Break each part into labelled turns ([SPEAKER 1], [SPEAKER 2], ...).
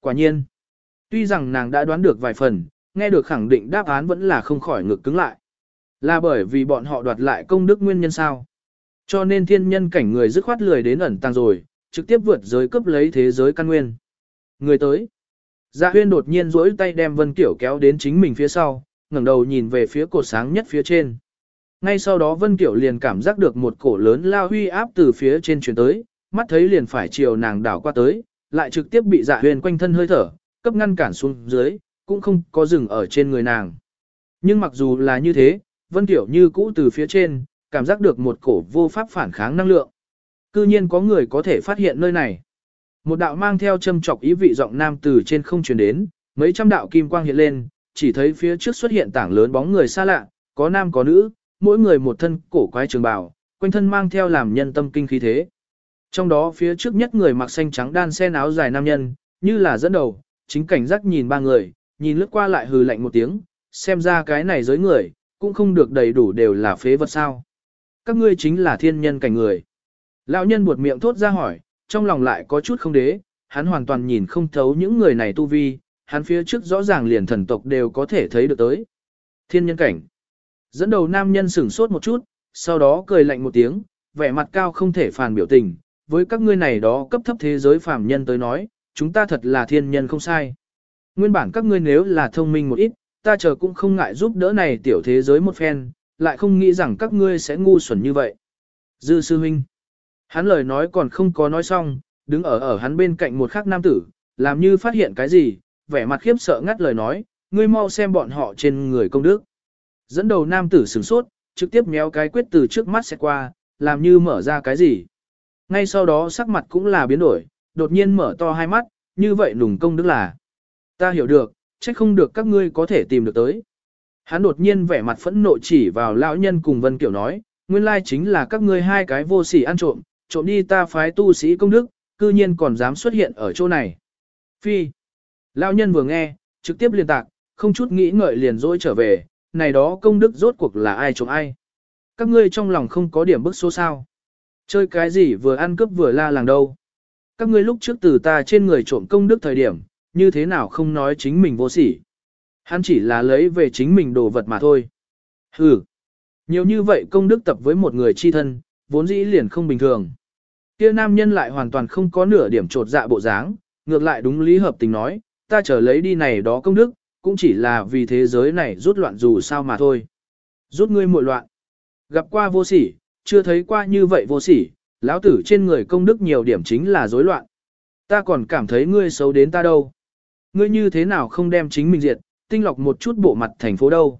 [SPEAKER 1] Quả nhiên, tuy rằng nàng đã đoán được vài phần, nghe được khẳng định đáp án vẫn là không khỏi ngực cứng lại. Là bởi vì bọn họ đoạt lại công đức nguyên nhân sao. Cho nên thiên nhân cảnh người dứt khoát lười đến ẩn tàng rồi, trực tiếp vượt giới cấp lấy thế giới căn nguyên. Người tới. Dạ huyên đột nhiên rỗi tay đem Vân Kiểu kéo đến chính mình phía sau, ngẩng đầu nhìn về phía cột sáng nhất phía trên. Ngay sau đó Vân Kiểu liền cảm giác được một cổ lớn lao huy áp từ phía trên chuyển tới, mắt thấy liền phải chiều nàng đảo qua tới, lại trực tiếp bị dạ huyền quanh thân hơi thở, cấp ngăn cản xuống dưới, cũng không có dừng ở trên người nàng. Nhưng mặc dù là như thế, Vân tiểu như cũ từ phía trên, cảm giác được một cổ vô pháp phản kháng năng lượng. Cư nhiên có người có thể phát hiện nơi này. Một đạo mang theo châm chọc ý vị giọng nam từ trên không truyền đến, mấy trăm đạo kim quang hiện lên, chỉ thấy phía trước xuất hiện tảng lớn bóng người xa lạ, có nam có nữ, mỗi người một thân cổ quái trường bào, quanh thân mang theo làm nhân tâm kinh khí thế. Trong đó phía trước nhất người mặc xanh trắng đan sen áo dài nam nhân, như là dẫn đầu, chính cảnh giác nhìn ba người, nhìn lướt qua lại hừ lạnh một tiếng, xem ra cái này giới người, cũng không được đầy đủ đều là phế vật sao. Các ngươi chính là thiên nhân cảnh người. Lão nhân buột miệng thốt ra hỏi, trong lòng lại có chút không đế, hắn hoàn toàn nhìn không thấu những người này tu vi, hắn phía trước rõ ràng liền thần tộc đều có thể thấy được tới. Thiên nhân cảnh. Dẫn đầu nam nhân sửng sốt một chút, sau đó cười lạnh một tiếng, vẻ mặt cao không thể phản biểu tình, với các ngươi này đó cấp thấp thế giới phàm nhân tới nói, chúng ta thật là thiên nhân không sai. Nguyên bản các ngươi nếu là thông minh một ít, ta chờ cũng không ngại giúp đỡ này tiểu thế giới một phen, lại không nghĩ rằng các ngươi sẽ ngu xuẩn như vậy. Dư sư huynh. Hắn lời nói còn không có nói xong, đứng ở ở hắn bên cạnh một khắc nam tử, làm như phát hiện cái gì, vẻ mặt khiếp sợ ngắt lời nói, ngươi mau xem bọn họ trên người công đức. Dẫn đầu nam tử sửng sốt, trực tiếp méo cái quyết từ trước mắt sẽ qua, làm như mở ra cái gì. Ngay sau đó sắc mặt cũng là biến đổi, đột nhiên mở to hai mắt, như vậy nùng công đức là. Ta hiểu được, trách không được các ngươi có thể tìm được tới. Hắn đột nhiên vẻ mặt phẫn nộ chỉ vào lão nhân cùng Vân Kiểu nói, nguyên lai chính là các ngươi hai cái vô sỉ ăn trộm, trộm đi ta phái tu sĩ công đức, cư nhiên còn dám xuất hiện ở chỗ này. Phi. Lão nhân vừa nghe, trực tiếp liên tạc, không chút nghĩ ngợi liền dỗi trở về, này đó công đức rốt cuộc là ai trộm ai. Các ngươi trong lòng không có điểm bức số sao. Chơi cái gì vừa ăn cướp vừa la làng đâu. Các ngươi lúc trước từ ta trên người trộm công đức thời điểm, như thế nào không nói chính mình vô sỉ. Hắn chỉ là lấy về chính mình đồ vật mà thôi. Hừ. Nhiều như vậy công đức tập với một người chi thân, vốn dĩ liền không bình thường. Kia nam nhân lại hoàn toàn không có nửa điểm trột dạ bộ dáng, ngược lại đúng lý hợp tình nói, ta trở lấy đi này đó công đức, cũng chỉ là vì thế giới này rút loạn dù sao mà thôi. Rút ngươi muội loạn. Gặp qua vô sỉ, chưa thấy qua như vậy vô sỉ, lão tử trên người công đức nhiều điểm chính là rối loạn. Ta còn cảm thấy ngươi xấu đến ta đâu. Ngươi như thế nào không đem chính mình diệt, tinh lọc một chút bộ mặt thành phố đâu.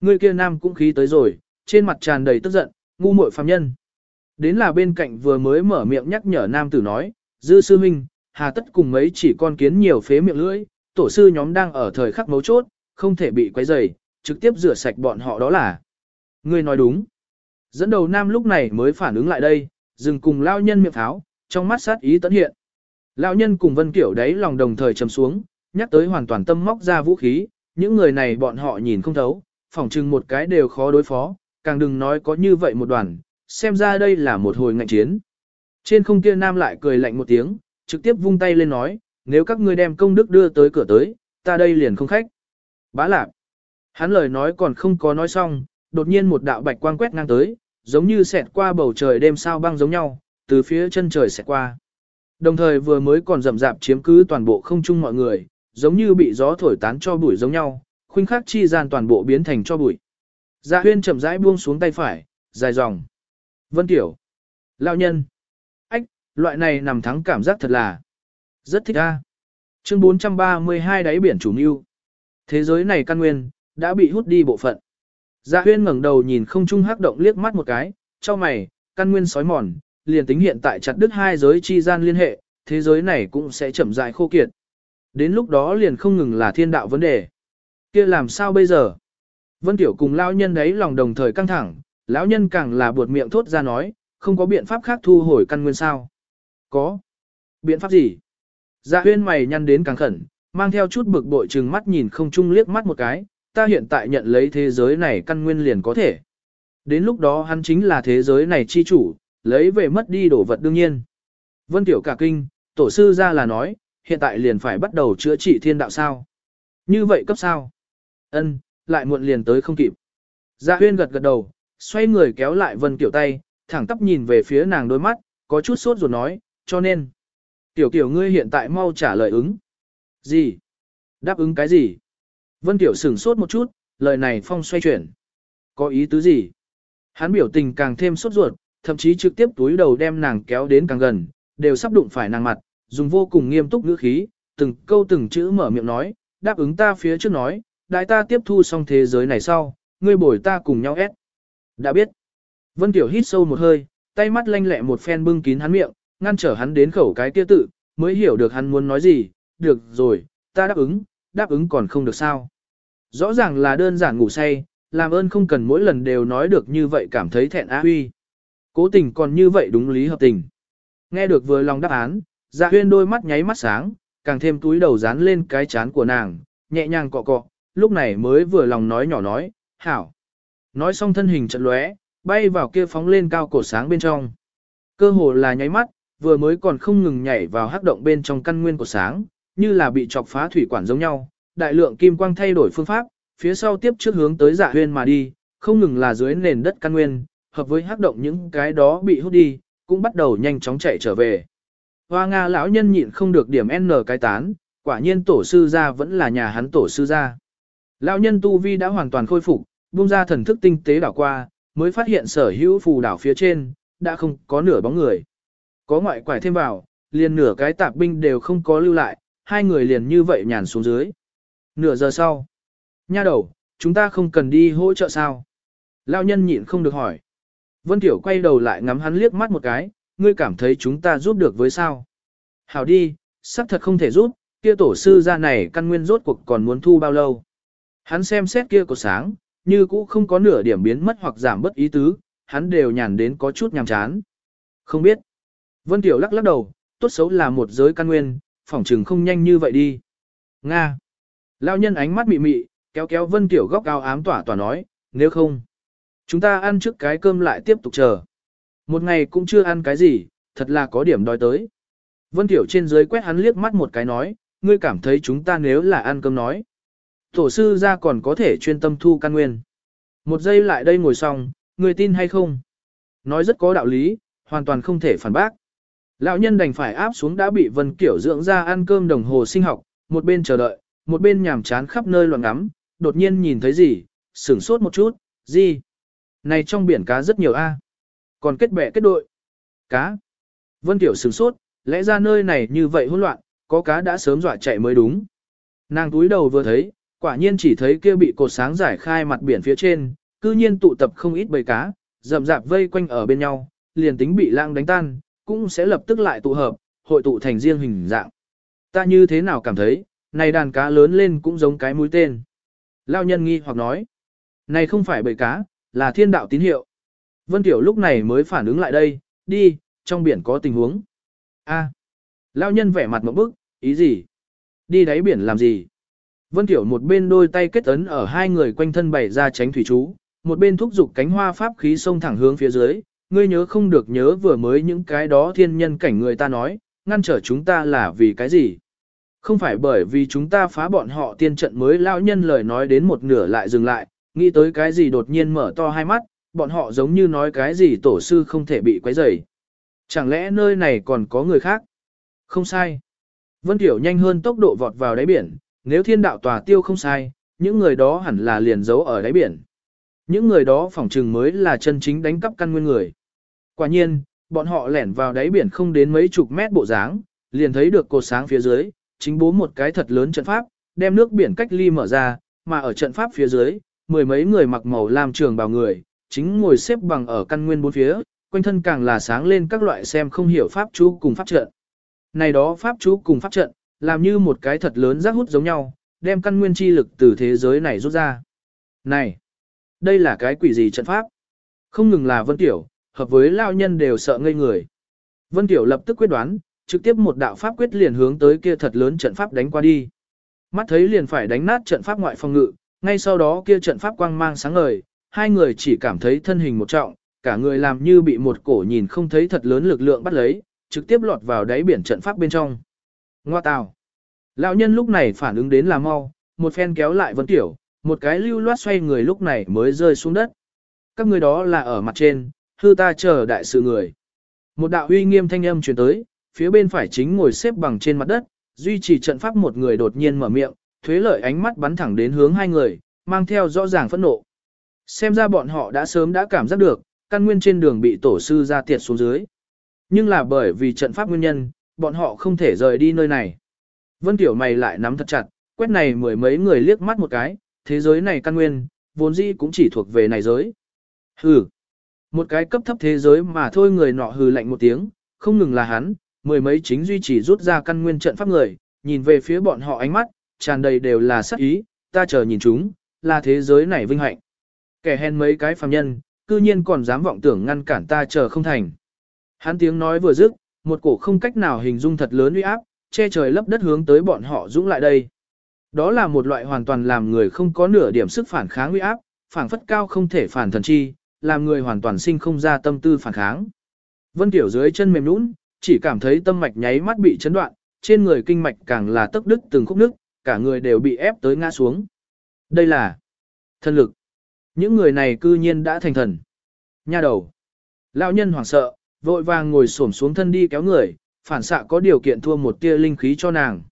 [SPEAKER 1] Ngươi kia nam cũng khí tới rồi, trên mặt tràn đầy tức giận, ngu muội phàm nhân. Đến là bên cạnh vừa mới mở miệng nhắc nhở nam tử nói, dư sư huynh, hà tất cùng mấy chỉ con kiến nhiều phế miệng lưỡi, tổ sư nhóm đang ở thời khắc mấu chốt, không thể bị quấy rầy, trực tiếp rửa sạch bọn họ đó là. Ngươi nói đúng. Dẫn đầu nam lúc này mới phản ứng lại đây, dừng cùng lao nhân miệng tháo trong mắt sát ý tấn hiện. Lão nhân cùng Vân Kiểu đấy lòng đồng thời trầm xuống, nhắc tới hoàn toàn tâm móc ra vũ khí, những người này bọn họ nhìn không thấu, phỏng chừng một cái đều khó đối phó, càng đừng nói có như vậy một đoàn, xem ra đây là một hồi ngạnh chiến. Trên không kia nam lại cười lạnh một tiếng, trực tiếp vung tay lên nói, nếu các ngươi đem công đức đưa tới cửa tới, ta đây liền không khách. Bá lạp. Hắn lời nói còn không có nói xong, đột nhiên một đạo bạch quang quét ngang tới, giống như xẹt qua bầu trời đêm sao băng giống nhau, từ phía chân trời xẹt qua. Đồng thời vừa mới còn rậm rạp chiếm cứ toàn bộ không trung mọi người, giống như bị gió thổi tán cho bụi giống nhau, khuynh khắc chi gian toàn bộ biến thành cho bụi. Dạ huyên chậm rãi buông xuống tay phải, dài dòng. Vân Tiểu. Lão nhân. Ách, loại này nằm thắng cảm giác thật là rất thích a. Chương 432 đáy biển chủ mưu. Thế giới này căn nguyên, đã bị hút đi bộ phận. Dạ huyên ngẩng đầu nhìn không trung hắc động liếc mắt một cái, cho mày, căn nguyên sói mòn, liền tính hiện tại chặt đứt hai giới chi gian liên hệ, thế giới này cũng sẽ chậm rãi khô kiệt. Đến lúc đó liền không ngừng là thiên đạo vấn đề. kia làm sao bây giờ? Vân Tiểu cùng lão nhân đấy lòng đồng thời căng thẳng, lão nhân càng là buột miệng thốt ra nói, không có biện pháp khác thu hồi căn nguyên sao? Có. Biện pháp gì? Dạ huyên mày nhăn đến càng khẩn, mang theo chút bực bội chừng mắt nhìn không chung liếc mắt một cái, ta hiện tại nhận lấy thế giới này căn nguyên liền có thể. Đến lúc đó hắn chính là thế giới này chi chủ, lấy về mất đi đổ vật đương nhiên. Vân Tiểu cả kinh, tổ sư ra là nói, hiện tại liền phải bắt đầu chữa trị thiên đạo sao. Như vậy cấp sao? Ân, lại muộn liền tới không kịp. Dạ huyên gật gật đầu, xoay người kéo lại Vân Tiểu tay, thẳng tắp nhìn về phía nàng đôi mắt, có chút sốt ruột nói, cho nên. Tiểu kiểu ngươi hiện tại mau trả lời ứng. Gì? Đáp ứng cái gì? Vân Tiểu sửng sốt một chút, lời này phong xoay chuyển. Có ý tứ gì? Hắn biểu tình càng thêm sốt ruột, thậm chí trực tiếp túi đầu đem nàng kéo đến càng gần, đều sắp đụng phải nàng mặt, dùng vô cùng nghiêm túc ngữ khí, từng câu từng chữ mở miệng nói, đáp ứng ta phía trước nói, đại ta tiếp thu xong thế giới này sau, ngươi bồi ta cùng nhau ép. Đã biết. Vân Tiểu hít sâu một hơi, tay mắt lanh lẹ một phen bưng kín hắn miệng, ngăn trở hắn đến khẩu cái kia tự, mới hiểu được hắn muốn nói gì, được rồi, ta đáp ứng, đáp ứng còn không được sao. Rõ ràng là đơn giản ngủ say, làm ơn không cần mỗi lần đều nói được như vậy cảm thấy thẹn á huy. Cố tình còn như vậy đúng lý hợp tình. Nghe được vừa lòng đáp án, dạ huyên đôi mắt nháy mắt sáng, càng thêm túi đầu dán lên cái chán của nàng, nhẹ nhàng cọ cọ, lúc này mới vừa lòng nói nhỏ nói, hảo. Nói xong thân hình chật lóe, bay vào kia phóng lên cao cổ sáng bên trong. Cơ hồ là nháy mắt, vừa mới còn không ngừng nhảy vào hắc động bên trong căn nguyên của sáng, như là bị chọc phá thủy quản giống nhau, đại lượng kim quang thay đổi phương pháp, phía sau tiếp trước hướng tới dạ huyên mà đi, không ngừng là dưới nền đất căn nguyên, hợp với hắc động những cái đó bị hút đi, cũng bắt đầu nhanh chóng chạy trở về. Hoa Nga lão nhân nhịn không được điểm N cái tán, quả nhiên tổ sư gia vẫn là nhà hắn tổ sư gia. Lão nhân tu vi đã hoàn toàn khôi phục, buông ra thần thức tinh tế đảo qua, mới phát hiện sở hữu phù đảo phía trên, đã không có nửa bóng người. Có ngoại quải thêm vào, liền nửa cái tạp binh đều không có lưu lại, hai người liền như vậy nhàn xuống dưới. Nửa giờ sau, nha đầu, chúng ta không cần đi hỗ trợ sao? Lão nhân nhịn không được hỏi. Vân Tiểu quay đầu lại ngắm hắn liếc mắt một cái, ngươi cảm thấy chúng ta giúp được với sao? Hảo đi, xác thật không thể giúp, kia tổ sư ra này căn nguyên rốt cuộc còn muốn thu bao lâu? Hắn xem xét kia của sáng, như cũ không có nửa điểm biến mất hoặc giảm bất ý tứ, hắn đều nhàn đến có chút nhàm chán. Không biết. Vân Tiểu lắc lắc đầu, tốt xấu là một giới căn nguyên, phỏng trừng không nhanh như vậy đi. Nga. Lão nhân ánh mắt mị mị, kéo kéo Vân Tiểu góc áo ám tỏa tỏa nói, nếu không, chúng ta ăn trước cái cơm lại tiếp tục chờ. Một ngày cũng chưa ăn cái gì, thật là có điểm đói tới. Vân Tiểu trên dưới quét hắn liếc mắt một cái nói, ngươi cảm thấy chúng ta nếu là ăn cơm nói. Tổ sư ra còn có thể chuyên tâm thu căn nguyên. Một giây lại đây ngồi xong, người tin hay không? Nói rất có đạo lý, hoàn toàn không thể phản bác. Lão nhân đành phải áp xuống đã bị Vân Kiểu dưỡng ra ăn cơm đồng hồ sinh học, một bên chờ đợi, một bên nhàm chán khắp nơi loạn ngắm, đột nhiên nhìn thấy gì, sửng sốt một chút, gì? Này trong biển cá rất nhiều a, Còn kết bè kết đội. Cá. Vân Kiểu sửng sốt, lẽ ra nơi này như vậy hỗn loạn, có cá đã sớm dọa chạy mới đúng. Nàng túi đầu vừa thấy, quả nhiên chỉ thấy kia bị cột sáng giải khai mặt biển phía trên, cư nhiên tụ tập không ít bầy cá, rậm rạp vây quanh ở bên nhau, liền tính bị lang đánh tan, cũng sẽ lập tức lại tụ hợp, hội tụ thành riêng hình dạng. Ta như thế nào cảm thấy, này đàn cá lớn lên cũng giống cái mũi tên. Lao nhân nghi hoặc nói, này không phải bầy cá, là thiên đạo tín hiệu. Vân Tiểu lúc này mới phản ứng lại đây, đi, trong biển có tình huống. A. Lao nhân vẻ mặt một bức, ý gì? Đi đáy biển làm gì? Vân Tiểu một bên đôi tay kết ấn ở hai người quanh thân bày ra tránh thủy chú, một bên thúc giục cánh hoa pháp khí sông thẳng hướng phía dưới, ngươi nhớ không được nhớ vừa mới những cái đó thiên nhân cảnh người ta nói, ngăn trở chúng ta là vì cái gì? Không phải bởi vì chúng ta phá bọn họ tiên trận mới lao nhân lời nói đến một nửa lại dừng lại, nghĩ tới cái gì đột nhiên mở to hai mắt, bọn họ giống như nói cái gì tổ sư không thể bị quấy rầy. Chẳng lẽ nơi này còn có người khác? Không sai. Vân Tiểu nhanh hơn tốc độ vọt vào đáy biển, nếu thiên đạo tòa tiêu không sai, những người đó hẳn là liền giấu ở đáy biển. Những người đó phỏng trừng mới là chân chính đánh cắp căn nguyên người. Quả nhiên, bọn họ lẻn vào đáy biển không đến mấy chục mét bộ dáng, liền thấy được cột sáng phía dưới, chính bố một cái thật lớn trận pháp, đem nước biển cách ly mở ra, mà ở trận pháp phía dưới, mười mấy người mặc màu lam trường bào người, chính ngồi xếp bằng ở căn nguyên bốn phía, quanh thân càng là sáng lên các loại xem không hiểu pháp chú cùng pháp trận. Này đó pháp chú cùng pháp trận, làm như một cái thật lớn rác hút giống nhau, đem căn nguyên chi lực từ thế giới này rút ra. Này, đây là cái quỷ gì trận pháp? Không ngừng là Vân Tiểu, hợp với lao nhân đều sợ ngây người. Vân Tiểu lập tức quyết đoán, trực tiếp một đạo pháp quyết liền hướng tới kia thật lớn trận pháp đánh qua đi. Mắt thấy liền phải đánh nát trận pháp ngoại phòng ngự, ngay sau đó kia trận pháp quang mang sáng ngời, hai người chỉ cảm thấy thân hình một trọng, cả người làm như bị một cổ nhìn không thấy thật lớn lực lượng bắt lấy, trực tiếp lọt vào đáy biển trận pháp bên trong. Ngoa tào. Lão nhân lúc này phản ứng đến là mau, một phen kéo lại Vân Tiểu, một cái lưu loát xoay người lúc này mới rơi xuống đất. Các người đó là ở mặt trên, hư ta chờ đại sự người. Một đạo uy nghiêm thanh âm truyền tới, phía bên phải chính ngồi xếp bằng trên mặt đất, duy trì trận pháp một người đột nhiên mở miệng, thuế lợi ánh mắt bắn thẳng đến hướng hai người, mang theo rõ ràng phẫn nộ. Xem ra bọn họ đã sớm đã cảm giác được, căn nguyên trên đường bị tổ sư ra tiệt xuống dưới. Nhưng là bởi vì trận pháp nguyên nhân, bọn họ không thể rời đi nơi này. Vân Tiểu mày lại nắm thật chặt, quét này mười mấy người liếc mắt một cái, thế giới này căn nguyên, vốn dĩ cũng chỉ thuộc về này giới. Hừ, một cái cấp thấp thế giới mà thôi người nọ hừ lạnh một tiếng, không ngừng là hắn, mười mấy chính duy trì rút ra căn nguyên trận pháp người, nhìn về phía bọn họ ánh mắt, tràn đầy đều là sắc ý, ta chờ nhìn chúng, là thế giới này vinh hạnh. Kẻ hèn mấy cái phàm nhân, cư nhiên còn dám vọng tưởng ngăn cản ta chờ không thành. Hắn tiếng nói vừa dứt, một cổ không cách nào hình dung thật lớn uy áp, che trời lấp đất hướng tới bọn họ dũng lại đây. Đó là một loại hoàn toàn làm người không có nửa điểm sức phản kháng uy áp, phản phất cao không thể phản thần chi, làm người hoàn toàn sinh không ra tâm tư phản kháng. Vân Tiểu dưới chân mềm nũng, chỉ cảm thấy tâm mạch nháy mắt bị chấn đoạn, trên người kinh mạch càng là tức đứt từng khúc nước, cả người đều bị ép tới ngã xuống. Đây là thân lực. Những người này cư nhiên đã thành thần. Nha đầu. Lão nhân hoảng sợ, vội vàng ngồi xổm xuống thân đi kéo người, phản xạ có điều kiện thua một tia linh khí cho nàng.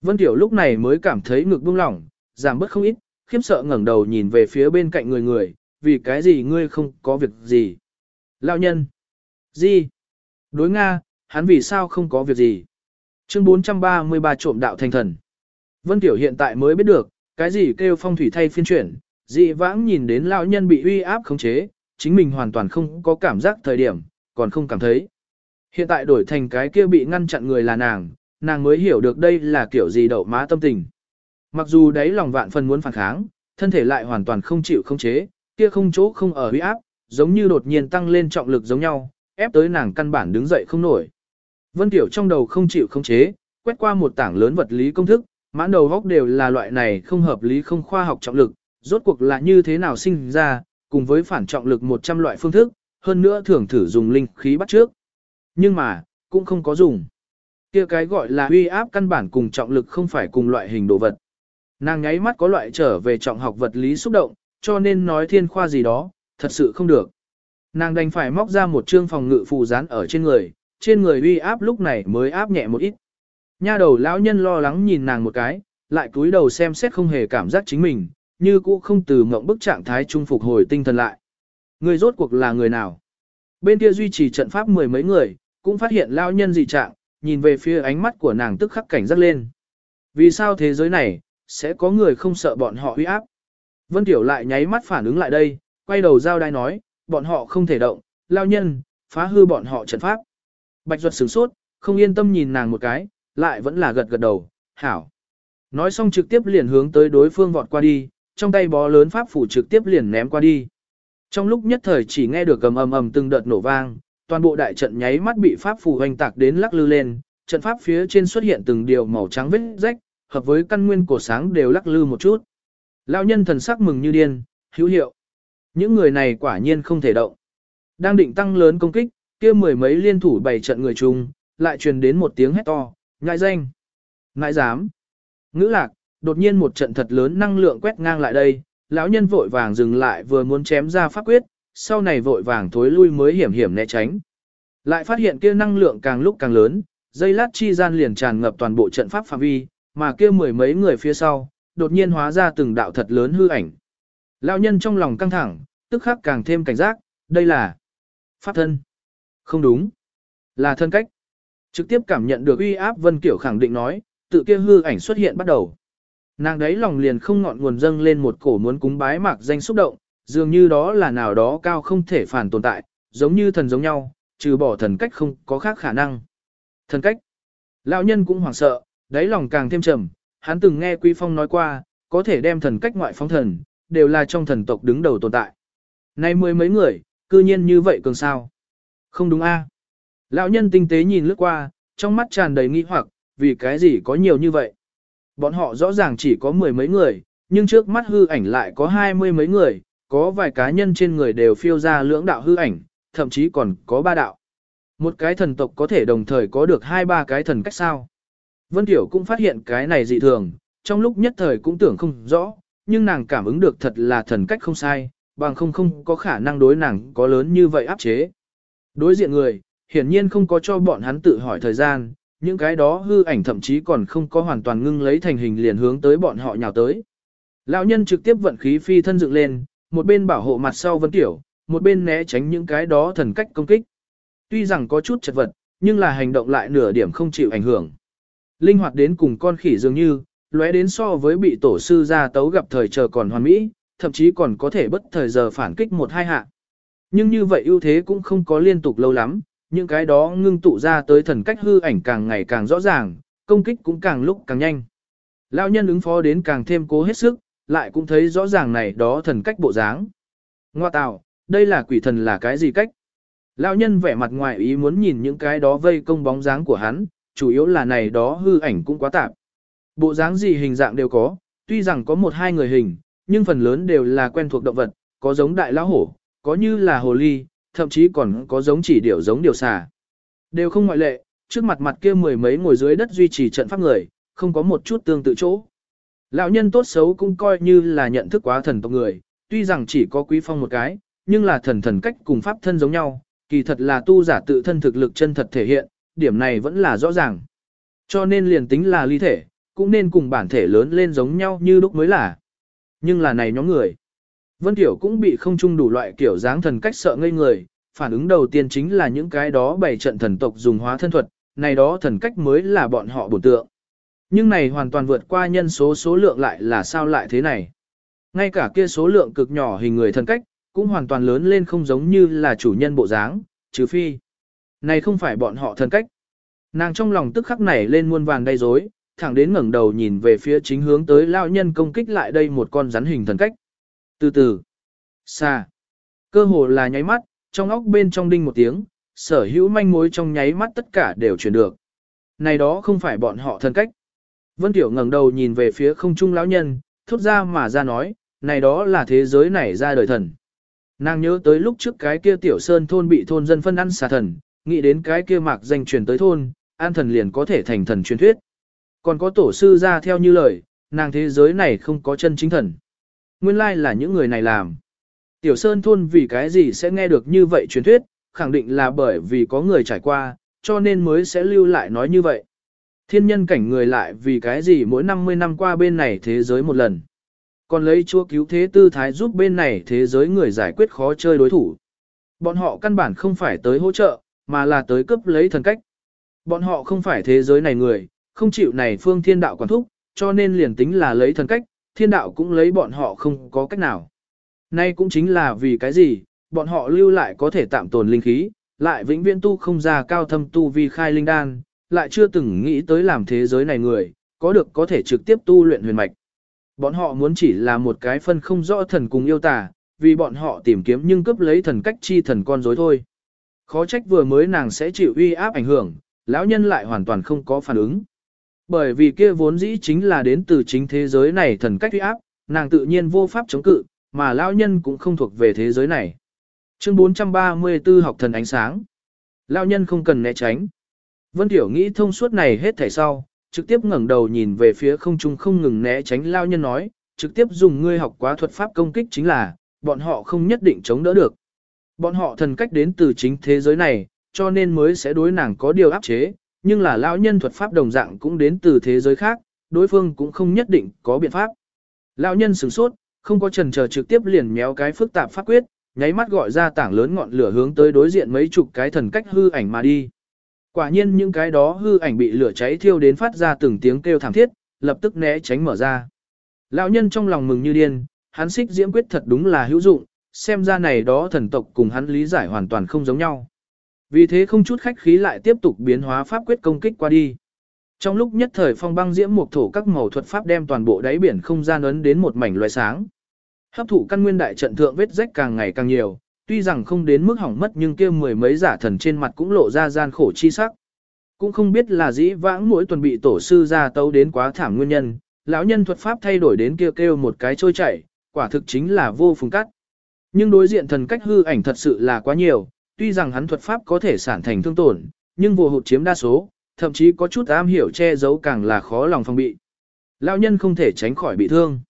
[SPEAKER 1] Vân Tiểu lúc này mới cảm thấy ngực buông lỏng, giảm bớt không ít, khiếp sợ ngẩng đầu nhìn về phía bên cạnh người người, vì cái gì ngươi không có việc gì. Lão nhân. Gì? Đối Nga, hắn vì sao không có việc gì? Chương 433 trộm đạo thành thần. Vân Tiểu hiện tại mới biết được, cái gì kêu phong thủy thay phiên chuyển, dị vãng nhìn đến lão nhân bị uy áp khống chế, chính mình hoàn toàn không có cảm giác thời điểm, còn không cảm thấy. Hiện tại đổi thành cái kia bị ngăn chặn người là nàng, nàng mới hiểu được đây là kiểu gì đậu má tâm tình. Mặc dù đấy lòng vạn phần muốn phản kháng, thân thể lại hoàn toàn không chịu khống chế, kia không chỗ không ở huy áp, giống như đột nhiên tăng lên trọng lực giống nhau, ép tới nàng căn bản đứng dậy không nổi. Vân Tiểu trong đầu không chịu không chế, quét qua một tảng lớn vật lý công thức, mãn đầu góc đều là loại này không hợp lý không khoa học trọng lực, rốt cuộc là như thế nào sinh ra, cùng với phản trọng lực 100 loại phương thức, hơn nữa thường thử dùng linh khí bắt trước. Nhưng mà, cũng không có dùng. kia cái gọi là uy áp căn bản cùng trọng lực không phải cùng loại hình đồ vật. Nàng nháy mắt có loại trở về trọng học vật lý xúc động, cho nên nói thiên khoa gì đó, thật sự không được. Nàng đành phải móc ra một chương phòng ngự phù dán ở trên người, trên người uy áp lúc này mới áp nhẹ một ít. Nha đầu lão nhân lo lắng nhìn nàng một cái, lại cúi đầu xem xét không hề cảm giác chính mình, như cũ không từ ngộng bức trạng thái trung phục hồi tinh thần lại. Người rốt cuộc là người nào? Bên kia duy trì trận pháp mười mấy người, cũng phát hiện lão nhân dị trạng, nhìn về phía ánh mắt của nàng tức khắc cảnh giác lên. Vì sao thế giới này, sẽ có người không sợ bọn họ uy áp? Vân Tiểu lại nháy mắt phản ứng lại đây, quay đầu giao đai nói, bọn họ không thể động, lao nhân, phá hư bọn họ trận pháp. Bạch Duật sửng sốt, không yên tâm nhìn nàng một cái, lại vẫn là gật gật đầu, hảo. Nói xong trực tiếp liền hướng tới đối phương vọt qua đi, trong tay bó lớn pháp phủ trực tiếp liền ném qua đi. Trong lúc nhất thời chỉ nghe được gầm ầm ầm từng đợt nổ vang, toàn bộ đại trận nháy mắt bị pháp phủ hoành tạc đến lắc lư lên, trận pháp phía trên xuất hiện từng điều màu trắng vết rách, hợp với căn nguyên cổ sáng đều lắc lư một chút. Lão nhân thần sắc mừng như điên, hữu hiệu. Những người này quả nhiên không thể động. Đang định tăng lớn công kích, kia mười mấy liên thủ bảy trận người chung, lại truyền đến một tiếng hét to, ngại danh. Ngại dám. Ngữ lạc, đột nhiên một trận thật lớn năng lượng quét ngang lại đây, lão nhân vội vàng dừng lại vừa muốn chém ra pháp quyết, sau này vội vàng thối lui mới hiểm hiểm né tránh. Lại phát hiện kia năng lượng càng lúc càng lớn, dây lát chi gian liền tràn ngập toàn bộ trận pháp phạm vi, mà kia mười mấy người phía sau, đột nhiên hóa ra từng đạo thật lớn hư ảnh. Lão nhân trong lòng căng thẳng, tức khắc càng thêm cảnh giác, đây là pháp thân. Không đúng, là thân cách. Trực tiếp cảm nhận được uy áp Vân Kiểu khẳng định nói, tự kia hư ảnh xuất hiện bắt đầu. Nàng đấy lòng liền không ngọn nguồn dâng lên một cổ muốn cúng bái mạc danh xúc động, dường như đó là nào đó cao không thể phản tồn tại, giống như thần giống nhau, trừ bỏ thần cách không có khác khả năng. Thần cách. Lão nhân cũng hoảng sợ, đáy lòng càng thêm trầm, hắn từng nghe Quý Phong nói qua, có thể đem thần cách ngoại phóng thần, đều là trong thần tộc đứng đầu tồn tại. Nay mười mấy người, cư nhiên như vậy cường sao? Không đúng a? Lão nhân tinh tế nhìn lướt qua, trong mắt tràn đầy nghi hoặc, vì cái gì có nhiều như vậy? Bọn họ rõ ràng chỉ có mười mấy người, nhưng trước mắt hư ảnh lại có hai mươi mấy người, có vài cá nhân trên người đều phiêu ra lưỡng đạo hư ảnh, thậm chí còn có ba đạo. Một cái thần tộc có thể đồng thời có được hai ba cái thần cách sao? Vân Tiểu cũng phát hiện cái này dị thường, trong lúc nhất thời cũng tưởng không rõ, nhưng nàng cảm ứng được thật là thần cách không sai, bằng không không có khả năng đối nàng có lớn như vậy áp chế. Đối diện người, hiển nhiên không có cho bọn hắn tự hỏi thời gian, những cái đó hư ảnh thậm chí còn không có hoàn toàn ngưng lấy thành hình liền hướng tới bọn họ nhào tới. Lão nhân trực tiếp vận khí phi thân dựng lên, một bên bảo hộ mặt sau Vân Tiểu, một bên né tránh những cái đó thần cách công kích. Tuy rằng có chút chật vật, nhưng là hành động lại nửa điểm không chịu ảnh hưởng. Linh hoạt đến cùng con khỉ dường như, lóe đến so với bị tổ sư ra tấu gặp thời chờ còn hoàn mỹ, thậm chí còn có thể bất thời giờ phản kích một hai hạ. Nhưng như vậy ưu thế cũng không có liên tục lâu lắm, những cái đó ngưng tụ ra tới thần cách hư ảnh càng ngày càng rõ ràng, công kích cũng càng lúc càng nhanh. Lão nhân ứng phó đến càng thêm cố hết sức, lại cũng thấy rõ ràng này đó thần cách bộ dáng. Ngoa tạo, đây là quỷ thần là cái gì cách? Lão nhân vẻ mặt ngoài ý muốn nhìn những cái đó vây công bóng dáng của hắn, chủ yếu là này đó hư ảnh cũng quá tạp. Bộ dáng gì hình dạng đều có, tuy rằng có một hai người hình, nhưng phần lớn đều là quen thuộc động vật, có giống đại lão hổ, có như là hồ ly, thậm chí còn có giống chỉ điểu giống điều xà. Đều không ngoại lệ, trước mặt mặt kia mười mấy ngồi dưới đất duy trì trận pháp người, không có một chút tương tự chỗ. Lão nhân tốt xấu cũng coi như là nhận thức quá thần tộc người, tuy rằng chỉ có quý phong một cái, nhưng là thần thần cách cùng pháp thân giống nhau, kỳ thật là tu giả tự thân thực lực chân thật thể hiện, điểm này vẫn là rõ ràng. Cho nên liền tính là ly thể, cũng nên cùng bản thể lớn lên giống nhau như lúc mới là. Nhưng là này nhóm người. Vân Tiểu cũng bị không chung đủ loại kiểu dáng thần cách sợ ngây người, phản ứng đầu tiên chính là những cái đó bày trận thần tộc dùng hóa thân thuật, này đó thần cách mới là bọn họ bổn tượng. Nhưng này hoàn toàn vượt qua nhân số số lượng lại là sao lại thế này. Ngay cả kia số lượng cực nhỏ hình người thần cách, cũng hoàn toàn lớn lên không giống như là chủ nhân bộ dáng, trừ phi. Này không phải bọn họ thần cách. Nàng trong lòng tức khắc nảy lên muôn vàng đầy rối, thẳng đến ngẩng đầu nhìn về phía chính hướng tới lao nhân công kích lại đây một con rắn hình thần cách. Từ từ, xa, cơ hồ là nháy mắt, trong óc bên trong đinh một tiếng, sở hữu manh mối trong nháy mắt tất cả đều chuyển được. Này đó không phải bọn họ thần cách. Vân Tiểu ngẩng đầu nhìn về phía không trung lão nhân, thốt ra mà ra nói, này đó là thế giới này ra đời thần. Nàng nhớ tới lúc trước cái kia tiểu sơn thôn bị thôn dân phân ăn xà thần, nghĩ đến cái kia mạc danh truyền tới thôn, an thần liền có thể thành thần truyền thuyết. Còn có tổ sư ra theo như lời, nàng thế giới này không có chân chính thần. Nguyên lai là những người này làm. Tiểu Sơn thôn vì cái gì sẽ nghe được như vậy truyền thuyết, khẳng định là bởi vì có người trải qua, cho nên mới sẽ lưu lại nói như vậy. Thiên nhân cảnh người lại vì cái gì mỗi 50 năm qua bên này thế giới một lần. Còn lấy chúa cứu thế tư thái giúp bên này thế giới người giải quyết khó chơi đối thủ. Bọn họ căn bản không phải tới hỗ trợ, mà là tới cướp lấy thần cách. Bọn họ không phải thế giới này người, không chịu này phương thiên đạo quản thúc, cho nên liền tính là lấy thần cách, thiên đạo cũng lấy bọn họ không có cách nào. Nay cũng chính là vì cái gì, bọn họ lưu lại có thể tạm tồn linh khí, lại vĩnh viễn tu không ra cao thâm tu vi khai linh đan, lại chưa từng nghĩ tới làm thế giới này người, có được có thể trực tiếp tu luyện huyền mạch. Bọn họ muốn chỉ là một cái phân không rõ thần cùng yêu tà, vì bọn họ tìm kiếm nhưng cướp lấy thần cách chi thần con dối thôi. Khó trách vừa mới nàng sẽ chịu uy áp ảnh hưởng, lão nhân lại hoàn toàn không có phản ứng. Bởi vì kia vốn dĩ chính là đến từ chính thế giới này thần cách uy áp, nàng tự nhiên vô pháp chống cự, mà lão nhân cũng không thuộc về thế giới này. Chương 434 học thần ánh sáng. Lão nhân không cần né tránh. Vân Tiểu nghĩ thông suốt này hết thảy sau, trực tiếp ngẩng đầu nhìn về phía không trung không ngừng né tránh lão nhân nói, trực tiếp dùng ngươi học quá thuật pháp công kích chính là, bọn họ không nhất định chống đỡ được. Bọn họ thần cách đến từ chính thế giới này, cho nên mới sẽ đối nàng có điều áp chế, nhưng là lão nhân thuật pháp đồng dạng cũng đến từ thế giới khác, đối phương cũng không nhất định có biện pháp. Lão nhân sửng sốt, không có trần chờ trực tiếp liền méo cái phức tạp pháp quyết, nháy mắt gọi ra tảng lớn ngọn lửa hướng tới đối diện mấy chục cái thần cách hư ảnh mà đi. Quả nhiên những cái đó hư ảnh bị lửa cháy thiêu đến phát ra từng tiếng kêu thảm thiết, lập tức né tránh mở ra. Lão nhân trong lòng mừng như điên, hắn xích diễm quyết thật đúng là hữu dụng, xem ra này đó thần tộc cùng hắn lý giải hoàn toàn không giống nhau. Vì thế không chút khách khí lại tiếp tục biến hóa pháp quyết công kích qua đi. Trong lúc nhất thời phong băng diễm một thổ các màu thuật pháp đem toàn bộ đáy biển không gian ấn đến một mảnh loài sáng. Hấp thụ căn nguyên đại trận thượng vết rách càng ngày càng nhiều, tuy rằng không đến mức hỏng mất nhưng kia mười mấy giả thần trên mặt cũng lộ ra gian khổ chi sắc. Cũng không biết là dĩ vãng mỗi tuần bị tổ sư ra tấu đến quá thảm nguyên nhân, lão nhân thuật pháp thay đổi đến kia kêu, kêu một cái trôi chảy, quả thực chính là vô phùng cắt. Nhưng đối diện thần cách hư ảnh thật sự là quá nhiều, tuy rằng hắn thuật pháp có thể sản thành thương tổn, nhưng vô hụt chiếm đa số, thậm chí có chút am hiểu che giấu càng là khó lòng phòng bị. Lão nhân không thể tránh khỏi bị thương.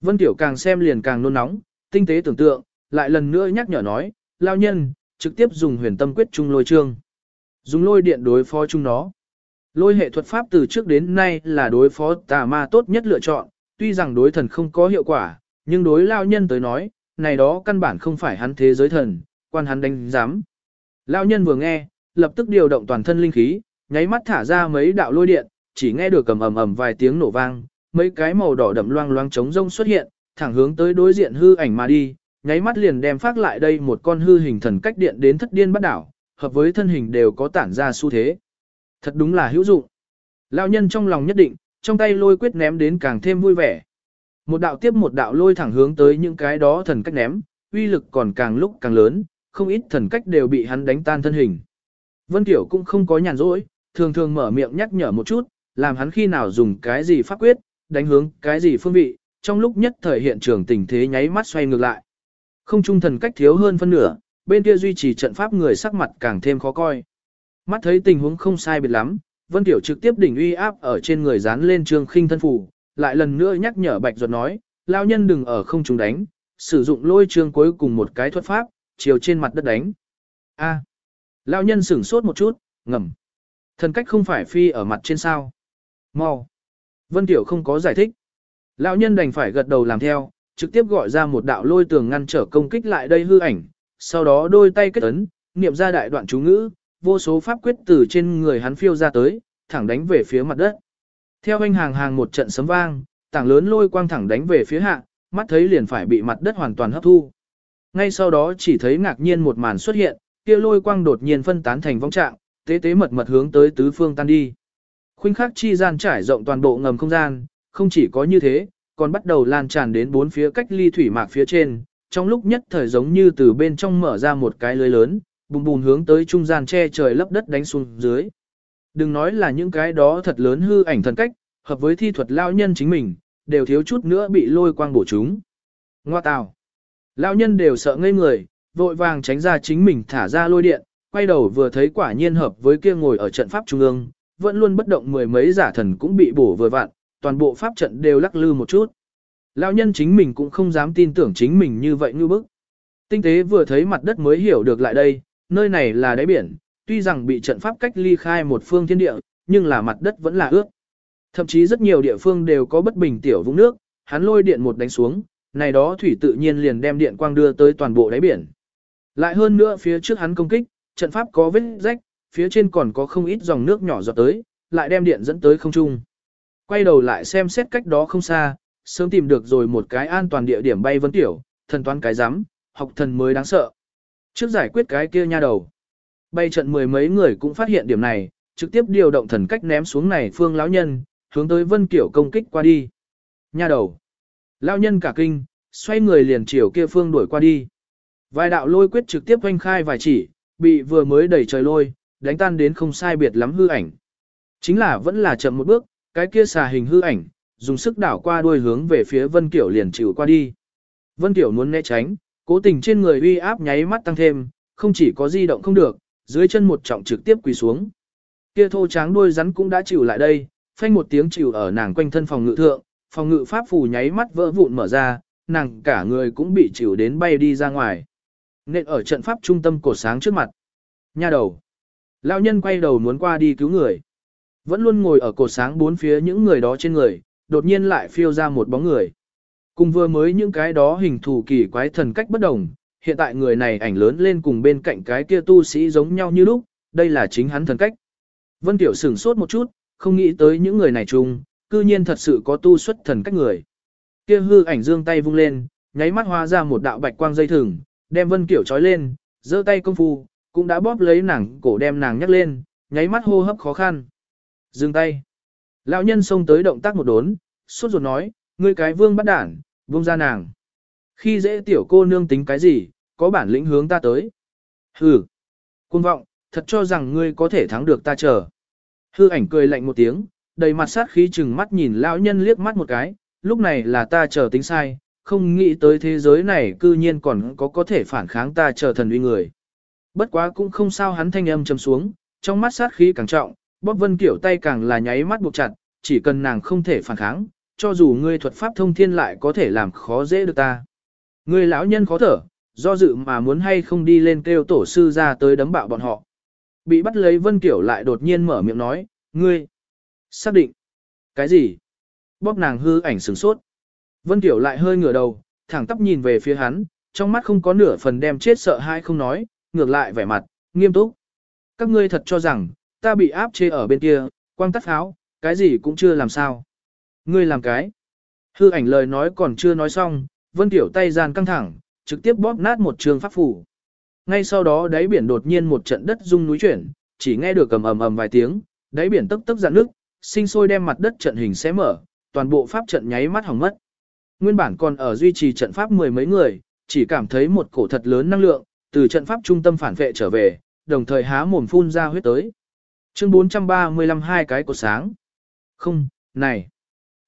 [SPEAKER 1] Vân Tiểu càng xem liền càng nôn nóng, tinh tế tưởng tượng, lại lần nữa nhắc nhở nói, lão nhân, trực tiếp dùng huyền tâm quyết trung lôi trương. Dùng lôi điện đối phó chung nó. Lôi hệ thuật pháp từ trước đến nay là đối phó tà ma tốt nhất lựa chọn, tuy rằng đối thần không có hiệu quả, nhưng đối lao nhân tới nói, này đó căn bản không phải hắn thế giới thần, quan hắn đánh giám. Lão nhân vừa nghe, lập tức điều động toàn thân linh khí, nháy mắt thả ra mấy đạo lôi điện, chỉ nghe được cầm ầm ầm vài tiếng nổ vang, mấy cái màu đỏ đậm loang loang trống rông xuất hiện, thẳng hướng tới đối diện hư ảnh mà đi, nháy mắt liền đem phát lại đây một con hư hình thần cách điện đến thất điên bắt đảo, hợp với thân hình đều có tản ra xu thế. Thật đúng là hữu dụng. Lão nhân trong lòng nhất định, trong tay lôi quyết ném đến càng thêm vui vẻ. Một đạo tiếp một đạo lôi thẳng hướng tới những cái đó thần cách ném, uy lực còn càng lúc càng lớn, không ít thần cách đều bị hắn đánh tan thân hình. Vân Tiểu cũng không có nhàn rỗi, thường thường mở miệng nhắc nhở một chút, làm hắn khi nào dùng cái gì pháp quyết, đánh hướng cái gì phương vị, trong lúc nhất thời hiện trường tình thế nháy mắt xoay ngược lại. Không trung thần cách thiếu hơn phân nửa, bên kia duy trì trận pháp người sắc mặt càng thêm khó coi. Mắt thấy tình huống không sai biệt lắm, Vân Tiểu trực tiếp đỉnh uy áp ở trên người dán lên trương khinh thân phủ, lại lần nữa nhắc nhở Bạch Duật nói, lao nhân đừng ở không trung đánh, sử dụng lôi trương cuối cùng một cái thuật pháp, chiều trên mặt đất đánh. A. À. Lao nhân sửng sốt một chút, ngầm. Thần cách không phải phi ở mặt trên sao. Mau. Vân Tiểu không có giải thích. Lão nhân đành phải gật đầu làm theo, trực tiếp gọi ra một đạo lôi tường ngăn trở công kích lại đây hư ảnh, sau đó đôi tay kết ấn, niệm ra đại đoạn chú ngữ, vô số pháp quyết từ trên người hắn phiêu ra tới, thẳng đánh về phía mặt đất. Theo anh hàng hàng một trận sấm vang, tảng lớn lôi quang thẳng đánh về phía hạ, mắt thấy liền phải bị mặt đất hoàn toàn hấp thu. Ngay sau đó chỉ thấy ngạc nhiên một màn xuất hiện, kia lôi quang đột nhiên phân tán thành vong trạng, tế tế mật mật hướng tới tứ phương tan đi. Khuynh khắc chi gian trải rộng toàn bộ ngầm không gian, không chỉ có như thế, còn bắt đầu lan tràn đến bốn phía cách ly thủy mạc phía trên, trong lúc nhất thời giống như từ bên trong mở ra một cái lưới lớn, bùm bùm hướng tới trung gian che trời lấp đất đánh xuống dưới. Đừng nói là những cái đó thật lớn hư ảnh thần cách, hợp với thi thuật lao nhân chính mình, đều thiếu chút nữa bị lôi quang bổ chúng. Ngoa tào. Lao nhân đều sợ ngây người, vội vàng tránh ra chính mình thả ra lôi điện, quay đầu vừa thấy quả nhiên hợp với kia ngồi ở trận pháp trung ương, vẫn luôn bất động mười mấy giả thần cũng bị bổ vừa vặn, toàn bộ pháp trận đều lắc lư một chút. Lão nhân chính mình cũng không dám tin tưởng chính mình như vậy như bức. Tinh tế vừa thấy mặt đất mới hiểu được lại đây, nơi này là đáy biển, tuy rằng bị trận pháp cách ly khai một phương thiên địa, nhưng là mặt đất vẫn là ướt. Thậm chí rất nhiều địa phương đều có bất bình tiểu vũng nước, hắn lôi điện một đánh xuống, này đó thủy tự nhiên liền đem điện quang đưa tới toàn bộ đáy biển. Lại hơn nữa phía trước hắn công kích, trận pháp có vết rách, phía trên còn có không ít dòng nước nhỏ giọt tới, lại đem điện dẫn tới không trung. Quay đầu lại xem xét cách đó không xa, sớm tìm được rồi một cái an toàn địa điểm bay vân tiểu, thần toán cái rắm học thần mới đáng sợ. Trước giải quyết cái kia nha đầu. Bay trận mười mấy người cũng phát hiện điểm này, trực tiếp điều động thần cách ném xuống này phương lão nhân, hướng tới vân kiểu công kích qua đi. Nha đầu. Lão nhân cả kinh, xoay người liền chiều kia phương đuổi qua đi. Vài đạo lôi quyết trực tiếp hoanh khai vài chỉ, bị vừa mới đẩy trời lôi, đánh tan đến không sai biệt lắm hư ảnh. Chính là vẫn là chậm một bước, cái kia xà hình hư ảnh, dùng sức đảo qua đuôi hướng về phía Vân Kiểu liền chịu qua đi. Vân Kiểu muốn né tránh, cố tình trên người uy áp nháy mắt tăng thêm, không chỉ có di động không được, dưới chân một trọng trực tiếp quỳ xuống. Kia thô tráng đuôi rắn cũng đã chịu lại đây, phanh một tiếng chịu ở nàng quanh thân phòng ngự thượng, phòng ngự pháp phù nháy mắt vỡ vụn mở ra, nàng cả người cũng bị chịu đến bay đi ra ngoài. Nên ở trận pháp trung tâm cổ sáng trước mặt. Nha đầu. Lão nhân quay đầu muốn qua đi cứu người. Vẫn luôn ngồi ở cột sáng bốn phía những người đó trên người, đột nhiên lại phiêu ra một bóng người. Cùng vừa mới những cái đó hình thù kỳ quái thần cách bất đồng, hiện tại người này ảnh lớn lên cùng bên cạnh cái kia tu sĩ giống nhau như lúc, đây là chính hắn thần cách. Vân Tiểu sửng sốt một chút, không nghĩ tới những người này chung, cư nhiên thật sự có tu xuất thần cách người. Kia hư ảnh dương tay vung lên, nháy mắt hóa ra một đạo bạch quang dây thừng, đem Vân Kiểu trói lên, giơ tay công phu, cũng đã bóp lấy nàng cổ đem nàng nhắc lên, nháy mắt hô hấp khó khăn. Dừng tay. Lão nhân xông tới động tác một đốn, suốt ruột nói, ngươi cái vương bắt đản, buông ra nàng. Khi dễ tiểu cô nương tính cái gì, có bản lĩnh hướng ta tới. Hừ. Cuồng vọng, thật cho rằng ngươi có thể thắng được ta chờ. Hư ảnh cười lạnh một tiếng, đầy mặt sát khí chừng mắt nhìn lão nhân liếc mắt một cái, lúc này là ta chờ tính sai, không nghĩ tới thế giới này cư nhiên còn có có thể phản kháng ta chờ thần uy người. Bất quá cũng không sao hắn thanh âm trầm xuống, trong mắt sát khí càng trọng, Bóp Vân Kiểu tay càng là nháy mắt buộc chặt, chỉ cần nàng không thể phản kháng, cho dù ngươi thuật pháp thông thiên lại có thể làm khó dễ được ta. Ngươi lão nhân khó thở, do dự mà muốn hay không đi lên kêu tổ sư ra tới đấm bạo bọn họ. Bị bắt lấy Vân Kiểu lại đột nhiên mở miệng nói, ngươi, xác định. Cái gì? Bóp nàng hư ảnh sửng sốt. Vân Kiểu lại hơi ngửa đầu, thẳng tắp nhìn về phía hắn, trong mắt không có nửa phần đem chết sợ hãi không nói, ngược lại vẻ mặt, nghiêm túc. Các ngươi thật cho rằng, ta bị áp chế ở bên kia, quang tắt áo, cái gì cũng chưa làm sao. Ngươi làm cái. Hư ảnh lời nói còn chưa nói xong, Vân Tiểu tay gian căng thẳng, trực tiếp bóp nát một trường pháp phủ. Ngay sau đó đáy biển đột nhiên một trận đất rung núi chuyển, chỉ nghe được ầm ầm ầm vài tiếng, đáy biển tức tức dạn nước, sinh sôi đem mặt đất trận hình xé mở, toàn bộ pháp trận nháy mắt hỏng mất. Nguyên bản còn ở duy trì trận pháp mười mấy người, chỉ cảm thấy một cổ thật lớn năng lượng, từ trận pháp trung tâm phản vệ trở về, đồng thời há mồm phun ra huyết tới. Chương 435 hai cái cột sáng. Không, này.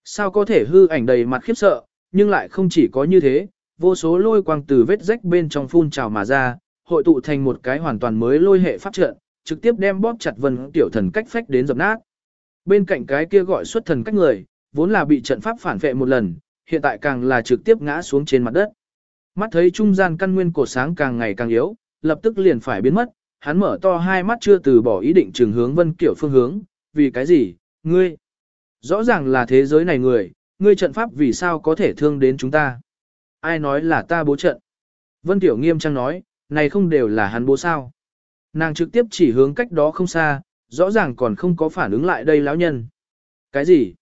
[SPEAKER 1] Sao có thể hư ảnh đầy mặt khiếp sợ, nhưng lại không chỉ có như thế, vô số lôi quang từ vết rách bên trong phun trào mà ra, hội tụ thành một cái hoàn toàn mới lôi hệ pháp trận, trực tiếp đem bóp chặt vân tiểu thần cách phách đến dập nát. Bên cạnh cái kia gọi xuất thần cách người, vốn là bị trận pháp phản vệ một lần, hiện tại càng là trực tiếp ngã xuống trên mặt đất. Mắt thấy trung gian căn nguyên cổ sáng càng ngày càng yếu, lập tức liền phải biến mất, hắn mở to hai mắt chưa từ bỏ ý định trường hướng vân kiểu phương hướng, vì cái gì, ngươi? Rõ ràng là thế giới này người, ngươi trận pháp vì sao có thể thương đến chúng ta? Ai nói là ta bố trận? Vân Tiểu nghiêm trang nói, này không đều là hắn bố sao? Nàng trực tiếp chỉ hướng cách đó không xa, rõ ràng còn không có phản ứng lại đây lão nhân. Cái gì?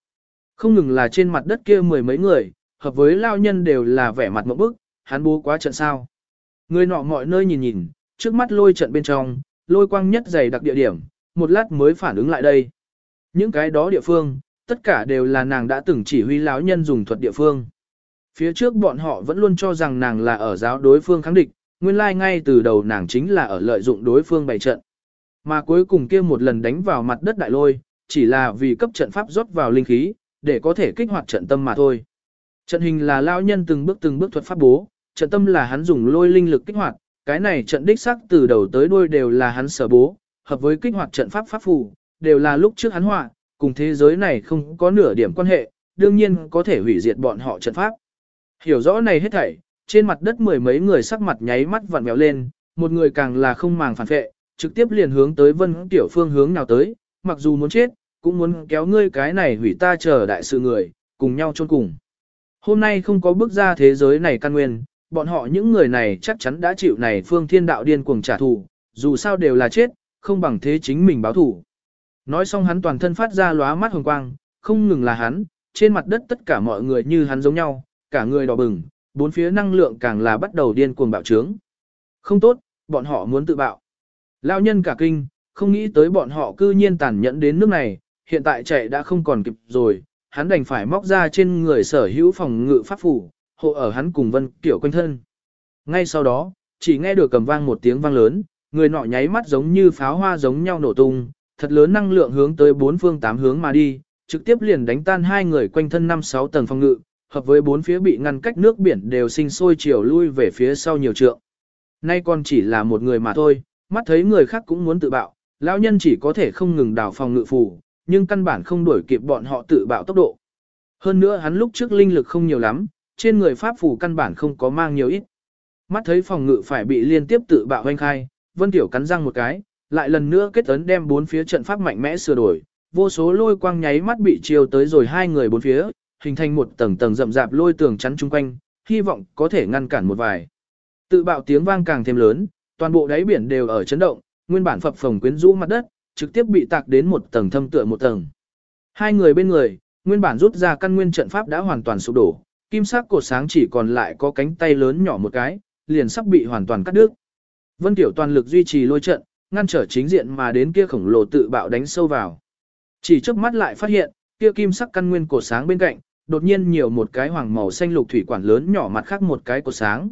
[SPEAKER 1] Không ngừng là trên mặt đất kia mười mấy người, hợp với lão nhân đều là vẻ mặt mộng bức, hắn bố quá trận sao. Người nọ mọi nơi nhìn nhìn, trước mắt lôi trận bên trong, lôi quang nhất dày đặc địa điểm, một lát mới phản ứng lại đây. Những cái đó địa phương, tất cả đều là nàng đã từng chỉ huy lão nhân dùng thuật địa phương. Phía trước bọn họ vẫn luôn cho rằng nàng là ở giáo đối phương kháng địch, nguyên lai like ngay từ đầu nàng chính là ở lợi dụng đối phương bày trận. Mà cuối cùng kia một lần đánh vào mặt đất đại lôi, chỉ là vì cấp trận pháp rót vào linh khí, để có thể kích hoạt trận tâm mà thôi. Trận hình là lão nhân từng bước từng bước thuật pháp bố, trận tâm là hắn dùng lôi linh lực kích hoạt, cái này trận đích sắc từ đầu tới đuôi đều là hắn sở bố, hợp với kích hoạt trận pháp pháp phù, đều là lúc trước hắn họa, cùng thế giới này không có nửa điểm quan hệ, đương nhiên có thể hủy diệt bọn họ trận pháp. Hiểu rõ này hết thảy, trên mặt đất mười mấy người sắc mặt nháy mắt vặn vẹo lên, một người càng là không màng phản phệ, trực tiếp liền hướng tới Vân Tiểu Phương hướng nào tới, mặc dù muốn chết, cũng muốn kéo ngươi cái này hủy ta chờ đại sự người, cùng nhau chôn cùng. Hôm nay không có bước ra thế giới này căn nguyên, bọn họ những người này chắc chắn đã chịu này phương thiên đạo điên cuồng trả thù, dù sao đều là chết, không bằng thế chính mình báo thù. Nói xong hắn toàn thân phát ra lóa mắt hồng quang, không ngừng là hắn, trên mặt đất tất cả mọi người như hắn giống nhau, cả người đỏ bừng, bốn phía năng lượng càng là bắt đầu điên cuồng bạo trướng. Không tốt, bọn họ muốn tự bạo. Lão nhân cả kinh, không nghĩ tới bọn họ cư nhiên tàn nhẫn đến nước này, hiện tại chạy đã không còn kịp rồi, hắn đành phải móc ra trên người sở hữu phòng ngự pháp phủ, hộ ở hắn cùng Vân Kiểu quanh thân. Ngay sau đó, chỉ nghe được cầm vang một tiếng vang lớn, người nọ nháy mắt giống như pháo hoa giống nhau nổ tung, thật lớn năng lượng hướng tới bốn phương tám hướng mà đi, trực tiếp liền đánh tan hai người quanh thân năm sáu tầng phòng ngự, hợp với bốn phía bị ngăn cách nước biển đều sinh sôi chiều lui về phía sau nhiều trượng. Nay còn chỉ là một người mà thôi, mắt thấy người khác cũng muốn tự bạo, lão nhân chỉ có thể không ngừng đào phòng ngự phủ, nhưng căn bản không đuổi kịp bọn họ tự bạo tốc độ. Hơn nữa hắn lúc trước linh lực không nhiều lắm, trên người pháp phủ căn bản không có mang nhiều ít. Mắt thấy phòng ngự phải bị liên tiếp tự bạo hoanh khai, Vân Tiểu cắn răng một cái, lại lần nữa kết ấn đem bốn phía trận pháp mạnh mẽ sửa đổi, vô số lôi quang nháy mắt bị chiều tới rồi hai người bốn phía, hình thành một tầng tầng rậm rạp lôi tường chắn chung quanh, hy vọng có thể ngăn cản một vài. Tự bạo tiếng vang càng thêm lớn, toàn bộ đáy biển đều ở chấn động, nguyên bản phập phồng quyến rũ mặt đất, trực tiếp bị tạc đến một tầng thâm tựa một tầng. Hai người bên người, nguyên bản rút ra căn nguyên trận pháp đã hoàn toàn sụp đổ, kim sắc cột sáng chỉ còn lại có cánh tay lớn nhỏ một cái, liền sắp bị hoàn toàn cắt đứt. Vân Tiểu toàn lực duy trì lôi trận, ngăn trở chính diện mà đến kia khổng lồ tự bạo đánh sâu vào. Chỉ trước mắt lại phát hiện, kia kim sắc căn nguyên cột sáng bên cạnh, đột nhiên nhiều một cái hoàng màu xanh lục thủy quản lớn nhỏ mặt khác một cái cột sáng.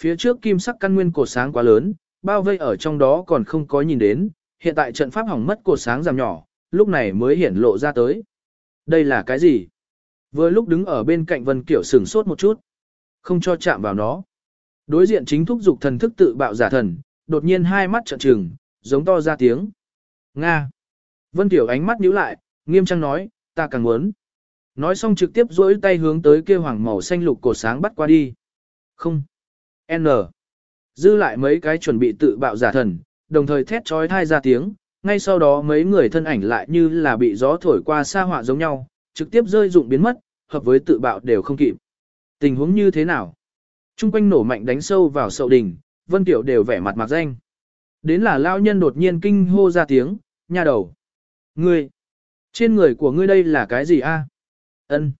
[SPEAKER 1] Phía trước kim sắc căn nguyên cột sáng quá lớn, bao vây ở trong đó còn không có nhìn đến, hiện tại trận pháp hỏng mất cột sáng giảm nhỏ, lúc này mới hiển lộ ra tới. Đây là cái gì? Vừa lúc đứng ở bên cạnh Vân Kiểu sửng sốt một chút, không cho chạm vào nó. Đối diện chính thúc dục thần thức tự bạo giả thần, đột nhiên hai mắt trợn trừng, giống to ra tiếng. Nga! Vân Tiểu ánh mắt nhíu lại, nghiêm trang nói, ta càng muốn. Nói xong trực tiếp duỗi tay hướng tới kia hoàng màu xanh lục cổ sáng bắt qua đi. Không. N. Dư lại mấy cái chuẩn bị tự bạo giả thần, đồng thời thét trói thai ra tiếng, ngay sau đó mấy người thân ảnh lại như là bị gió thổi qua xa họa giống nhau, trực tiếp rơi dụng biến mất, hợp với tự bạo đều không kịp. Tình huống như thế nào? Trung quanh nổ mạnh đánh sâu vào sậu đỉnh, Vân Tiểu đều vẻ mặt mặc danh. Đến là lao nhân đột nhiên kinh hô ra tiếng, nha đầu. Ngươi, trên người của ngươi đây là cái gì a? Ân.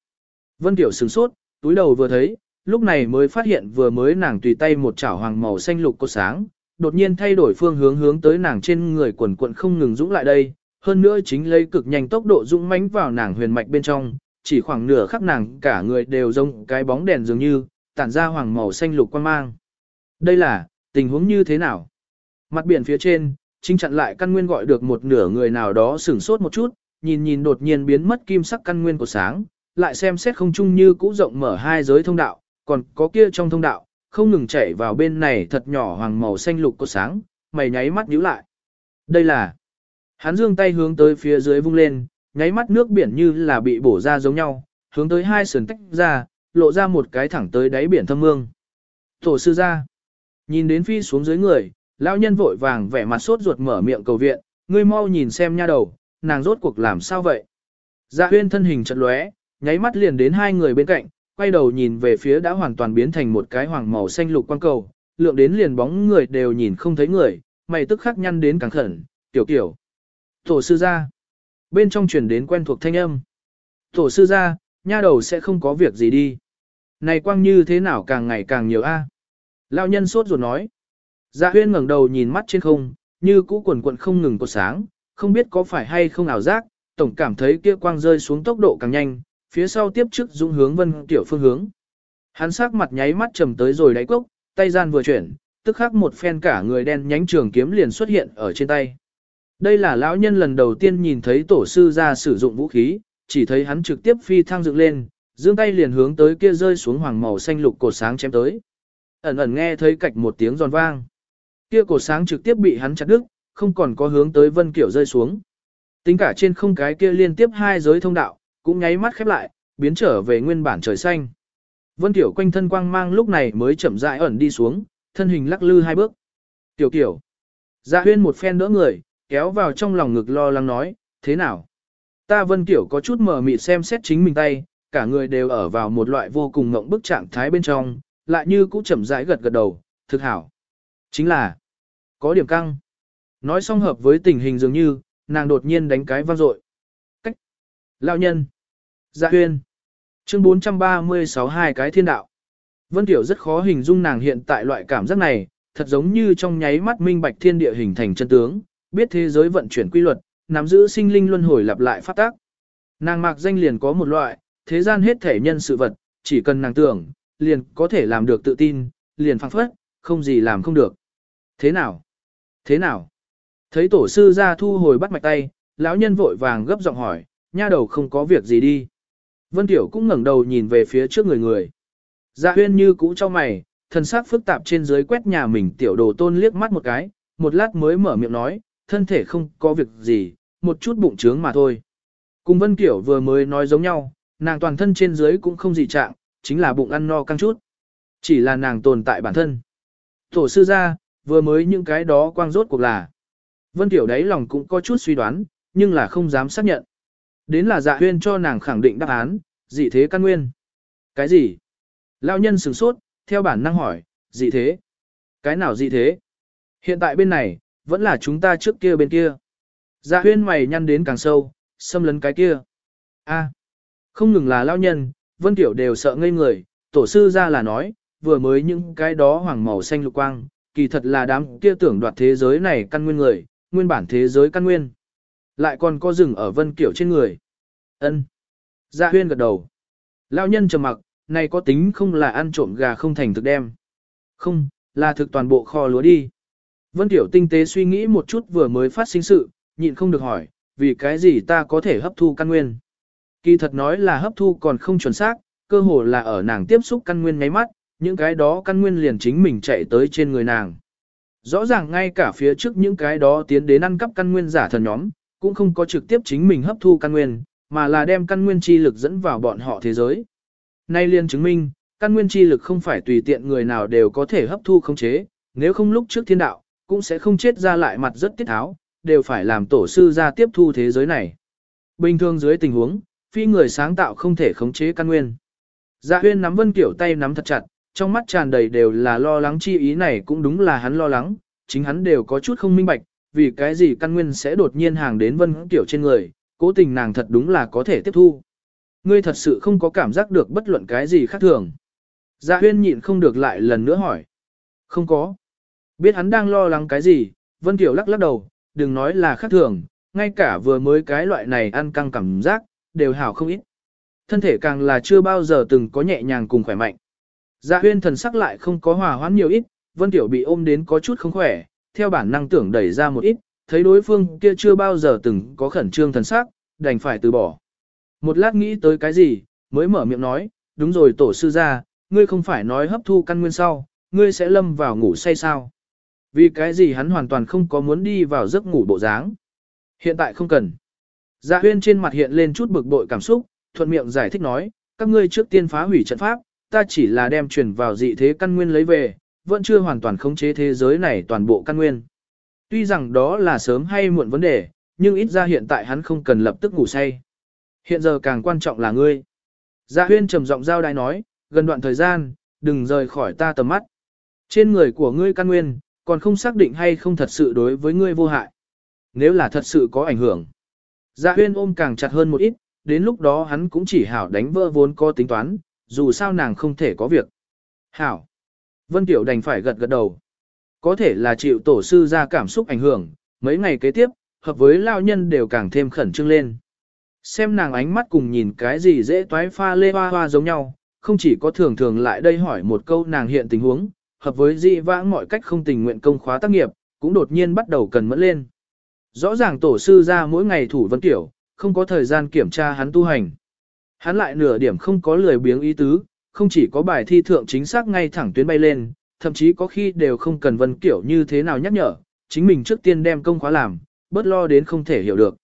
[SPEAKER 1] Vân Tiểu sửng sốt, túi đầu vừa thấy, lúc này mới phát hiện vừa mới nàng tùy tay một chảo hoàng màu xanh lục cột sáng, đột nhiên thay đổi phương hướng hướng tới nàng trên người quần quận không ngừng dũng lại đây, hơn nữa chính lấy cực nhanh tốc độ dũng mãnh vào nàng huyền mạch bên trong, chỉ khoảng nửa khắc nàng cả người đều giống cái bóng đèn dường như, tản ra hoàng màu xanh lục quang mang. Đây là, tình huống như thế nào? Mặt biển phía trên, chính chặn lại căn nguyên gọi được một nửa người nào đó sửng sốt một chút, nhìn nhìn đột nhiên biến mất kim sắc căn nguyên của sáng, lại xem xét không chung như cũ rộng mở hai giới thông đạo, còn có kia trong thông đạo, không ngừng chảy vào bên này thật nhỏ hoàng màu xanh lục của sáng, mày nháy mắt nhíu lại. Đây là, hắn dương tay hướng tới phía dưới vung lên, nháy mắt nước biển như là bị bổ ra giống nhau, hướng tới hai sườn tách ra, lộ ra một cái thẳng tới đáy biển thâm mương. Tổ sư ra, nhìn đến phi xuống dưới người, lão nhân vội vàng vẻ mặt sốt ruột mở miệng cầu viện, ngươi mau nhìn xem nha đầu, nàng rốt cuộc làm sao vậy. Dạ huyên thân hình chật lóe, nháy mắt liền đến hai người bên cạnh, quay đầu nhìn về phía đã hoàn toàn biến thành một cái hoàng màu xanh lục quang cầu, lượng đến liền bóng người đều nhìn không thấy người, mày tức khắc nhăn đến càng khẩn, tiểu kiểu. Tổ sư ra. Bên trong truyền đến quen thuộc thanh âm. Tổ sư ra, nha đầu sẽ không có việc gì đi. Này quang như thế nào càng ngày càng nhiều a. À? Lão nhân sốt ruột nói. Dạ huyên ngẩng đầu nhìn mắt trên không, như cũ quần quận không ngừng có sáng, không biết có phải hay không ảo giác, tổng cảm thấy kia quang rơi xuống tốc độ càng nhanh, phía sau tiếp trước dũng hướng vân tiểu phương hướng. Hắn sắc mặt nháy mắt trầm tới rồi đáy cốc, tay gian vừa chuyển, tức khắc một phen cả người đen nhánh trường kiếm liền xuất hiện ở trên tay. Đây là lão nhân lần đầu tiên nhìn thấy tổ sư ra sử dụng vũ khí, chỉ thấy hắn trực tiếp phi thăng dựng lên, giương tay liền hướng tới kia rơi xuống hoàng màu xanh lục cột sáng chém tới. Ẩn ẩn nghe thấy cạch một tiếng giòn vang. Kia cột sáng trực tiếp bị hắn chặt đứt, không còn có hướng tới vân kiểu rơi xuống. Tính cả trên không cái kia liên tiếp hai giới thông đạo, cũng nháy mắt khép lại, biến trở về nguyên bản trời xanh. Vân Tiểu quanh thân quang mang lúc này mới chậm rãi ẩn đi xuống, thân hình lắc lư hai bước. Tiểu Tiểu. Dạ huyên một phen đỡ người, kéo vào trong lòng ngực lo lắng nói, thế nào? Ta Vân Tiểu có chút mờ mịt xem xét chính mình tay, cả người đều ở vào một loại vô cùng ngộng bức trạng thái bên trong, lại như cũ chậm rãi gật gật đầu, thực hảo. Chính là, có điểm căng. Nói xong hợp với tình hình dường như, nàng đột nhiên đánh cái vang dội. Cách. Lão nhân. Dạ huyên. Chương 436 hai cái thiên đạo. Vân Tiểu rất khó hình dung nàng hiện tại loại cảm giác này, thật giống như trong nháy mắt minh bạch thiên địa hình thành chân tướng, biết thế giới vận chuyển quy luật, nắm giữ sinh linh luân hồi lặp lại phát tác. Nàng mạc danh liền có một loại, thế gian hết thể nhân sự vật, chỉ cần nàng tưởng, liền có thể làm được tự tin, liền phăng phất, không gì làm không được. Thế nào? Thế nào? Thấy tổ sư ra thu hồi bắt mạch tay, lão nhân vội vàng gấp giọng hỏi, nha đầu không có việc gì đi. Vân Tiểu cũng ngẩng đầu nhìn về phía trước người người. Dạ huyên như cũ cho mày, thân xác phức tạp trên dưới quét nhà mình tiểu đồ tôn liếc mắt một cái, một lát mới mở miệng nói, thân thể không có việc gì, một chút bụng trướng mà thôi. Cùng Vân Tiểu vừa mới nói giống nhau, nàng toàn thân trên dưới cũng không gì trạng, chính là bụng ăn no căng chút. Chỉ là nàng tồn tại bản thân. Tổ sư ra, vừa mới những cái đó quang rốt cuộc là. Vân Tiểu đấy lòng cũng có chút suy đoán, nhưng là không dám xác nhận. Đến là dạ huyên cho nàng khẳng định đáp án, dị thế căn nguyên. Cái gì? Lão nhân sửng sốt, theo bản năng hỏi, dị thế? Cái nào dị thế? Hiện tại bên này, vẫn là chúng ta trước kia bên kia. Dạ huyên mày nhăn đến càng sâu, xâm lấn cái kia. a không ngừng là lão nhân, Vân Tiểu đều sợ ngây người, tổ sư ra là nói, vừa mới những cái đó hoàng màu xanh lục quang, kỳ thật là đám kia tưởng đoạt thế giới này căn nguyên người, nguyên bản thế giới căn nguyên. Lại còn có rừng ở Vân Kiểu trên người. ân Dạ huyên gật đầu. Lão nhân trầm mặc, này có tính không là ăn trộm gà không thành thực đem. Không, là thực toàn bộ kho lúa đi. Vân Tiểu tinh tế suy nghĩ một chút vừa mới phát sinh sự, nhịn không được hỏi, vì cái gì ta có thể hấp thu căn nguyên. Kỳ thật nói là hấp thu còn không chuẩn xác, cơ hồ là ở nàng tiếp xúc căn nguyên ngáy mắt, những cái đó căn nguyên liền chính mình chạy tới trên người nàng. Rõ ràng ngay cả phía trước những cái đó tiến đến ăn cắp căn nguyên giả thần nhóm, cũng không có trực tiếp chính mình hấp thu căn nguyên, mà là đem căn nguyên chi lực dẫn vào bọn họ thế giới. Nay liên chứng minh, căn nguyên chi lực không phải tùy tiện người nào đều có thể hấp thu khống chế, nếu không lúc trước thiên đạo, cũng sẽ không chết ra lại mặt rất tiết tháo, đều phải làm tổ sư ra tiếp thu thế giới này. Bình thường dưới tình huống, phi người sáng tạo không thể khống chế căn nguyên. Dạ huyên nắm vân kiểu tay nắm thật chặt, trong mắt tràn đầy đều là lo lắng chi ý này cũng đúng là hắn lo lắng, chính hắn đều có chút không minh bạch, vì cái gì căn nguyên sẽ đột nhiên hàng đến vân tiểu trên người, cố tình nàng thật đúng là có thể tiếp thu. Ngươi thật sự không có cảm giác được bất luận cái gì khác thường. Dạ huyên nhịn không được lại lần nữa hỏi. Không có. Biết hắn đang lo lắng cái gì, Vân Tiểu lắc lắc đầu, đừng nói là khác thường, ngay cả vừa mới cái loại này ăn căng cảm giác, đều hảo không ít. Thân thể càng là chưa bao giờ từng có nhẹ nhàng cùng khỏe mạnh. Dạ huyên thần sắc lại không có hòa hoãn nhiều ít, Vân Tiểu bị ôm đến có chút không khỏe, theo bản năng tưởng đẩy ra một ít, thấy đối phương kia chưa bao giờ từng có khẩn trương thần sắc, đành phải từ bỏ. Một lát nghĩ tới cái gì, mới mở miệng nói, đúng rồi tổ sư ra, ngươi không phải nói hấp thu căn nguyên sau, ngươi sẽ lâm vào ngủ say sao. Vì cái gì hắn hoàn toàn không có muốn đi vào giấc ngủ bộ dáng. Hiện tại không cần. Dạ huyên trên mặt hiện lên chút bực bội cảm xúc, thuận miệng giải thích nói, các ngươi trước tiên phá hủy trận pháp, ta chỉ là đem truyền vào dị thế căn nguyên lấy về, vẫn chưa hoàn toàn khống chế thế giới này toàn bộ căn nguyên. Tuy rằng đó là sớm hay muộn vấn đề, nhưng ít ra hiện tại hắn không cần lập tức ngủ say. Hiện giờ càng quan trọng là ngươi. Dạ huyên trầm giọng giao đai nói, gần đoạn thời gian, đừng rời khỏi ta tầm mắt. Trên người của ngươi căn nguyên, còn không xác định hay không thật sự đối với ngươi vô hại. Nếu là thật sự có ảnh hưởng. Dạ huyên ôm càng chặt hơn một ít, đến lúc đó hắn cũng chỉ hảo đánh vỡ vốn có tính toán, dù sao nàng không thể có việc. Hảo. Vân Tiểu đành phải gật gật đầu. Có thể là chịu tổ sư ra cảm xúc ảnh hưởng, mấy ngày kế tiếp, hợp với lao nhân đều càng thêm khẩn trương lên. Xem nàng ánh mắt cùng nhìn cái gì dễ toái pha lê hoa hoa giống nhau, không chỉ có thường thường lại đây hỏi một câu nàng hiện tình huống, hợp với dị vãng mọi cách không tình nguyện công khóa tác nghiệp, cũng đột nhiên bắt đầu cần mẫn lên. Rõ ràng tổ sư ra mỗi ngày thủ vân tiểu, không có thời gian kiểm tra hắn tu hành. Hắn lại nửa điểm không có lười biếng ý tứ, không chỉ có bài thi thượng chính xác ngay thẳng tuyến bay lên, thậm chí có khi đều không cần vân kiểu như thế nào nhắc nhở, chính mình trước tiên đem công khóa làm, bớt lo đến không thể hiểu được.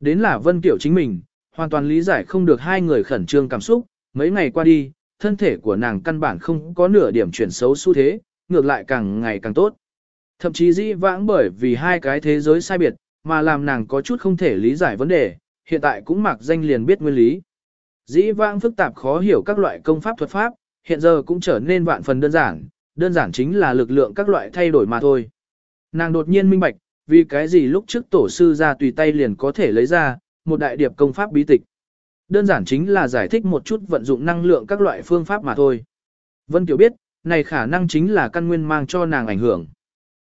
[SPEAKER 1] Đến là vân kiểu chính mình, hoàn toàn lý giải không được hai người khẩn trương cảm xúc, mấy ngày qua đi, thân thể của nàng căn bản không có nửa điểm chuyển xấu xu thế, ngược lại càng ngày càng tốt. Thậm chí dĩ vãng bởi vì hai cái thế giới sai biệt, mà làm nàng có chút không thể lý giải vấn đề, hiện tại cũng mặc danh liền biết nguyên lý. Dĩ vãng phức tạp khó hiểu các loại công pháp thuật pháp, hiện giờ cũng trở nên vạn phần đơn giản, đơn giản chính là lực lượng các loại thay đổi mà thôi. Nàng đột nhiên minh bạch, vì cái gì lúc trước tổ sư ra tùy tay liền có thể lấy ra, một đại điệp công pháp bí tịch. Đơn giản chính là giải thích một chút vận dụng năng lượng các loại phương pháp mà thôi. Vân Kiều biết, này khả năng chính là căn nguyên mang cho nàng ảnh hưởng.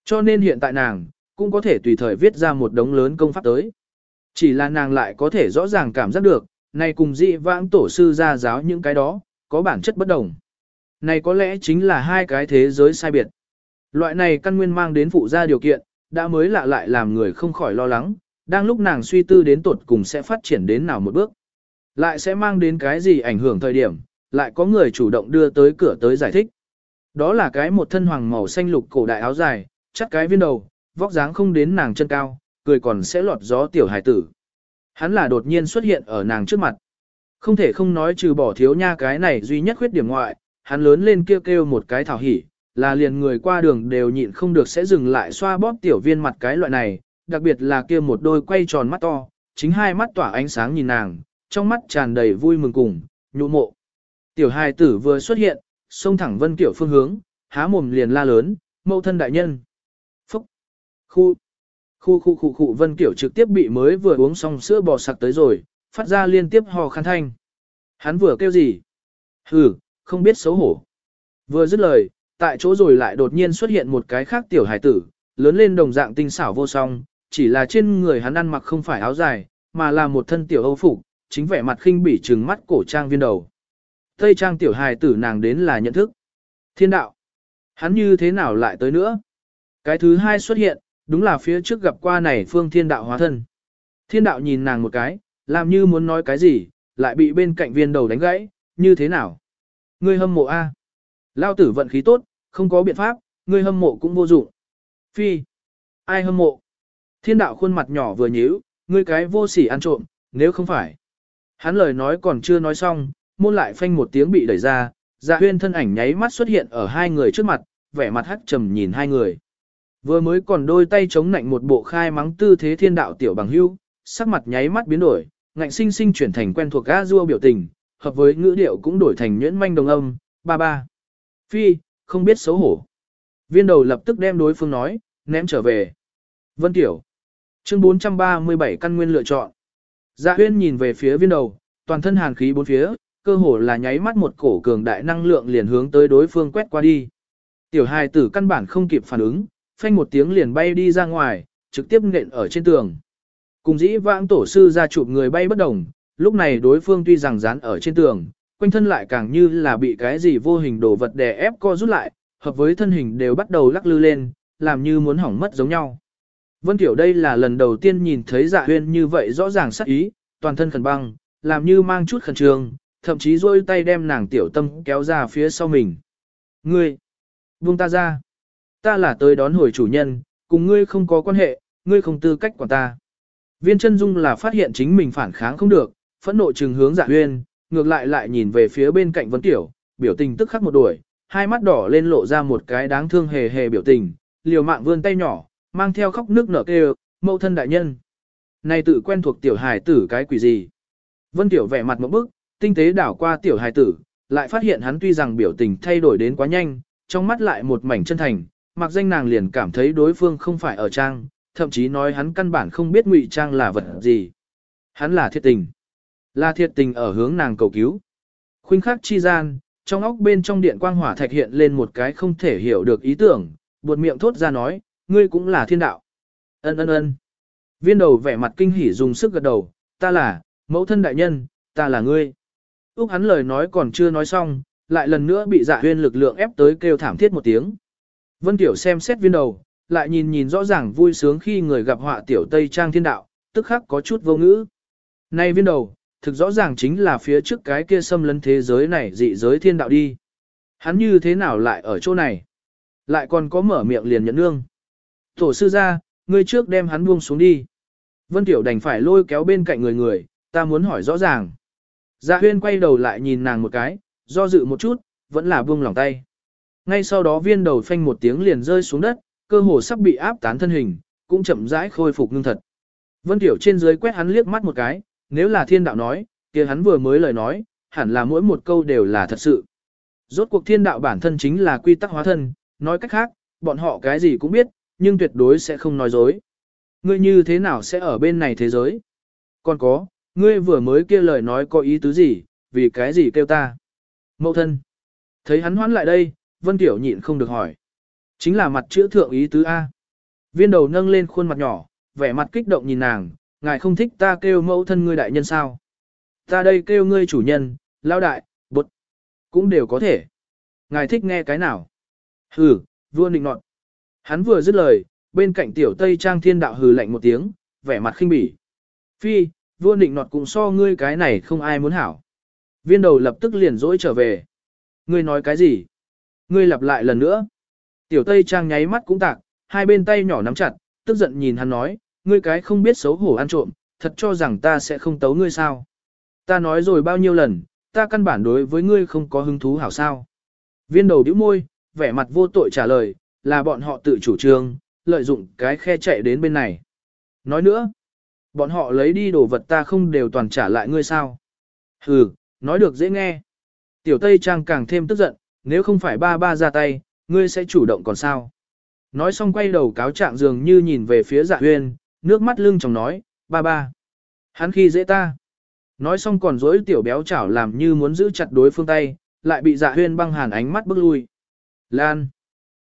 [SPEAKER 1] Cho nên hiện tại nàng, cũng có thể tùy thời viết ra một đống lớn công pháp tới. Chỉ là nàng lại có thể rõ ràng cảm giác được, này cùng dị vãng tổ sư ra giáo những cái đó, có bản chất bất đồng. Này có lẽ chính là hai cái thế giới sai biệt. Loại này căn nguyên mang đến phụ gia điều kiện, đã mới lạ lại làm người không khỏi lo lắng, đang lúc nàng suy tư đến tuột cùng sẽ phát triển đến nào một bước. Lại sẽ mang đến cái gì ảnh hưởng thời điểm, lại có người chủ động đưa tới cửa tới giải thích. Đó là cái một thân hoàng màu xanh lục cổ đại áo dài, chắc cái viên đầu, vóc dáng không đến nàng chân cao, cười còn sẽ lọt gió tiểu hải tử. Hắn là đột nhiên xuất hiện ở nàng trước mặt. Không thể không nói trừ bỏ thiếu nha cái này duy nhất khuyết điểm ngoại, hắn lớn lên kêu kêu một cái thảo hỉ, là liền người qua đường đều nhịn không được sẽ dừng lại xoa bóp tiểu viên mặt cái loại này, đặc biệt là kia một đôi quay tròn mắt to, chính hai mắt tỏa ánh sáng nhìn nàng, trong mắt tràn đầy vui mừng cùng, nhũ mộ. Tiểu hài tử vừa xuất hiện, xông thẳng vân kiểu phương hướng, há mồm liền la lớn, mẫu thân đại nhân. Phúc! Khu! Khu khu khu khu vân kiểu trực tiếp bị mới vừa uống xong sữa bò sặc tới rồi, phát ra liên tiếp hò khăn thanh. Hắn vừa kêu gì? Hừ, không biết xấu hổ. Vừa dứt lời, tại chỗ rồi lại đột nhiên xuất hiện một cái khác tiểu hải tử, lớn lên đồng dạng tinh xảo vô song, chỉ là trên người hắn ăn mặc không phải áo dài, mà là một thân tiểu âu phục, chính vẻ mặt khinh bỉ trừng mắt cổ trang viên đầu. Tây trang tiểu hài tử nàng đến là nhận thức. Thiên đạo. Hắn như thế nào lại tới nữa? Cái thứ hai xuất hiện, đúng là phía trước gặp qua này phương thiên đạo hóa thân. Thiên đạo nhìn nàng một cái, làm như muốn nói cái gì, lại bị bên cạnh viên đầu đánh gãy, như thế nào? Ngươi hâm mộ A. Lao tử vận khí tốt, không có biện pháp, ngươi hâm mộ cũng vô dụng. Phi. Ai hâm mộ? Thiên đạo khuôn mặt nhỏ vừa nhíu, ngươi cái vô sỉ ăn trộm, nếu không phải. Hắn lời nói còn chưa nói xong, môn lại phanh một tiếng bị đẩy ra, dạ huyên thân ảnh nháy mắt xuất hiện ở hai người trước mặt, vẻ mặt hắc trầm nhìn hai người. Vừa mới còn đôi tay chống nạnh một bộ khai mắng tư thế thiên đạo tiểu bằng hưu, sắc mặt nháy mắt biến đổi, ngạnh sinh sinh chuyển thành quen thuộc gã rua biểu tình, hợp với ngữ điệu cũng đổi thành nhuyễn manh đồng âm, ba ba. Phi, không biết xấu hổ. Viên đầu lập tức đem đối phương nói, ném trở về. Vân Tiểu. Chương 437 căn nguyên lựa chọn. Dạ huyên nhìn về phía viên đầu, toàn thân hàn khí bốn phía, cơ hồ là nháy mắt một cổ cường đại năng lượng liền hướng tới đối phương quét qua đi. Tiểu hài tử căn bản không kịp phản ứng, phanh một tiếng liền bay đi ra ngoài, trực tiếp nện ở trên tường. Cùng dĩ vãng tổ sư ra chụp người bay bất đồng, lúc này đối phương tuy rằng dán ở trên tường, quanh thân lại càng như là bị cái gì vô hình đồ vật đè ép co rút lại, hợp với thân hình đều bắt đầu lắc lư lên, làm như muốn hỏng mất giống nhau. Vân Tiểu đây là lần đầu tiên nhìn thấy dạ huyên như vậy rõ ràng sắc ý, toàn thân khẩn băng, làm như mang chút khẩn trương, thậm chí rôi tay đem nàng tiểu tâm kéo ra phía sau mình. Ngươi, buông ta ra. Ta là tới đón hồi chủ nhân, cùng ngươi không có quan hệ, ngươi không tư cách quản ta. Viên chân dung là phát hiện chính mình phản kháng không được, phẫn nộ trừng hướng dạ huyên, ngược lại lại nhìn về phía bên cạnh Vân Tiểu, biểu tình tức khắc một đuổi, hai mắt đỏ lên lộ ra một cái đáng thương hề hề biểu tình, liều mạng vươn tay nhỏ, mang theo khóc nước nở kêu, mẫu thân đại nhân. Này tự quen thuộc tiểu hài tử cái quỷ gì? Vân Tiểu vẻ mặt một bức, tinh tế đảo qua tiểu hài tử, lại phát hiện hắn tuy rằng biểu tình thay đổi đến quá nhanh, trong mắt lại một mảnh chân thành, mặc danh nàng liền cảm thấy đối phương không phải ở trang, thậm chí nói hắn căn bản không biết ngụy trang là vật gì. Hắn là thiệt tình. Là thiệt tình ở hướng nàng cầu cứu. Khuynh khắc chi gian, trong óc bên trong điện quang hỏa thạch hiện lên một cái không thể hiểu được ý tưởng, buột miệng thốt ra nói, ngươi cũng là thiên đạo. Ân ân ân. Viên đầu vẻ mặt kinh hỉ dùng sức gật đầu, ta là, mẫu thân đại nhân, ta là ngươi. Úc hắn lời nói còn chưa nói xong, lại lần nữa bị dạ huyên lực lượng ép tới kêu thảm thiết một tiếng. Vân Tiểu xem xét viên đầu, lại nhìn nhìn rõ ràng vui sướng khi người gặp họa Tiểu Tây Trang thiên đạo, tức khắc có chút vô ngữ. Nay viên đầu, thực rõ ràng chính là phía trước cái kia xâm lấn thế giới này dị giới thiên đạo đi. Hắn như thế nào lại ở chỗ này? Lại còn có mở miệng liền nhận nương. Tổ sư ra, ngươi trước đem hắn buông xuống đi. Vân Tiểu đành phải lôi kéo bên cạnh người người, ta muốn hỏi rõ ràng. Dạ huyên quay đầu lại nhìn nàng một cái, do dự một chút, vẫn là buông lòng tay. Ngay sau đó viên đầu phanh một tiếng liền rơi xuống đất, cơ hồ sắp bị áp tán thân hình, cũng chậm rãi khôi phục ngưng thật. Vân Tiểu trên dưới quét hắn liếc mắt một cái, nếu là thiên đạo nói, kia hắn vừa mới lời nói, hẳn là mỗi một câu đều là thật sự. Rốt cuộc thiên đạo bản thân chính là quy tắc hóa thân, nói cách khác, bọn họ cái gì cũng biết, nhưng tuyệt đối sẽ không nói dối. Ngươi như thế nào sẽ ở bên này thế giới? Còn có, ngươi vừa mới kia lời nói có ý tứ gì, vì cái gì kêu ta? Mậu thân. Thấy hắn hoán lại đây, Vân Tiểu nhịn không được hỏi. Chính là mặt chữ thượng ý tứ A. Viên đầu nâng lên khuôn mặt nhỏ, vẻ mặt kích động nhìn nàng, ngài không thích ta kêu mẫu thân ngươi đại nhân sao? Ta đây kêu ngươi chủ nhân, lao đại, bột, cũng đều có thể. Ngài thích nghe cái nào? Hừ, vua nịnh nọt. Hắn vừa dứt lời, bên cạnh tiểu tây trang thiên đạo hừ lạnh một tiếng, vẻ mặt khinh bỉ. Phi, vua nịnh nọt cũng so ngươi cái này không ai muốn hảo. Viên đầu lập tức liền dỗi trở về. Ngươi nói cái gì? Ngươi lặp lại lần nữa. Tiểu tây trang nháy mắt cũng tạc, hai bên tay nhỏ nắm chặt, tức giận nhìn hắn nói, ngươi cái không biết xấu hổ ăn trộm, thật cho rằng ta sẽ không tấu ngươi sao. Ta nói rồi bao nhiêu lần, ta căn bản đối với ngươi không có hứng thú hảo sao. Viên đầu bĩu môi, vẻ mặt vô tội trả lời, là bọn họ tự chủ trương, lợi dụng cái khe chạy đến bên này. Nói nữa, bọn họ lấy đi đồ vật ta không đều toàn trả lại ngươi sao. Hừ, nói được dễ nghe. Tiểu Tây Trang càng thêm tức giận, nếu không phải ba ba ra tay, ngươi sẽ chủ động còn sao. Nói xong quay đầu cáo trạng dường như nhìn về phía dạ huyên, nước mắt lưng chồng nói, ba ba. Hắn khi dễ ta. Nói xong còn dối tiểu béo chảo làm như muốn giữ chặt đối phương tay, lại bị dạ huyên băng hàn ánh mắt bước lui. Lan.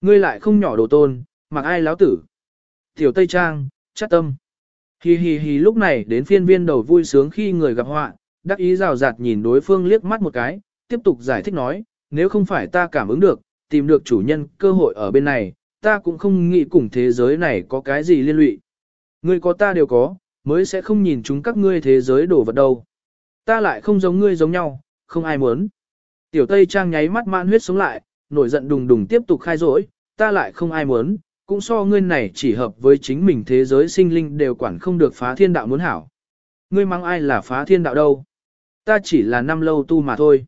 [SPEAKER 1] Ngươi lại không nhỏ đồ tôn, mặc ai láo tử. Tiểu Tây Trang, chắc tâm. Hi hi hi lúc này đến phiên viên đầu vui sướng khi người gặp họa, đắc ý rào rạt nhìn đối phương liếc mắt một cái, tiếp tục giải thích nói, nếu không phải ta cảm ứng được, tìm được chủ nhân cơ hội ở bên này, ta cũng không nghĩ cùng thế giới này có cái gì liên lụy. Ngươi có ta đều có, mới sẽ không nhìn chúng các ngươi thế giới đổ vật đâu. Ta lại không giống ngươi giống nhau, không ai muốn. Tiểu Tây Trang nháy mắt man huyết sống lại, nổi giận đùng đùng tiếp tục khai rỗi, ta lại không ai muốn, cũng so ngươi này chỉ hợp với chính mình thế giới sinh linh đều quản không được phá thiên đạo muốn hảo. Ngươi mang ai là phá thiên đạo đâu? Ta chỉ là năm lâu tu mà thôi.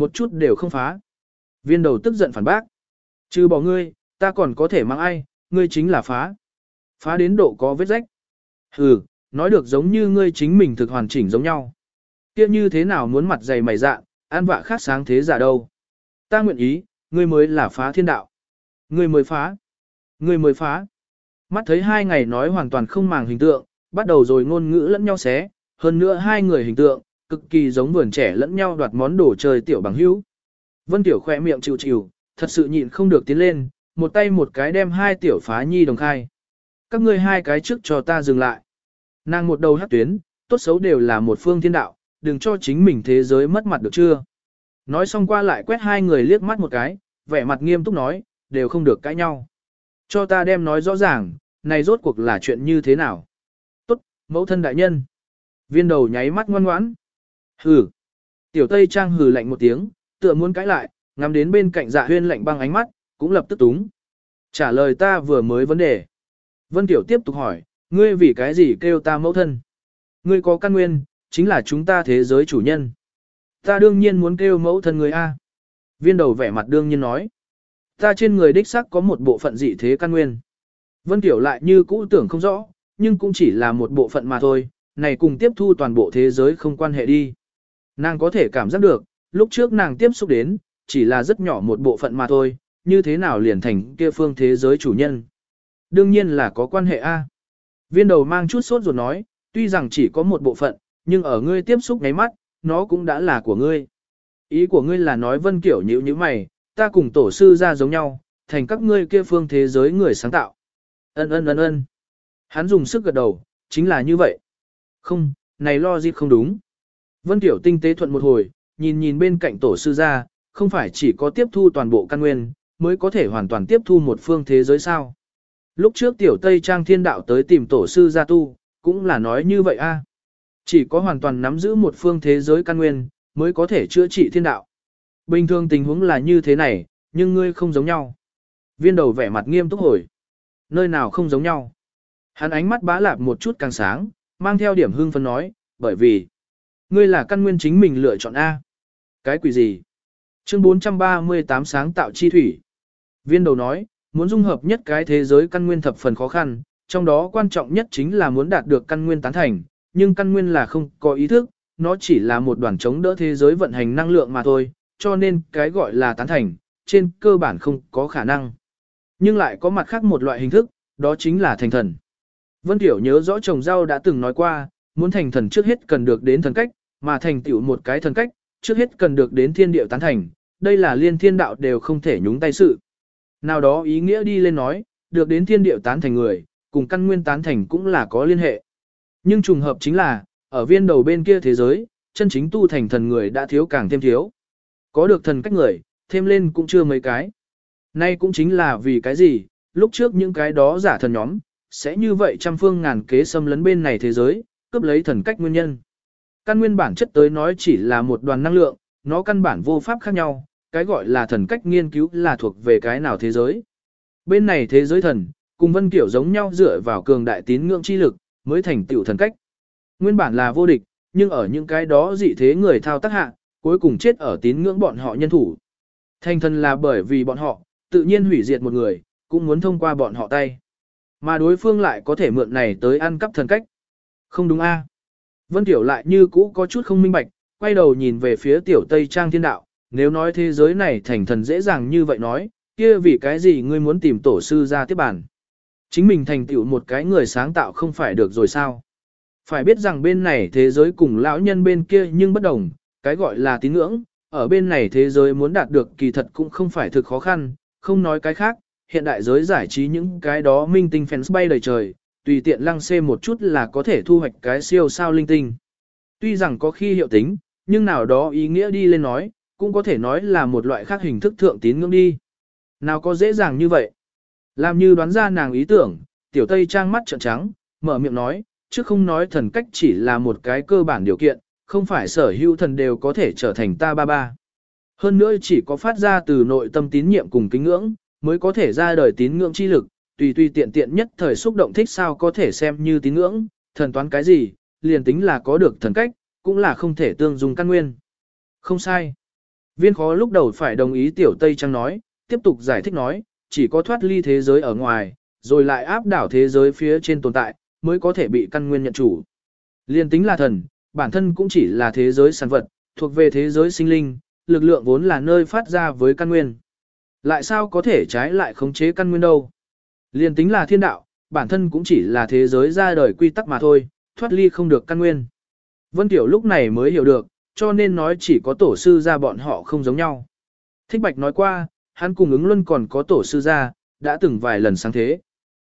[SPEAKER 1] Một chút đều không phá. Viên đầu tức giận phản bác. Chứ bỏ ngươi, ta còn có thể mang ai, ngươi chính là phá. Phá đến độ có vết rách. Hừ, nói được giống như ngươi chính mình thực hoàn chỉnh giống nhau. Kia như thế nào muốn mặt dày mày dạ, an vạ khác sáng thế giả đâu. Ta nguyện ý, ngươi mới là phá thiên đạo. Ngươi mới phá. Ngươi mới phá. Mắt thấy hai ngày nói hoàn toàn không màng hình tượng, bắt đầu rồi ngôn ngữ lẫn nhau xé, hơn nữa hai người hình tượng, cực kỳ giống vườn trẻ lẫn nhau đoạt món đồ chơi tiểu bằng hữu. Vân Tiểu khỏe miệng chịu chịu, thật sự nhịn không được tiến lên, một tay một cái đem hai tiểu phá nhi đồng khai. Các ngươi hai cái trước cho ta dừng lại. Nàng một đầu hát tuyến, tốt xấu đều là một phương thiên đạo, đừng cho chính mình thế giới mất mặt được chưa. Nói xong qua lại quét hai người liếc mắt một cái, vẻ mặt nghiêm túc nói, đều không được cãi nhau. Cho ta đem nói rõ ràng, này rốt cuộc là chuyện như thế nào. Tốt, mẫu thân đại nhân. Viên đầu nháy mắt ngoan ngoãn. Hừ. Tiểu Tây Trang hừ lạnh một tiếng, tựa muốn cãi lại, ngắm đến bên cạnh dạ huyên lạnh băng ánh mắt, cũng lập tức túng. Trả lời ta vừa mới vấn đề. Vân Tiểu tiếp tục hỏi, ngươi vì cái gì kêu ta mẫu thân? Ngươi có căn nguyên, chính là chúng ta thế giới chủ nhân. Ta đương nhiên muốn kêu mẫu thân người A. Viên đầu vẻ mặt đương nhiên nói. Ta trên người đích sắc có một bộ phận dị thế căn nguyên. Vân Tiểu lại như cũ tưởng không rõ, nhưng cũng chỉ là một bộ phận mà thôi, này cùng tiếp thu toàn bộ thế giới không quan hệ đi. Nàng có thể cảm giác được, lúc trước nàng tiếp xúc đến, chỉ là rất nhỏ một bộ phận mà thôi, như thế nào liền thành kia phương thế giới chủ nhân. Đương nhiên là có quan hệ A. Viên đầu mang chút sốt ruột nói, tuy rằng chỉ có một bộ phận, nhưng ở ngươi tiếp xúc ngáy mắt, nó cũng đã là của ngươi. Ý của ngươi là nói vân kiểu nhữ như mày, ta cùng tổ sư ra giống nhau, thành các ngươi kia phương thế giới người sáng tạo. Ân ân ân ân. Hắn dùng sức gật đầu, chính là như vậy. Không, này lo gì không đúng. Vân Tiểu tinh tế thuận một hồi, nhìn nhìn bên cạnh tổ sư ra, không phải chỉ có tiếp thu toàn bộ căn nguyên, mới có thể hoàn toàn tiếp thu một phương thế giới sao. Lúc trước Tiểu Tây Trang Thiên Đạo tới tìm tổ sư gia tu, cũng là nói như vậy a. À? Chỉ có hoàn toàn nắm giữ một phương thế giới căn nguyên, mới có thể chữa trị thiên đạo. Bình thường tình huống là như thế này, nhưng ngươi không giống nhau. Viên đầu vẻ mặt nghiêm túc hồi. Nơi nào không giống nhau. Hắn ánh mắt bá lạp một chút càng sáng, mang theo điểm hưng phấn nói, bởi vì ngươi là căn nguyên chính mình lựa chọn A. Cái quỷ gì? Chương 438 sáng tạo chi thủy. Viên đầu nói, muốn dung hợp nhất cái thế giới căn nguyên thập phần khó khăn, trong đó quan trọng nhất chính là muốn đạt được căn nguyên tán thành, nhưng căn nguyên là không có ý thức, nó chỉ là một đoàn chống đỡ thế giới vận hành năng lượng mà thôi, cho nên cái gọi là tán thành, trên cơ bản không có khả năng. Nhưng lại có mặt khác một loại hình thức, đó chính là thành thần. Vân Tiểu nhớ rõ chồng rau đã từng nói qua, muốn thành thần trước hết cần được đến thần cách, mà thành tựu một cái thần cách, trước hết cần được đến thiên điệu tán thành, đây là liên thiên đạo đều không thể nhúng tay sự. Nào đó ý nghĩa đi lên nói, được đến thiên điệu tán thành người, cùng căn nguyên tán thành cũng là có liên hệ. Nhưng trùng hợp chính là, ở viên đầu bên kia thế giới, chân chính tu thành thần người đã thiếu càng thêm thiếu. Có được thần cách người, thêm lên cũng chưa mấy cái. Nay cũng chính là vì cái gì, lúc trước những cái đó giả thần nhóm, sẽ như vậy trăm phương ngàn kế xâm lấn bên này thế giới, cướp lấy thần cách nguyên nhân. Căn nguyên bản chất tới nói chỉ là một đoàn năng lượng, nó căn bản vô pháp khác nhau, cái gọi là thần cách nghiên cứu là thuộc về cái nào thế giới. Bên này thế giới thần, cùng vân kiểu giống nhau dựa vào cường đại tín ngưỡng chi lực, mới thành tiểu thần cách. Nguyên bản là vô địch, nhưng ở những cái đó dị thế người thao tác hạ, cuối cùng chết ở tín ngưỡng bọn họ nhân thủ. Thành thần là bởi vì bọn họ, tự nhiên hủy diệt một người, cũng muốn thông qua bọn họ tay. Mà đối phương lại có thể mượn này tới ăn cắp thần cách. Không đúng a? Vân Tiểu lại như cũ có chút không minh bạch, quay đầu nhìn về phía Tiểu Tây Trang Thiên Đạo, nếu nói thế giới này thành thần dễ dàng như vậy nói, kia vì cái gì ngươi muốn tìm tổ sư ra tiếp bản. Chính mình thành tựu một cái người sáng tạo không phải được rồi sao? Phải biết rằng bên này thế giới cùng lão nhân bên kia nhưng bất đồng, cái gọi là tín ngưỡng, ở bên này thế giới muốn đạt được kỳ thật cũng không phải thực khó khăn, không nói cái khác, hiện đại giới giải trí những cái đó minh tinh fans bay đầy trời, tùy tiện lăng xê một chút là có thể thu hoạch cái siêu sao linh tinh. Tuy rằng có khi hiệu tính, nhưng nào đó ý nghĩa đi lên nói, cũng có thể nói là một loại khác hình thức thượng tín ngưỡng đi. Nào có dễ dàng như vậy. Làm như đoán ra nàng ý tưởng, tiểu tây trang mắt trợn trắng, mở miệng nói, chứ không nói thần cách chỉ là một cái cơ bản điều kiện, không phải sở hữu thần đều có thể trở thành ta ba ba. Hơn nữa chỉ có phát ra từ nội tâm tín nhiệm cùng kính ngưỡng, mới có thể ra đời tín ngưỡng chi lực, tùy tùy tiện tiện nhất thời xúc động thích sao có thể xem như tín ngưỡng, thần toán cái gì, liền tính là có được thần cách, cũng là không thể tương dung căn nguyên. Không sai. Viên khó lúc đầu phải đồng ý tiểu Tây Trang nói, tiếp tục giải thích nói, chỉ có thoát ly thế giới ở ngoài, rồi lại áp đảo thế giới phía trên tồn tại, mới có thể bị căn nguyên nhận chủ. Liên tính là thần, bản thân cũng chỉ là thế giới sản vật, thuộc về thế giới sinh linh, lực lượng vốn là nơi phát ra với căn nguyên. Lại sao có thể trái lại khống chế căn nguyên đâu? Liên tính là thiên đạo, bản thân cũng chỉ là thế giới ra đời quy tắc mà thôi, thoát ly không được căn nguyên. Vân Tiểu lúc này mới hiểu được, cho nên nói chỉ có tổ sư ra bọn họ không giống nhau. Thích Bạch nói qua, hắn cùng ứng luân còn có tổ sư ra, đã từng vài lần sáng thế.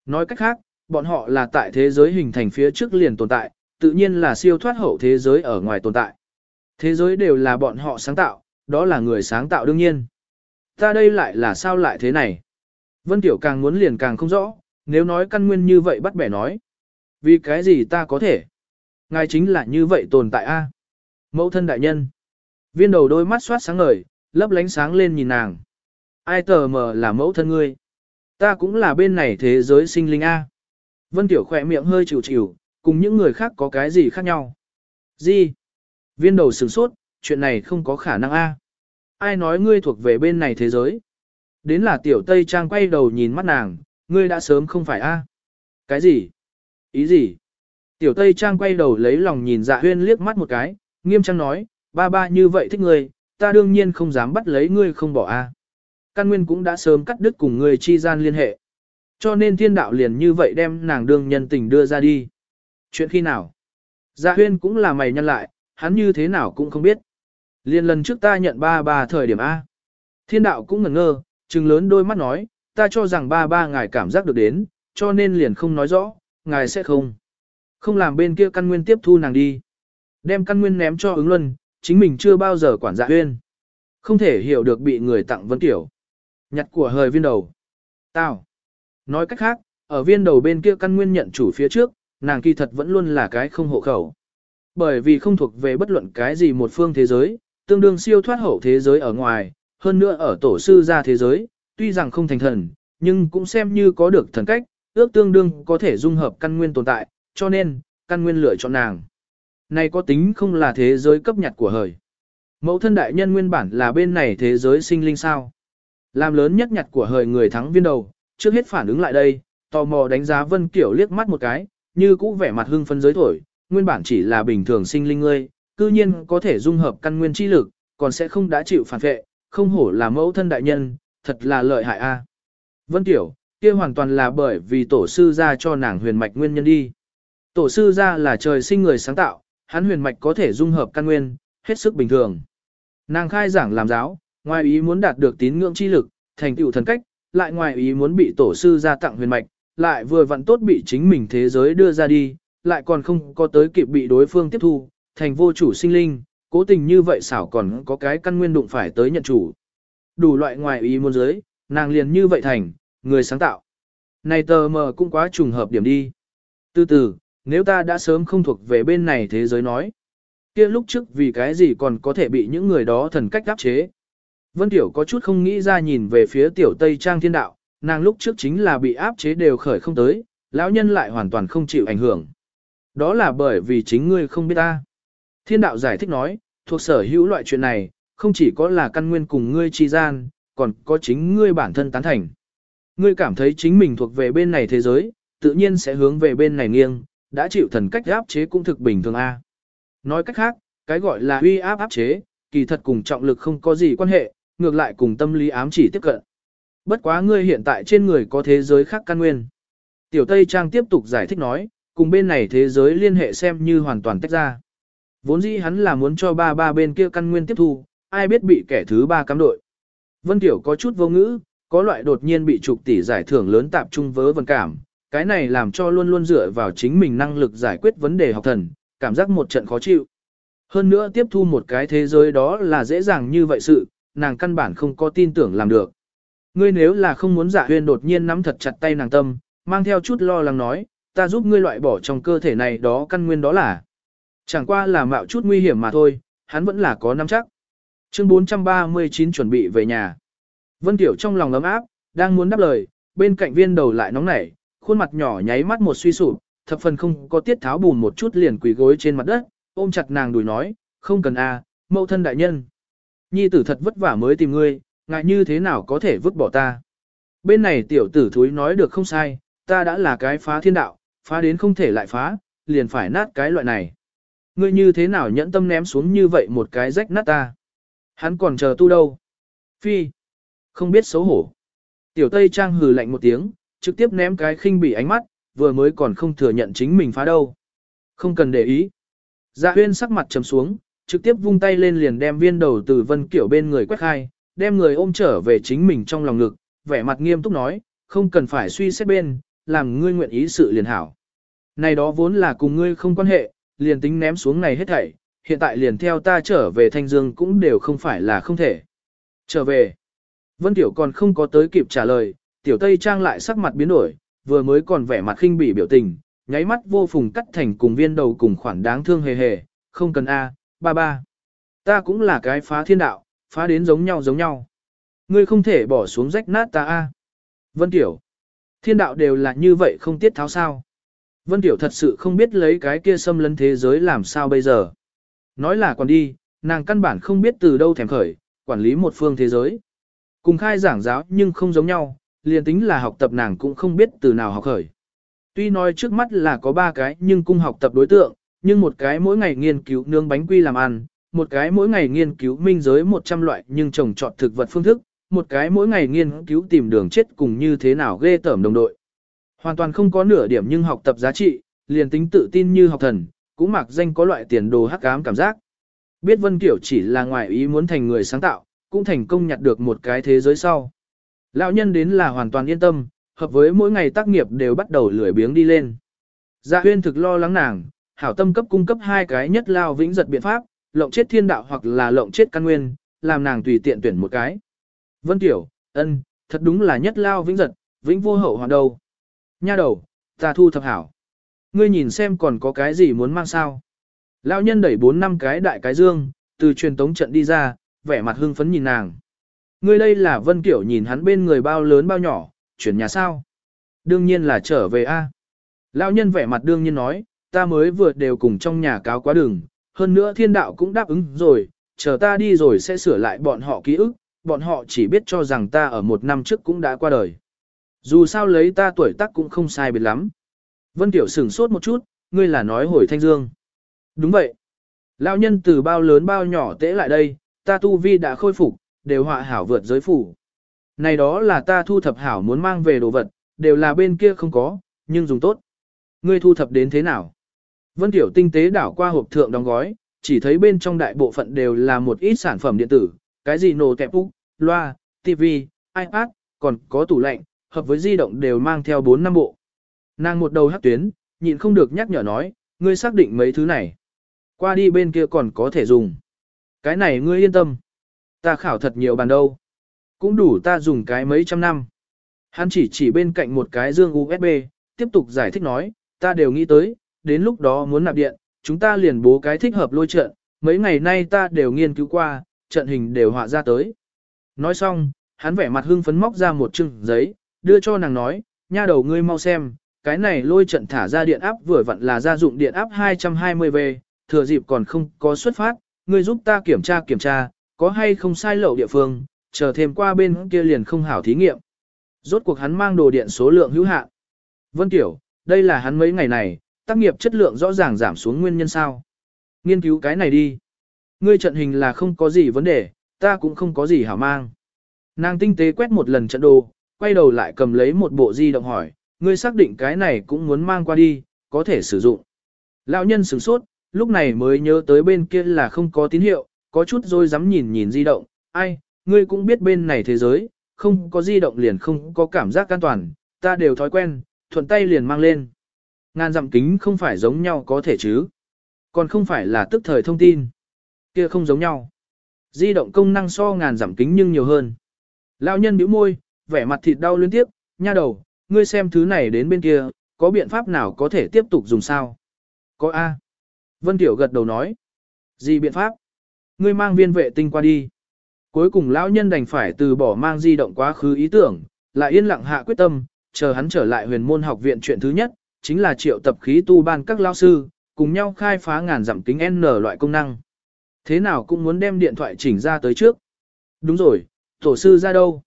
[SPEAKER 1] Nói cách khác, bọn họ là tại thế giới hình thành phía trước liền tồn tại, tự nhiên là siêu thoát hậu thế giới ở ngoài tồn tại. Thế giới đều là bọn họ sáng tạo, đó là người sáng tạo đương nhiên. Ta đây lại là sao lại thế này? Vân Tiểu càng muốn liền càng không rõ, nếu nói căn nguyên như vậy bắt bẻ nói. Vì cái gì ta có thể? Ngài chính là như vậy tồn tại a. Mẫu thân đại nhân. Viên đầu đôi mắt soát sáng ngời, lấp lánh sáng lên nhìn nàng. Ai tờ mờ là mẫu thân ngươi? Ta cũng là bên này thế giới sinh linh a. Vân Tiểu khỏe miệng hơi chịu chịu, cùng những người khác có cái gì khác nhau? Gì? Viên đầu sửng sốt, chuyện này không có khả năng a. Ai nói ngươi thuộc về bên này thế giới? Đến là tiểu Tây Trang quay đầu nhìn mắt nàng, ngươi đã sớm không phải a? Cái gì? Ý gì? Tiểu Tây Trang quay đầu lấy lòng nhìn dạ huyên liếc mắt một cái, nghiêm trang nói, ba ba như vậy thích ngươi, ta đương nhiên không dám bắt lấy ngươi không bỏ a. Căn nguyên cũng đã sớm cắt đứt cùng ngươi chi gian liên hệ. Cho nên thiên đạo liền như vậy đem nàng đương nhân tình đưa ra đi. Chuyện khi nào? Dạ huyên cũng là mày nhân lại, hắn như thế nào cũng không biết. Liên lần trước ta nhận ba ba thời điểm A. Thiên đạo cũng ngẩn ngơ, trừng lớn đôi mắt nói, ta cho rằng ba ba ngài cảm giác được đến, cho nên liền không nói rõ, ngài sẽ không. Không làm bên kia căn nguyên tiếp thu nàng đi. Đem căn nguyên ném cho ứng luân, chính mình chưa bao giờ quản dạ huyên. Không thể hiểu được bị người tặng vấn tiểu. Nhặt của hời viên đầu. Tao. Nói cách khác, ở viên đầu bên kia căn nguyên nhận chủ phía trước, nàng kỳ thật vẫn luôn là cái không hộ khẩu. Bởi vì không thuộc về bất luận cái gì một phương thế giới, tương đương siêu thoát hậu thế giới ở ngoài, hơn nữa ở tổ sư ra thế giới, tuy rằng không thành thần, nhưng cũng xem như có được thần cách, ước tương đương có thể dung hợp căn nguyên tồn tại, cho nên, căn nguyên lựa chọn nàng. Này có tính không là thế giới cấp nhặt của hời. Mẫu thân đại nhân nguyên bản là bên này thế giới sinh linh sao. Làm lớn nhất nhặt của hời người thắng viên đầu, trước hết phản ứng lại đây, tò mò đánh giá Vân Kiểu liếc mắt một cái, như cũ vẻ mặt hưng phấn giới thổi, nguyên bản chỉ là bình thường sinh linh ngươi, cư nhiên có thể dung hợp căn nguyên chi lực, còn sẽ không đã chịu phản vệ, không hổ là mẫu thân đại nhân, thật là lợi hại a. Vân Tiểu, kia hoàn toàn là bởi vì tổ sư ra cho nàng huyền mạch nguyên nhân đi. Tổ sư ra là trời sinh người sáng tạo, hắn huyền mạch có thể dung hợp căn nguyên, hết sức bình thường. Nàng khai giảng làm giáo, ngoài ý muốn đạt được tín ngưỡng chi lực, thành tựu thần cách, lại ngoài ý muốn bị tổ sư ra tặng huyền mạch, lại vừa vặn tốt bị chính mình thế giới đưa ra đi, lại còn không có tới kịp bị đối phương tiếp thu, thành vô chủ sinh linh, cố tình như vậy xảo còn có cái căn nguyên đụng phải tới nhận chủ. Đủ loại ngoài ý muốn giới, nàng liền như vậy thành, người sáng tạo. Này tờ mờ cũng quá trùng hợp điểm đi. Từ từ, nếu ta đã sớm không thuộc về bên này thế giới nói. kia lúc trước vì cái gì còn có thể bị những người đó thần cách áp chế. Vân Tiểu có chút không nghĩ ra nhìn về phía Tiểu Tây Trang Thiên Đạo, nàng lúc trước chính là bị áp chế đều khởi không tới, lão nhân lại hoàn toàn không chịu ảnh hưởng. Đó là bởi vì chính ngươi không biết ta. Thiên đạo giải thích nói, thuộc sở hữu loại chuyện này, không chỉ có là căn nguyên cùng ngươi chi gian, còn có chính ngươi bản thân tán thành. Ngươi cảm thấy chính mình thuộc về bên này thế giới, tự nhiên sẽ hướng về bên này nghiêng, đã chịu thần cách áp chế cũng thực bình thường A. Nói cách khác, cái gọi là uy áp áp chế, kỳ thật cùng trọng lực không có gì quan hệ, ngược lại cùng tâm lý ám chỉ tiếp cận. Bất quá ngươi hiện tại trên người có thế giới khác căn nguyên. Tiểu Tây Trang tiếp tục giải thích nói, cùng bên này thế giới liên hệ xem như hoàn toàn tách ra. Vốn dĩ hắn là muốn cho ba ba bên kia căn nguyên tiếp thu, ai biết bị kẻ thứ ba cắm đội. Vân Tiểu có chút vô ngữ, có loại đột nhiên bị trục tỷ giải thưởng lớn tạp trung vớ vân cảm, cái này làm cho luôn luôn dựa vào chính mình năng lực giải quyết vấn đề học thần, cảm giác một trận khó chịu. Hơn nữa tiếp thu một cái thế giới đó là dễ dàng như vậy sự, nàng căn bản không có tin tưởng làm được. Ngươi nếu là không muốn dạ giả huyên đột nhiên nắm thật chặt tay nàng tâm, mang theo chút lo lắng nói, ta giúp ngươi loại bỏ trong cơ thể này đó căn nguyên đó là. Chẳng qua là mạo chút nguy hiểm mà thôi, hắn vẫn là có nắm chắc. Chương 439 chuẩn bị về nhà. Vân Tiểu trong lòng ấm áp, đang muốn đáp lời, bên cạnh viên đầu lại nóng nảy, khuôn mặt nhỏ nháy mắt một suy sụp, thập phần không có tiết tháo bùn một chút liền quỳ gối trên mặt đất, ôm chặt nàng đùi nói, không cần a, mẫu thân đại nhân. Nhi tử thật vất vả mới tìm ngươi, ngại như thế nào có thể vứt bỏ ta. Bên này tiểu tử thúi nói được không sai, ta đã là cái phá thiên đạo, phá đến không thể lại phá, liền phải nát cái loại này. Ngươi như thế nào nhẫn tâm ném xuống như vậy một cái rách nát ta. Hắn còn chờ tu đâu. Phi. Không biết xấu hổ. Tiểu Tây Trang hừ lạnh một tiếng, trực tiếp ném cái khinh bỉ ánh mắt, vừa mới còn không thừa nhận chính mình phá đâu. Không cần để ý. Dạ huyên sắc mặt trầm xuống, trực tiếp vung tay lên liền đem viên đầu từ vân kiểu bên người quét khai, đem người ôm trở về chính mình trong lòng ngực, vẻ mặt nghiêm túc nói, không cần phải suy xét bên, làm ngươi nguyện ý sự liền hảo. Này đó vốn là cùng ngươi không quan hệ, liền tính ném xuống này hết thảy, hiện tại liền theo ta trở về Thanh Dương cũng đều không phải là không thể. Trở về. Vân Tiểu còn không có tới kịp trả lời, Tiểu Tây Trang lại sắc mặt biến đổi, vừa mới còn vẻ mặt khinh bỉ biểu tình, nháy mắt vô phùng cắt thành cùng viên đầu cùng khoản đáng thương hề hề, không cần A, ba ba. Ta cũng là cái phá thiên đạo, phá đến giống nhau giống nhau. Ngươi không thể bỏ xuống rách nát ta A. Vân Tiểu. Thiên đạo đều là như vậy không tiết tháo sao. Vân Tiểu thật sự không biết lấy cái kia xâm lấn thế giới làm sao bây giờ. Nói là còn đi, nàng căn bản không biết từ đâu thèm khởi, quản lý một phương thế giới. Cùng khai giảng giáo nhưng không giống nhau, liền tính là học tập nàng cũng không biết từ nào học khởi. Tuy nói trước mắt là có ba cái nhưng cung học tập đối tượng, nhưng một cái mỗi ngày nghiên cứu nướng bánh quy làm ăn, một cái mỗi ngày nghiên cứu minh giới 100 loại nhưng trồng trọt thực vật phương thức, một cái mỗi ngày nghiên cứu tìm đường chết cùng như thế nào ghê tởm đồng đội. Hoàn toàn không có nửa điểm nhưng học tập giá trị, liền tính tự tin như học thần, cũng mặc danh có loại tiền đồ hắc ám cảm giác. Biết Vân Kiểu chỉ là ngoài ý muốn thành người sáng tạo, cũng thành công nhặt được một cái thế giới sau. Lão nhân đến là hoàn toàn yên tâm, hợp với mỗi ngày tác nghiệp đều bắt đầu lười biếng đi lên. Dạ huyên thực lo lắng nàng, hảo tâm cấp cung cấp hai cái nhất lao vĩnh giật biện pháp, lộng chết thiên đạo hoặc là lộng chết căn nguyên, làm nàng tùy tiện tuyển một cái. Vân Tiểu, ân, thật đúng là nhất lao vĩnh giật, vĩnh vô hậu hoàn đầu. Nha đầu, ta thu thập hảo. Ngươi nhìn xem còn có cái gì muốn mang sao. Lão nhân đẩy bốn năm cái đại cái dương, từ truyền tống trận đi ra, vẻ mặt hưng phấn nhìn nàng. Ngươi đây là Vân Kiểu nhìn hắn bên người bao lớn bao nhỏ, chuyển nhà sao? Đương nhiên là trở về A. Lão nhân vẻ mặt đương nhiên nói, ta mới vừa đều cùng trong nhà cáo quá đường, hơn nữa thiên đạo cũng đáp ứng rồi, chờ ta đi rồi sẽ sửa lại bọn họ ký ức, bọn họ chỉ biết cho rằng ta ở một năm trước cũng đã qua đời. Dù sao lấy ta tuổi tác cũng không sai biệt lắm. Vân Tiểu sửng sốt một chút, ngươi là nói hồi thanh dương. Đúng vậy. Lão nhân từ bao lớn bao nhỏ tễ lại đây, ta tu vi đã khôi phục, đều họa hảo vượt giới phủ. Này đó là ta thu thập hảo muốn mang về đồ vật, đều là bên kia không có, nhưng dùng tốt. Ngươi thu thập đến thế nào? Vân Tiểu tinh tế đảo qua hộp thượng đóng gói, chỉ thấy bên trong đại bộ phận đều là một ít sản phẩm điện tử, cái gì nổ kẹp úc, loa, TV, iPad, còn có tủ lạnh, hợp với di động đều mang theo 4 năm bộ. Nàng một đầu hắc tuyến, nhịn không được nhắc nhở nói, ngươi xác định mấy thứ này. Qua đi bên kia còn có thể dùng. Cái này ngươi yên tâm. Ta khảo thật nhiều bàn đâu. Cũng đủ ta dùng cái mấy trăm năm. Hắn chỉ chỉ bên cạnh một cái dương USB, tiếp tục giải thích nói, ta đều nghĩ tới, đến lúc đó muốn nạp điện, chúng ta liền bố cái thích hợp lôi trận, mấy ngày nay ta đều nghiên cứu qua, trận hình đều họa ra tới. Nói xong, hắn vẻ mặt hưng phấn móc ra một chừng giấy, đưa cho nàng nói, nha đầu ngươi mau xem, cái này lôi trận thả ra điện áp vừa vặn là gia dụng điện áp 220V, thừa dịp còn không có xuất phát, ngươi giúp ta kiểm tra kiểm tra, có hay không sai lậu địa phương, chờ thêm qua bên kia liền không hảo thí nghiệm. Rốt cuộc hắn mang đồ điện số lượng hữu hạn. Vân Tiểu, đây là hắn mấy ngày này, tác nghiệp chất lượng rõ ràng giảm xuống nguyên nhân sao. Nghiên cứu cái này đi. Ngươi trận hình là không có gì vấn đề, ta cũng không có gì hảo mang. Nàng tinh tế quét một lần trận đồ, quay đầu lại cầm lấy một bộ di động hỏi, ngươi xác định cái này cũng muốn mang qua đi, có thể sử dụng. Lão nhân sửng sốt, lúc này mới nhớ tới bên kia là không có tín hiệu, có chút rồi dám nhìn nhìn di động, ai, ngươi cũng biết bên này thế giới, không có di động liền không có cảm giác an toàn, ta đều thói quen, thuận tay liền mang lên. Ngàn dặm kính không phải giống nhau có thể chứ, còn không phải là tức thời thông tin, kia không giống nhau. Di động công năng so ngàn dặm kính nhưng nhiều hơn. Lão nhân bĩu môi, vẻ mặt thịt đau liên tiếp, nha đầu, ngươi xem thứ này đến bên kia, có biện pháp nào có thể tiếp tục dùng sao? Có A. Vân Tiểu gật đầu nói. Gì biện pháp? Ngươi mang viên vệ tinh qua đi. Cuối cùng lão nhân đành phải từ bỏ mang di động quá khứ ý tưởng, lại yên lặng hạ quyết tâm, chờ hắn trở lại huyền môn học viện chuyện thứ nhất, chính là triệu tập khí tu ban các lao sư, cùng nhau khai phá ngàn dặm kính N loại công năng. Thế nào cũng muốn đem điện thoại chỉnh ra tới trước. Đúng rồi, tổ sư ra đâu?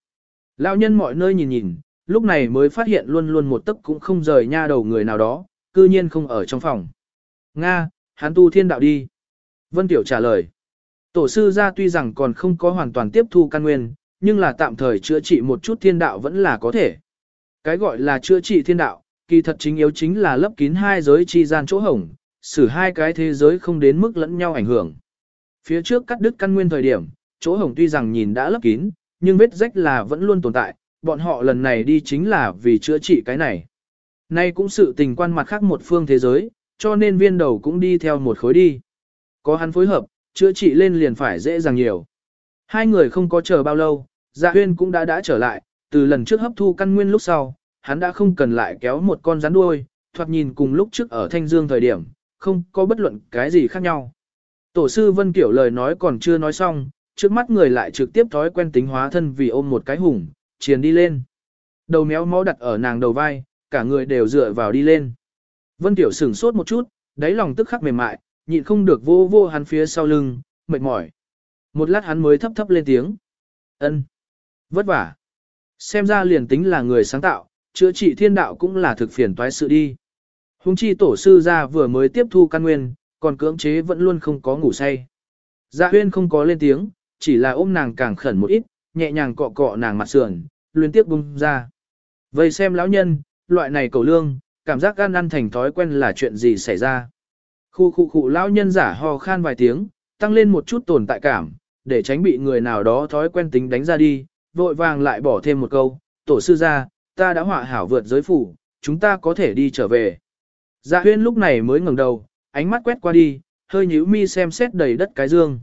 [SPEAKER 1] Lão nhân mọi nơi nhìn nhìn, lúc này mới phát hiện luôn luôn một tấc cũng không rời nha đầu người nào đó, cư nhiên không ở trong phòng. Nga, hắn tu thiên đạo đi. Vân Tiểu trả lời. Tổ sư ra tuy rằng còn không có hoàn toàn tiếp thu căn nguyên, nhưng là tạm thời chữa trị một chút thiên đạo vẫn là có thể. Cái gọi là chữa trị thiên đạo, kỳ thật chính yếu chính là lấp kín hai giới chi gian chỗ hổng, xử hai cái thế giới không đến mức lẫn nhau ảnh hưởng. Phía trước cắt đứt căn nguyên thời điểm, chỗ hổng tuy rằng nhìn đã lấp kín, nhưng vết rách là vẫn luôn tồn tại, bọn họ lần này đi chính là vì chữa trị cái này. Nay cũng sự tình quan mặt khác một phương thế giới, cho nên viên đầu cũng đi theo một khối đi. Có hắn phối hợp, chữa trị lên liền phải dễ dàng nhiều. Hai người không có chờ bao lâu, dạ huyên cũng đã đã trở lại, từ lần trước hấp thu căn nguyên lúc sau, hắn đã không cần lại kéo một con rắn đuôi, thoạt nhìn cùng lúc trước ở Thanh Dương thời điểm, không có bất luận cái gì khác nhau. Tổ sư Vân Kiểu lời nói còn chưa nói xong, trước mắt người lại trực tiếp thói quen tính hóa thân vì ôm một cái hùng, chiền đi lên. Đầu méo mó đặt ở nàng đầu vai, cả người đều dựa vào đi lên. Vân Tiểu sửng sốt một chút, đáy lòng tức khắc mềm mại, nhịn không được vô vô hắn phía sau lưng, mệt mỏi. Một lát hắn mới thấp thấp lên tiếng. ân, Vất vả. Xem ra liền tính là người sáng tạo, chữa trị thiên đạo cũng là thực phiền toái sự đi. Hùng chi tổ sư ra vừa mới tiếp thu căn nguyên, còn cưỡng chế vẫn luôn không có ngủ say. Dạ huyên không có lên tiếng, chỉ là ôm nàng càng khẩn một ít, nhẹ nhàng cọ cọ nàng mặt sườn, liên tiếp bung ra. Vậy xem lão nhân, loại này cầu lương, cảm giác gan ăn thành thói quen là chuyện gì xảy ra. Khu khu khu lão nhân giả ho khan vài tiếng, tăng lên một chút tồn tại cảm, để tránh bị người nào đó thói quen tính đánh ra đi, vội vàng lại bỏ thêm một câu, tổ sư ra, ta đã họa hảo vượt giới phủ, chúng ta có thể đi trở về. Dạ huyên lúc này mới ngẩng đầu, ánh mắt quét qua đi, hơi nhíu mi xem xét đầy đất cái dương.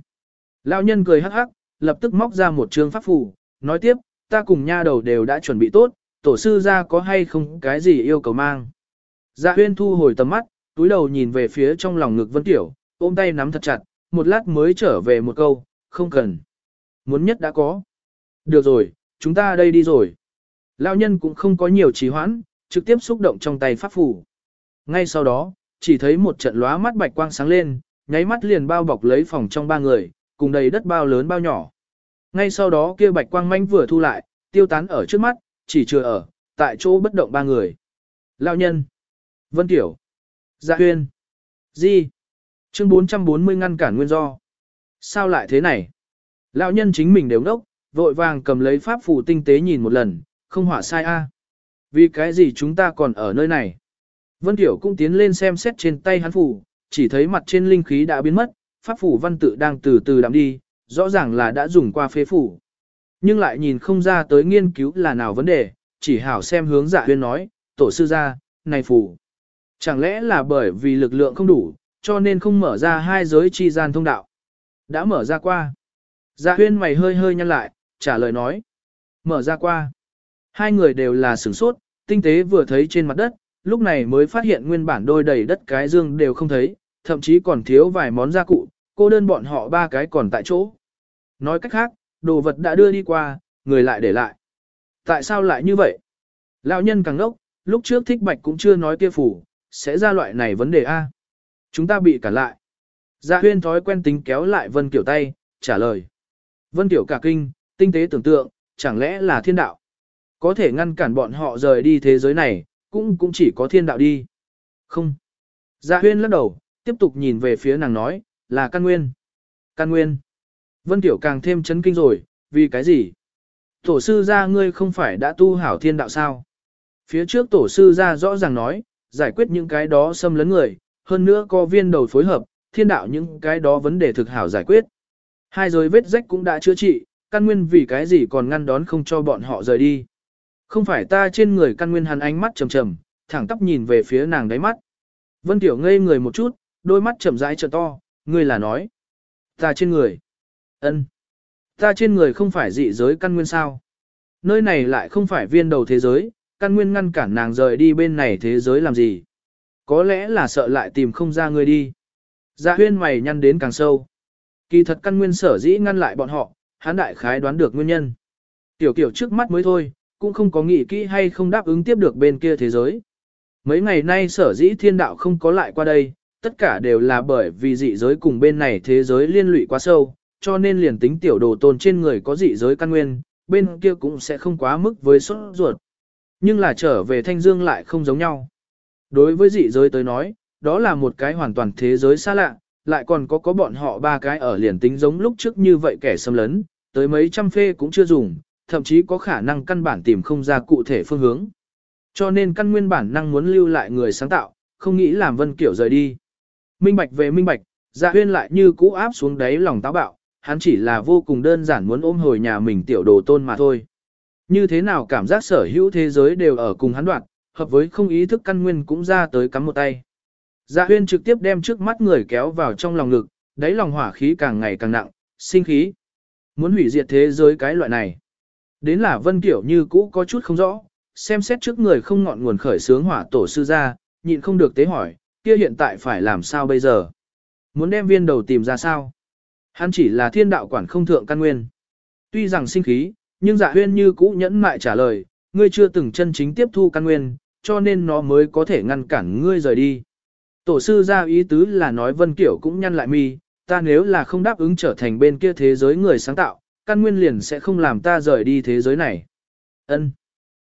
[SPEAKER 1] Lão nhân cười hắc hắc, lập tức móc ra một trương pháp phù, nói tiếp, ta cùng nha đầu đều đã chuẩn bị tốt, tổ sư ra có hay không cái gì yêu cầu mang. Dạ huyên thu hồi tầm mắt, túi đầu nhìn về phía trong lòng ngực Vân Tiểu, ôm tay nắm thật chặt, một lát mới trở về một câu, không cần. Muốn nhất đã có. Được rồi, chúng ta đây đi rồi. Lão nhân cũng không có nhiều trì hoãn, trực tiếp xúc động trong tay pháp phù. Ngay sau đó, chỉ thấy một trận lóa mắt bạch quang sáng lên, nháy mắt liền bao bọc lấy phòng trong ba người, cùng đầy đất bao lớn bao nhỏ. Ngay sau đó kia bạch quang manh vừa thu lại, tiêu tán ở trước mắt, chỉ chưa ở, tại chỗ bất động ba người. Lão nhân, Vân Tiểu, Dạ Huyên, Di. Chương 440 ngăn cản nguyên do. Sao lại thế này? Lão nhân chính mình đều đốc, vội vàng cầm lấy pháp phù tinh tế nhìn một lần, không hỏa sai a. Vì cái gì chúng ta còn ở nơi này? Vân Tiểu cũng tiến lên xem xét trên tay hắn phù, chỉ thấy mặt trên linh khí đã biến mất, pháp phủ văn tự đang từ từ đạm đi, rõ ràng là đã dùng qua phế phủ. Nhưng lại nhìn không ra tới nghiên cứu là nào vấn đề, chỉ hảo xem hướng dạ huyên nói, tổ sư ra, này phủ, Chẳng lẽ là bởi vì lực lượng không đủ, cho nên không mở ra hai giới chi gian thông đạo. Đã mở ra qua. Dạ huyên mày hơi hơi nhăn lại, trả lời nói. Mở ra qua. Hai người đều là sửng sốt, tinh tế vừa thấy trên mặt đất, lúc này mới phát hiện nguyên bản đôi đầy đất cái dương đều không thấy, thậm chí còn thiếu vài món gia cụ, cô đơn bọn họ ba cái còn tại chỗ. Nói cách khác, đồ vật đã đưa đi qua, người lại để lại. Tại sao lại như vậy? Lão nhân càng ngốc, lúc trước thích bạch cũng chưa nói kia phủ, sẽ ra loại này vấn đề A. Chúng ta bị cản lại. Dạ huyên thói quen tính kéo lại Vân Kiểu tay, trả lời. Vân Kiểu cả kinh, tinh tế tưởng tượng, chẳng lẽ là thiên đạo. Có thể ngăn cản bọn họ rời đi thế giới này, cũng cũng chỉ có thiên đạo đi. Không. Dạ huyên lắc đầu, tiếp tục nhìn về phía nàng nói, là căn nguyên. Căn nguyên. Vân Tiểu càng thêm chấn kinh rồi, vì cái gì? Tổ sư gia ngươi không phải đã tu hảo thiên đạo sao? Phía trước tổ sư gia rõ ràng nói, giải quyết những cái đó xâm lấn người, hơn nữa có viên đầu phối hợp, thiên đạo những cái đó vấn đề thực hảo giải quyết. Hai rồi vết rách cũng đã chữa trị, căn nguyên vì cái gì còn ngăn đón không cho bọn họ rời đi. Không phải ta trên người căn nguyên hắn ánh mắt trầm trầm, thẳng tóc nhìn về phía nàng đáy mắt. Vân Tiểu ngây người một chút, đôi mắt chậm rãi trợ to, ngươi là nói. Ta trên người. ân, Ta trên người không phải dị giới căn nguyên sao. Nơi này lại không phải viên đầu thế giới, căn nguyên ngăn cản nàng rời đi bên này thế giới làm gì. Có lẽ là sợ lại tìm không ra ngươi đi. Dạ huyên mày nhăn đến càng sâu. Kỳ thật căn nguyên sở dĩ ngăn lại bọn họ, hắn đại khái đoán được nguyên nhân. Tiểu kiểu trước mắt mới thôi, cũng không có nghĩ kỹ hay không đáp ứng tiếp được bên kia thế giới. Mấy ngày nay sở dĩ thiên đạo không có lại qua đây, tất cả đều là bởi vì dị giới cùng bên này thế giới liên lụy quá sâu, cho nên liền tính tiểu đồ tồn trên người có dị giới căn nguyên, bên kia cũng sẽ không quá mức với sốt ruột. Nhưng là trở về thanh dương lại không giống nhau. Đối với dị giới tới nói, đó là một cái hoàn toàn thế giới xa lạ, lại còn có có bọn họ ba cái ở liền tính giống lúc trước như vậy kẻ xâm lấn, tới mấy trăm phê cũng chưa dùng, thậm chí có khả năng căn bản tìm không ra cụ thể phương hướng. Cho nên căn nguyên bản năng muốn lưu lại người sáng tạo, không nghĩ làm Vân Kiểu rời đi. Minh bạch về minh bạch, dạ huyên lại như cũ áp xuống đáy lòng táo bạo, hắn chỉ là vô cùng đơn giản muốn ôm hồi nhà mình tiểu đồ tôn mà thôi. Như thế nào cảm giác sở hữu thế giới đều ở cùng hắn đoạn, hợp với không ý thức căn nguyên cũng ra tới cắm một tay. Dạ huyên trực tiếp đem trước mắt người kéo vào trong lòng ngực, đáy lòng hỏa khí càng ngày càng nặng, sinh khí. Muốn hủy diệt thế giới cái loại này. Đến là vân kiểu như cũ có chút không rõ, xem xét trước người không ngọn nguồn khởi sướng hỏa tổ sư ra, nhịn không được tế hỏi, kia hiện tại phải làm sao bây giờ? Muốn đem viên đầu tìm ra sao? Hắn chỉ là thiên đạo quản không thượng căn nguyên. Tuy rằng sinh khí, nhưng dạ huyên như cũ nhẫn mại trả lời, ngươi chưa từng chân chính tiếp thu căn nguyên, cho nên nó mới có thể ngăn cản ngươi rời đi. Tổ sư ra ý tứ là nói Vân Kiểu cũng nhăn lại mi, ta nếu là không đáp ứng trở thành bên kia thế giới người sáng tạo, căn nguyên liền sẽ không làm ta rời đi thế giới này. Ân.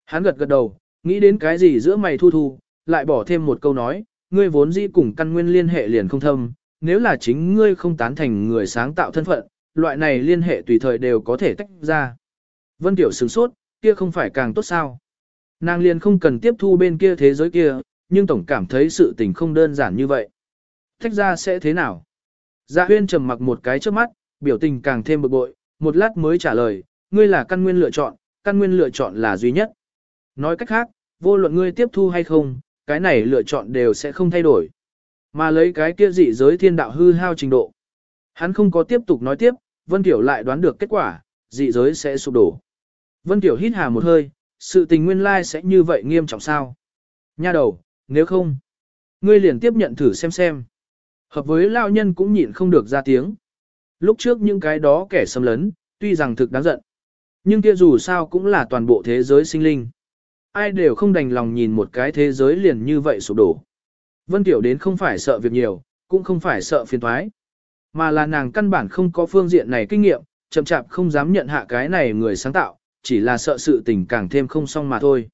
[SPEAKER 1] Hắn gật gật đầu, nghĩ đến cái gì giữa mày thu thu, lại bỏ thêm một câu nói, ngươi vốn dĩ cùng căn nguyên liên hệ liền không thâm, nếu là chính ngươi không tán thành người sáng tạo thân phận, loại này liên hệ tùy thời đều có thể tách ra. Vân Tiểu sửng sốt, kia không phải càng tốt sao. Nàng liền không cần tiếp thu bên kia thế giới kia, nhưng tổng cảm thấy sự tình không đơn giản như vậy. Tách ra sẽ thế nào? Dạ huyên trầm mặc một cái trước mắt, biểu tình càng thêm bực bội, một lát mới trả lời, ngươi là căn nguyên lựa chọn, căn nguyên lựa chọn là duy nhất. Nói cách khác, vô luận ngươi tiếp thu hay không, cái này lựa chọn đều sẽ không thay đổi. Mà lấy cái kia dị giới thiên đạo hư hao trình độ. Hắn không có tiếp tục nói tiếp, Vân Tiểu lại đoán được kết quả, dị giới sẽ sụp đổ. Vân Tiểu hít hà một hơi, sự tình nguyên lai sẽ như vậy nghiêm trọng sao? Nha đầu, nếu không, ngươi liền tiếp nhận thử xem xem. Hợp với lao nhân cũng nhịn không được ra tiếng. Lúc trước những cái đó kẻ xâm lấn, tuy rằng thực đáng giận, nhưng kia dù sao cũng là toàn bộ thế giới sinh linh. Ai đều không đành lòng nhìn một cái thế giới liền như vậy sụp đổ. Vân Tiểu đến không phải sợ việc nhiều, cũng không phải sợ phiền thoái. Mà là nàng căn bản không có phương diện này kinh nghiệm, chậm chạp không dám nhận hạ cái này người sáng tạo, chỉ là sợ sự tình càng thêm không xong mà thôi.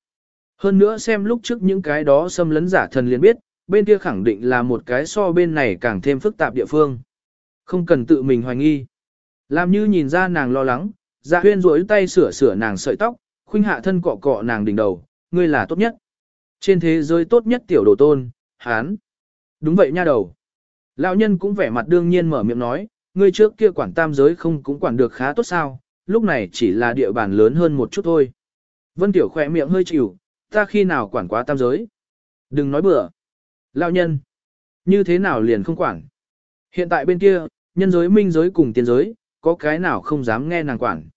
[SPEAKER 1] Hơn nữa xem lúc trước những cái đó xâm lấn giả thần liền biết, bên kia khẳng định là một cái so bên này càng thêm phức tạp địa phương. Không cần tự mình hoài nghi. Làm như nhìn ra nàng lo lắng, dạ huyên rối tay sửa sửa nàng sợi tóc, khuynh hạ thân cọ cọ nàng đỉnh đầu, ngươi là tốt nhất. Trên thế giới tốt nhất tiểu đồ tôn, hán. Đúng vậy nha đầu. Lão nhân cũng vẻ mặt đương nhiên mở miệng nói, ngươi trước kia quản tam giới không cũng quản được khá tốt sao, lúc này chỉ là địa bàn lớn hơn một chút thôi. Vân Tiểu khỏe miệng hơi chịu, ta khi nào quản quá tam giới. Đừng nói bừa. Lão nhân. Như thế nào liền không quản. Hiện tại bên kia, nhân giới minh giới cùng tiên giới, có cái nào không dám nghe nàng quản.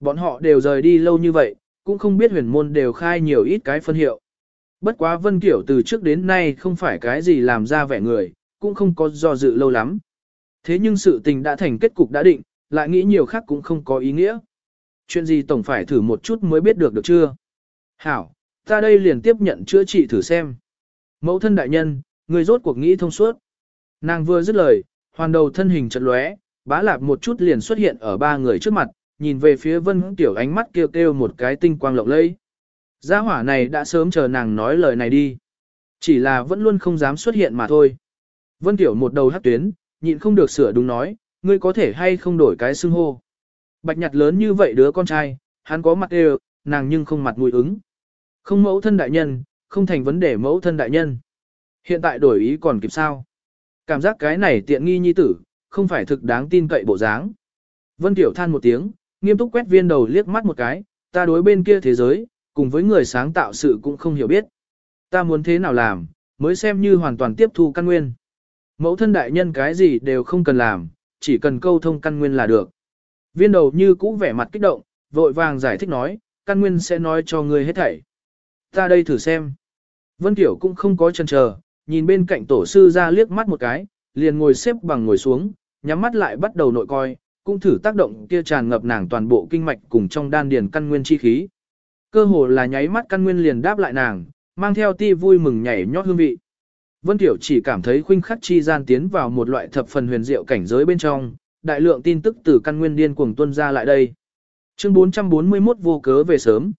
[SPEAKER 1] Bọn họ đều rời đi lâu như vậy, cũng không biết huyền môn đều khai nhiều ít cái phân hiệu. Bất quá Vân Kiểu từ trước đến nay không phải cái gì làm ra vẻ người, cũng không có do dự lâu lắm. Thế nhưng sự tình đã thành kết cục đã định, lại nghĩ nhiều khác cũng không có ý nghĩa. Chuyện gì tổng phải thử một chút mới biết được được chưa? Hảo, ta đây liền tiếp nhận chữa trị thử xem. Mẫu thân đại nhân, người rốt cuộc nghĩ thông suốt. Nàng vừa dứt lời, hoàn đầu thân hình chật lóe, bá lạp một chút liền xuất hiện ở ba người trước mặt, nhìn về phía vân tiểu ánh mắt kêu kêu một cái tinh quang lộng lẫy. Gia hỏa này đã sớm chờ nàng nói lời này đi. Chỉ là vẫn luôn không dám xuất hiện mà thôi. Vân tiểu một đầu hát tuyến, nhịn không được sửa đúng nói, ngươi có thể hay không đổi cái xưng hô. Bạch nhặt lớn như vậy đứa con trai, hắn có mặt đều, nàng nhưng không mặt mũi ứng. Không mẫu thân đại nhân, không thành vấn đề mẫu thân đại nhân. Hiện tại đổi ý còn kịp sao? Cảm giác cái này tiện nghi nhi tử, không phải thực đáng tin cậy bộ dáng. Vân Tiểu than một tiếng, nghiêm túc quét viên đầu liếc mắt một cái, ta đối bên kia thế giới, cùng với người sáng tạo sự cũng không hiểu biết. Ta muốn thế nào làm, mới xem như hoàn toàn tiếp thu căn nguyên. Mẫu thân đại nhân cái gì đều không cần làm, chỉ cần câu thông căn nguyên là được. Viên đầu như cũ vẻ mặt kích động, vội vàng giải thích nói, căn nguyên sẽ nói cho ngươi hết thảy. Ta đây thử xem. Vân Tiểu cũng không có chần chờ, nhìn bên cạnh tổ sư ra liếc mắt một cái, liền ngồi xếp bằng ngồi xuống, nhắm mắt lại bắt đầu nội coi, cũng thử tác động kia tràn ngập nàng toàn bộ kinh mạch cùng trong đan điền căn nguyên chi khí. Cơ hồ là nháy mắt căn nguyên liền đáp lại nàng, mang theo ti vui mừng nhảy nhót hương vị. Vân Tiểu chỉ cảm thấy khuynh khắc chi gian tiến vào một loại thập phần huyền diệu cảnh giới bên trong, đại lượng tin tức từ căn nguyên điên cuồng tuân ra lại đây. Chương 441 vô cớ về sớm.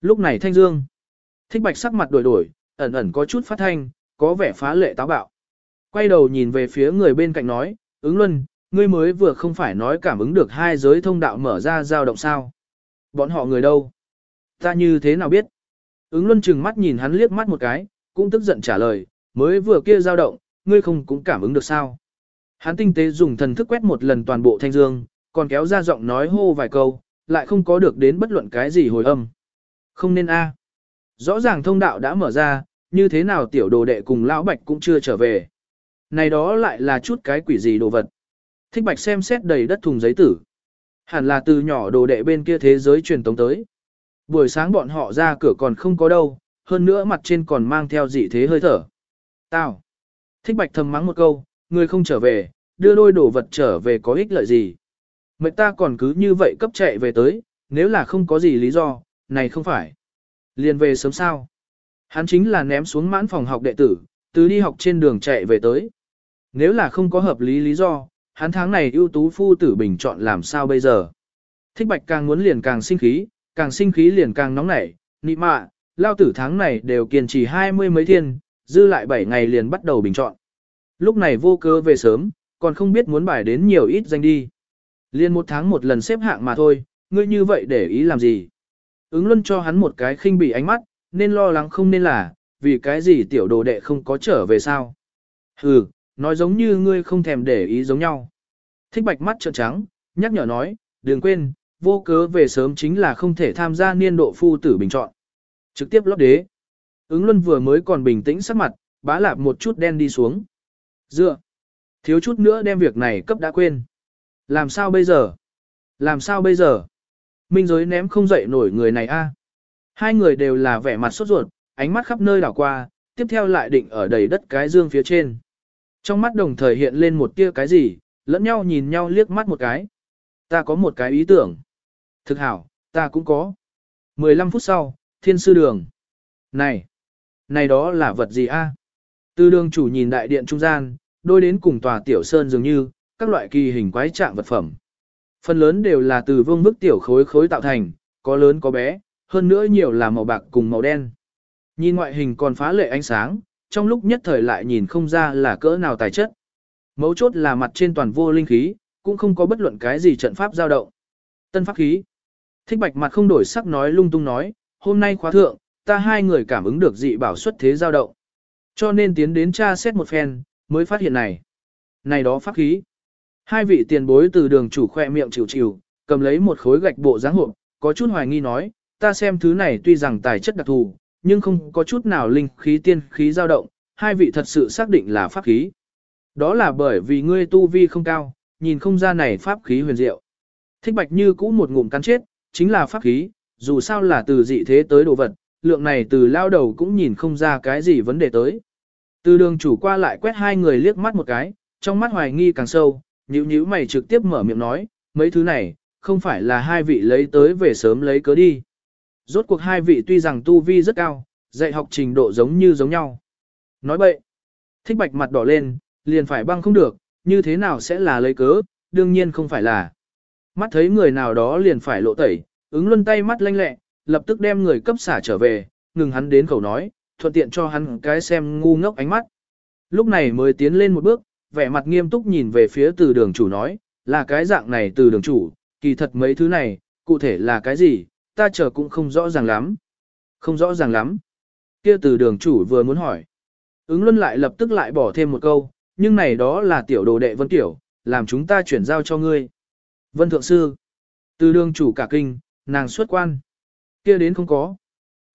[SPEAKER 1] Lúc này Thanh Dương, thích bạch sắc mặt đổi đổi, ẩn ẩn có chút phát thanh, có vẻ phá lệ táo bạo. Quay đầu nhìn về phía người bên cạnh nói, ứng luân, ngươi mới vừa không phải nói cảm ứng được hai giới thông đạo mở ra dao động sao. Bọn họ người đâu? Ta như thế nào biết? Ứng luân chừng mắt nhìn hắn liếc mắt một cái, cũng tức giận trả lời, mới vừa kia dao động, ngươi không cũng cảm ứng được sao? Hắn tinh tế dùng thần thức quét một lần toàn bộ thanh dương, còn kéo ra giọng nói hô vài câu, lại không có được đến bất luận cái gì hồi âm. Không nên a. À. Rõ ràng thông đạo đã mở ra, như thế nào tiểu đồ đệ cùng lão bạch cũng chưa trở về. Này đó lại là chút cái quỷ gì đồ vật. Thích bạch xem xét đầy đất thùng giấy tử. Hẳn là từ nhỏ đồ đệ bên kia thế giới truyền tống tới. Buổi sáng bọn họ ra cửa còn không có đâu, hơn nữa mặt trên còn mang theo dị thế hơi thở. Tao. Thích bạch thầm mắng một câu, người không trở về, đưa đôi đồ vật trở về có ích lợi gì. Mệnh ta còn cứ như vậy cấp chạy về tới, nếu là không có gì lý do, này không phải. Liền về sớm sao. Hắn chính là ném xuống mãn phòng học đệ tử, từ đi học trên đường chạy về tới. Nếu là không có hợp lý lý do, hắn tháng này ưu tú phu tử bình chọn làm sao bây giờ. Thích bạch càng muốn liền càng sinh khí, càng sinh khí liền càng nóng nảy, nị mạ, lao tử tháng này đều kiên trì hai mươi mấy thiên, dư lại bảy ngày liền bắt đầu bình chọn. Lúc này vô cơ về sớm, còn không biết muốn bài đến nhiều ít danh đi. Liên một tháng một lần xếp hạng mà thôi, ngươi như vậy để ý làm gì. Ứng luân cho hắn một cái khinh bỉ ánh mắt, nên lo lắng không nên là, vì cái gì tiểu đồ đệ không có trở về sao. Hừ, nói giống như ngươi không thèm để ý giống nhau. Thích bạch mắt trợn trắng, nhắc nhở nói, đừng quên, vô cớ về sớm chính là không thể tham gia niên độ phu tử bình chọn. Trực tiếp lót đế. Ứng luân vừa mới còn bình tĩnh sắc mặt, bá lạp một chút đen đi xuống. Dựa. Thiếu chút nữa đem việc này cấp đã quên. Làm sao bây giờ? Làm sao bây giờ? Minh giới ném không dậy nổi người này a. Hai người đều là vẻ mặt sốt ruột, ánh mắt khắp nơi đảo qua, tiếp theo lại định ở đầy đất cái dương phía trên. Trong mắt đồng thời hiện lên một tia cái gì, lẫn nhau nhìn nhau liếc mắt một cái. Ta có một cái ý tưởng. Thực hảo, ta cũng có. 15 phút sau, thiên sư đường. Này, này đó là vật gì a? tư đường chủ nhìn đại điện trung gian, đôi đến cùng tòa tiểu sơn dường như, các loại kỳ hình quái trạng vật phẩm. Phần lớn đều là từ vương bức tiểu khối khối tạo thành, có lớn có bé, hơn nữa nhiều là màu bạc cùng màu đen. Nhìn ngoại hình còn phá lệ ánh sáng, trong lúc nhất thời lại nhìn không ra là cỡ nào tài chất. Mấu chốt là mặt trên toàn vô linh khí, cũng không có bất luận cái gì trận pháp dao động. Tân pháp khí. Thích bạch mặt không đổi sắc nói lung tung nói, hôm nay khóa thượng, ta hai người cảm ứng được dị bảo xuất thế dao động. Cho nên tiến đến tra xét một phen, mới phát hiện này. Này đó pháp khí. Hai vị tiền bối từ đường chủ khoe miệng chịu chịu, cầm lấy một khối gạch bộ dáng hộp, có chút hoài nghi nói, ta xem thứ này tuy rằng tài chất đặc thù, nhưng không có chút nào linh khí tiên khí dao động, hai vị thật sự xác định là pháp khí. Đó là bởi vì ngươi tu vi không cao, nhìn không ra này pháp khí huyền diệu. Thích bạch như cũ một ngụm cắn chết, chính là pháp khí, dù sao là từ dị thế tới đồ vật, lượng này từ lao đầu cũng nhìn không ra cái gì vấn đề tới. Từ đường chủ qua lại quét hai người liếc mắt một cái, trong mắt hoài nghi càng sâu, nhíu nhíu mày trực tiếp mở miệng nói, mấy thứ này, không phải là hai vị lấy tới về sớm lấy cớ đi. Rốt cuộc hai vị tuy rằng tu vi rất cao, dạy học trình độ giống như giống nhau. Nói bậy, thích bạch mặt đỏ lên, liền phải băng không được, như thế nào sẽ là lấy cớ, đương nhiên không phải là. Mắt thấy người nào đó liền phải lộ tẩy, ứng luân tay mắt lanh lẹ, lập tức đem người cấp xả trở về, ngừng hắn đến khẩu nói, thuận tiện cho hắn cái xem ngu ngốc ánh mắt. Lúc này mới tiến lên một bước, vẻ mặt nghiêm túc nhìn về phía từ đường chủ nói, là cái dạng này từ đường chủ, kỳ thật mấy thứ này, cụ thể là cái gì, ta chờ cũng không rõ ràng lắm. Không rõ ràng lắm. Kia từ đường chủ vừa muốn hỏi. Ứng luân lại lập tức lại bỏ thêm một câu, nhưng này đó là tiểu đồ đệ Vân Tiểu, làm chúng ta chuyển giao cho ngươi. Vân Thượng Sư. Từ đường chủ cả kinh, nàng xuất quan. Kia đến không có.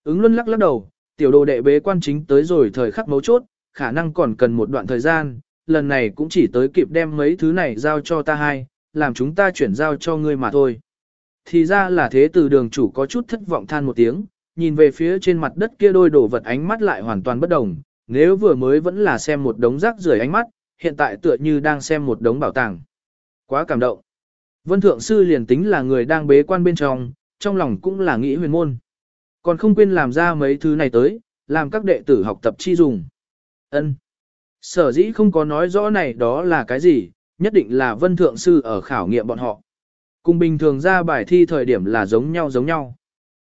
[SPEAKER 1] Ứng luân lắc lắc đầu, tiểu đồ đệ bế quan chính tới rồi thời khắc mấu chốt, khả năng còn cần một đoạn thời gian, lần này cũng chỉ tới kịp đem mấy thứ này giao cho ta hai, làm chúng ta chuyển giao cho ngươi mà thôi. Thì ra là thế từ đường chủ có chút thất vọng than một tiếng, nhìn về phía trên mặt đất kia đôi đồ vật ánh mắt lại hoàn toàn bất đồng, nếu vừa mới vẫn là xem một đống rác rưởi ánh mắt, hiện tại tựa như đang xem một đống bảo tàng. Quá cảm động. Vân Thượng Sư liền tính là người đang bế quan bên trong, trong lòng cũng là nghĩ huyền môn. Còn không quên làm ra mấy thứ này tới, làm các đệ tử học tập chi dùng. Ân. Sở dĩ không có nói rõ này đó là cái gì, nhất định là vân thượng sư ở khảo nghiệm bọn họ. Cùng bình thường ra bài thi thời điểm là giống nhau giống nhau.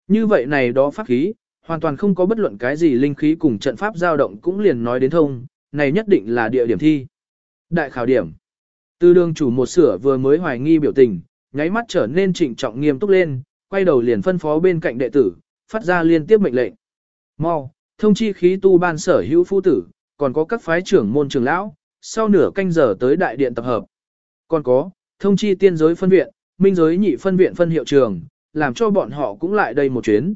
[SPEAKER 1] Như vậy này đó pháp khí, hoàn toàn không có bất luận cái gì linh khí cùng trận pháp dao động cũng liền nói đến thông, này nhất định là địa điểm thi. Đại khảo điểm. Từ đường chủ một sửa vừa mới hoài nghi biểu tình, nháy mắt trở nên trịnh trọng nghiêm túc lên, quay đầu liền phân phó bên cạnh đệ tử, phát ra liên tiếp mệnh lệnh. Mau, thông chi khí tu ban sở hữu phu tử, còn có các phái trưởng môn trường lão, sau nửa canh giờ tới đại điện tập hợp. Còn có, thông chi tiên giới phân viện, minh giới nhị phân viện phân hiệu trường, làm cho bọn họ cũng lại đây một chuyến.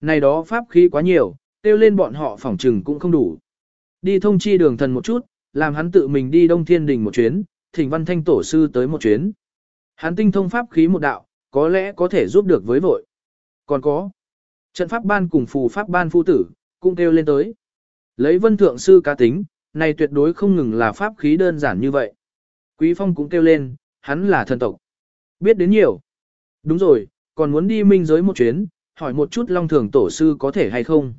[SPEAKER 1] Này đó pháp khí quá nhiều, tiêu lên bọn họ phỏng trừng cũng không đủ. Đi thông chi đường thần một chút, làm hắn tự mình đi đông thiên đình một chuyến, thỉnh văn thanh tổ sư tới một chuyến. Hắn tinh thông pháp khí một đạo, có lẽ có thể giúp được với vội. Còn có, trận pháp ban cùng phù pháp ban phu tử, cũng kêu lên tới. Lấy vân thượng sư cá tính, này tuyệt đối không ngừng là pháp khí đơn giản như vậy. Quý phong cũng kêu lên, hắn là thần tộc. Biết đến nhiều. Đúng rồi, còn muốn đi minh giới một chuyến, hỏi một chút long thường tổ sư có thể hay không.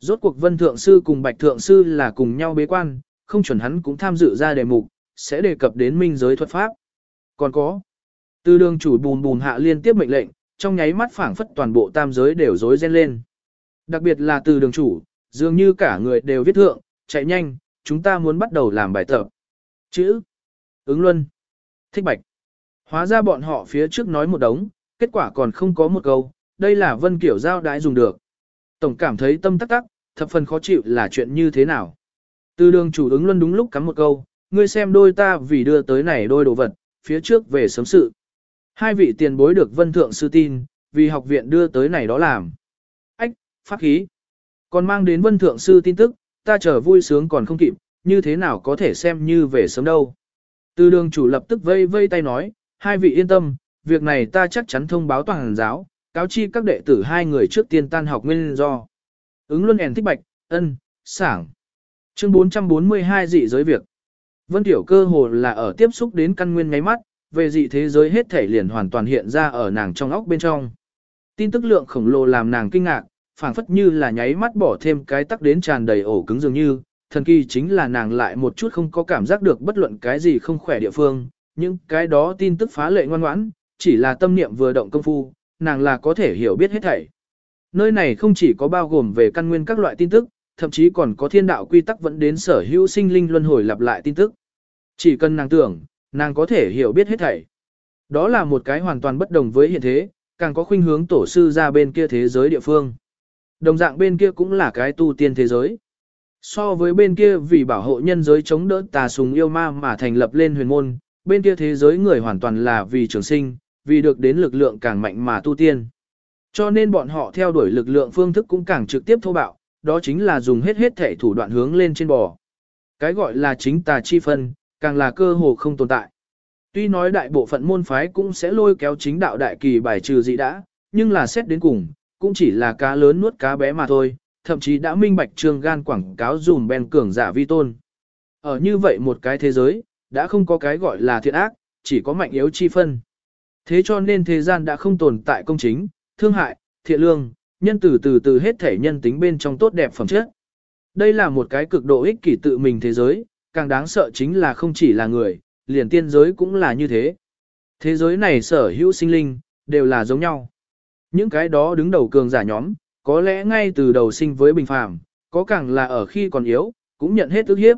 [SPEAKER 1] Rốt cuộc vân thượng sư cùng bạch thượng sư là cùng nhau bế quan, không chuẩn hắn cũng tham dự ra đề mục, sẽ đề cập đến minh giới thuật pháp. Còn có, từ đường chủ bùn bùn hạ liên tiếp mệnh lệnh, trong nháy mắt phảng phất toàn bộ tam giới đều rối ren lên. Đặc biệt là từ đường chủ, dường như cả người đều viết thượng, chạy nhanh, chúng ta muốn bắt đầu làm bài tập. Chữ, ứng luân, thích bạch. Hóa ra bọn họ phía trước nói một đống, kết quả còn không có một câu, đây là vân kiểu giao đãi dùng được. Tổng cảm thấy tâm tắc tắc, thập phần khó chịu là chuyện như thế nào. Từ đường chủ ứng luôn đúng lúc cắm một câu, ngươi xem đôi ta vì đưa tới này đôi đồ vật, phía trước về sớm sự. Hai vị tiền bối được vân thượng sư tin, vì học viện đưa tới này đó làm. Ách, pháp khí. Còn mang đến vân thượng sư tin tức, ta chờ vui sướng còn không kịp, như thế nào có thể xem như về sớm đâu. Từ đường chủ lập tức vây vây tay nói, hai vị yên tâm, việc này ta chắc chắn thông báo toàn giáo, cáo chi các đệ tử hai người trước tiên tan học nguyên do. Ứng luân ẻn thích bạch, ân, sảng. Chương 442 dị giới việc. Vân Tiểu cơ hồ là ở tiếp xúc đến căn nguyên ngáy mắt, về dị thế giới hết thể liền hoàn toàn hiện ra ở nàng trong óc bên trong. Tin tức lượng khổng lồ làm nàng kinh ngạc, phảng phất như là nháy mắt bỏ thêm cái tắc đến tràn đầy ổ cứng dường như, thần kỳ chính là nàng lại một chút không có cảm giác được bất luận cái gì không khỏe địa phương, những cái đó tin tức phá lệ ngoan ngoãn, chỉ là tâm niệm vừa động công phu, nàng là có thể hiểu biết hết thảy. Nơi này không chỉ có bao gồm về căn nguyên các loại tin tức, thậm chí còn có thiên đạo quy tắc vẫn đến sở hữu sinh linh luân hồi lặp lại tin tức. Chỉ cần nàng tưởng, nàng có thể hiểu biết hết thảy. Đó là một cái hoàn toàn bất đồng với hiện thế, càng có khuynh hướng tổ sư ra bên kia thế giới địa phương. Đồng dạng bên kia cũng là cái tu tiên thế giới. So với bên kia vì bảo hộ nhân giới chống đỡ tà sùng yêu ma mà thành lập lên huyền môn, bên kia thế giới người hoàn toàn là vì trường sinh, vì được đến lực lượng càng mạnh mà tu tiên. Cho nên bọn họ theo đuổi lực lượng phương thức cũng càng trực tiếp thô bạo, đó chính là dùng hết hết thể thủ đoạn hướng lên trên bò. Cái gọi là chính tà chi phân, càng là cơ hồ không tồn tại. Tuy nói đại bộ phận môn phái cũng sẽ lôi kéo chính đạo đại kỳ bài trừ dị đã, nhưng là xét đến cùng, cũng chỉ là cá lớn nuốt cá bé mà thôi, thậm chí đã minh bạch trương gan quảng cáo dùm ben cường giả vi tôn. Ở như vậy một cái thế giới, đã không có cái gọi là thiện ác, chỉ có mạnh yếu chi phân. Thế cho nên thế gian đã không tồn tại công chính, thương hại, thiện lương, nhân từ từ từ hết thể nhân tính bên trong tốt đẹp phẩm chất. Đây là một cái cực độ ích kỷ tự mình thế giới, càng đáng sợ chính là không chỉ là người, liền tiên giới cũng là như thế. Thế giới này sở hữu sinh linh, đều là giống nhau. Những cái đó đứng đầu cường giả nhóm, có lẽ ngay từ đầu sinh với bình phàm, có càng là ở khi còn yếu, cũng nhận hết ức hiếp.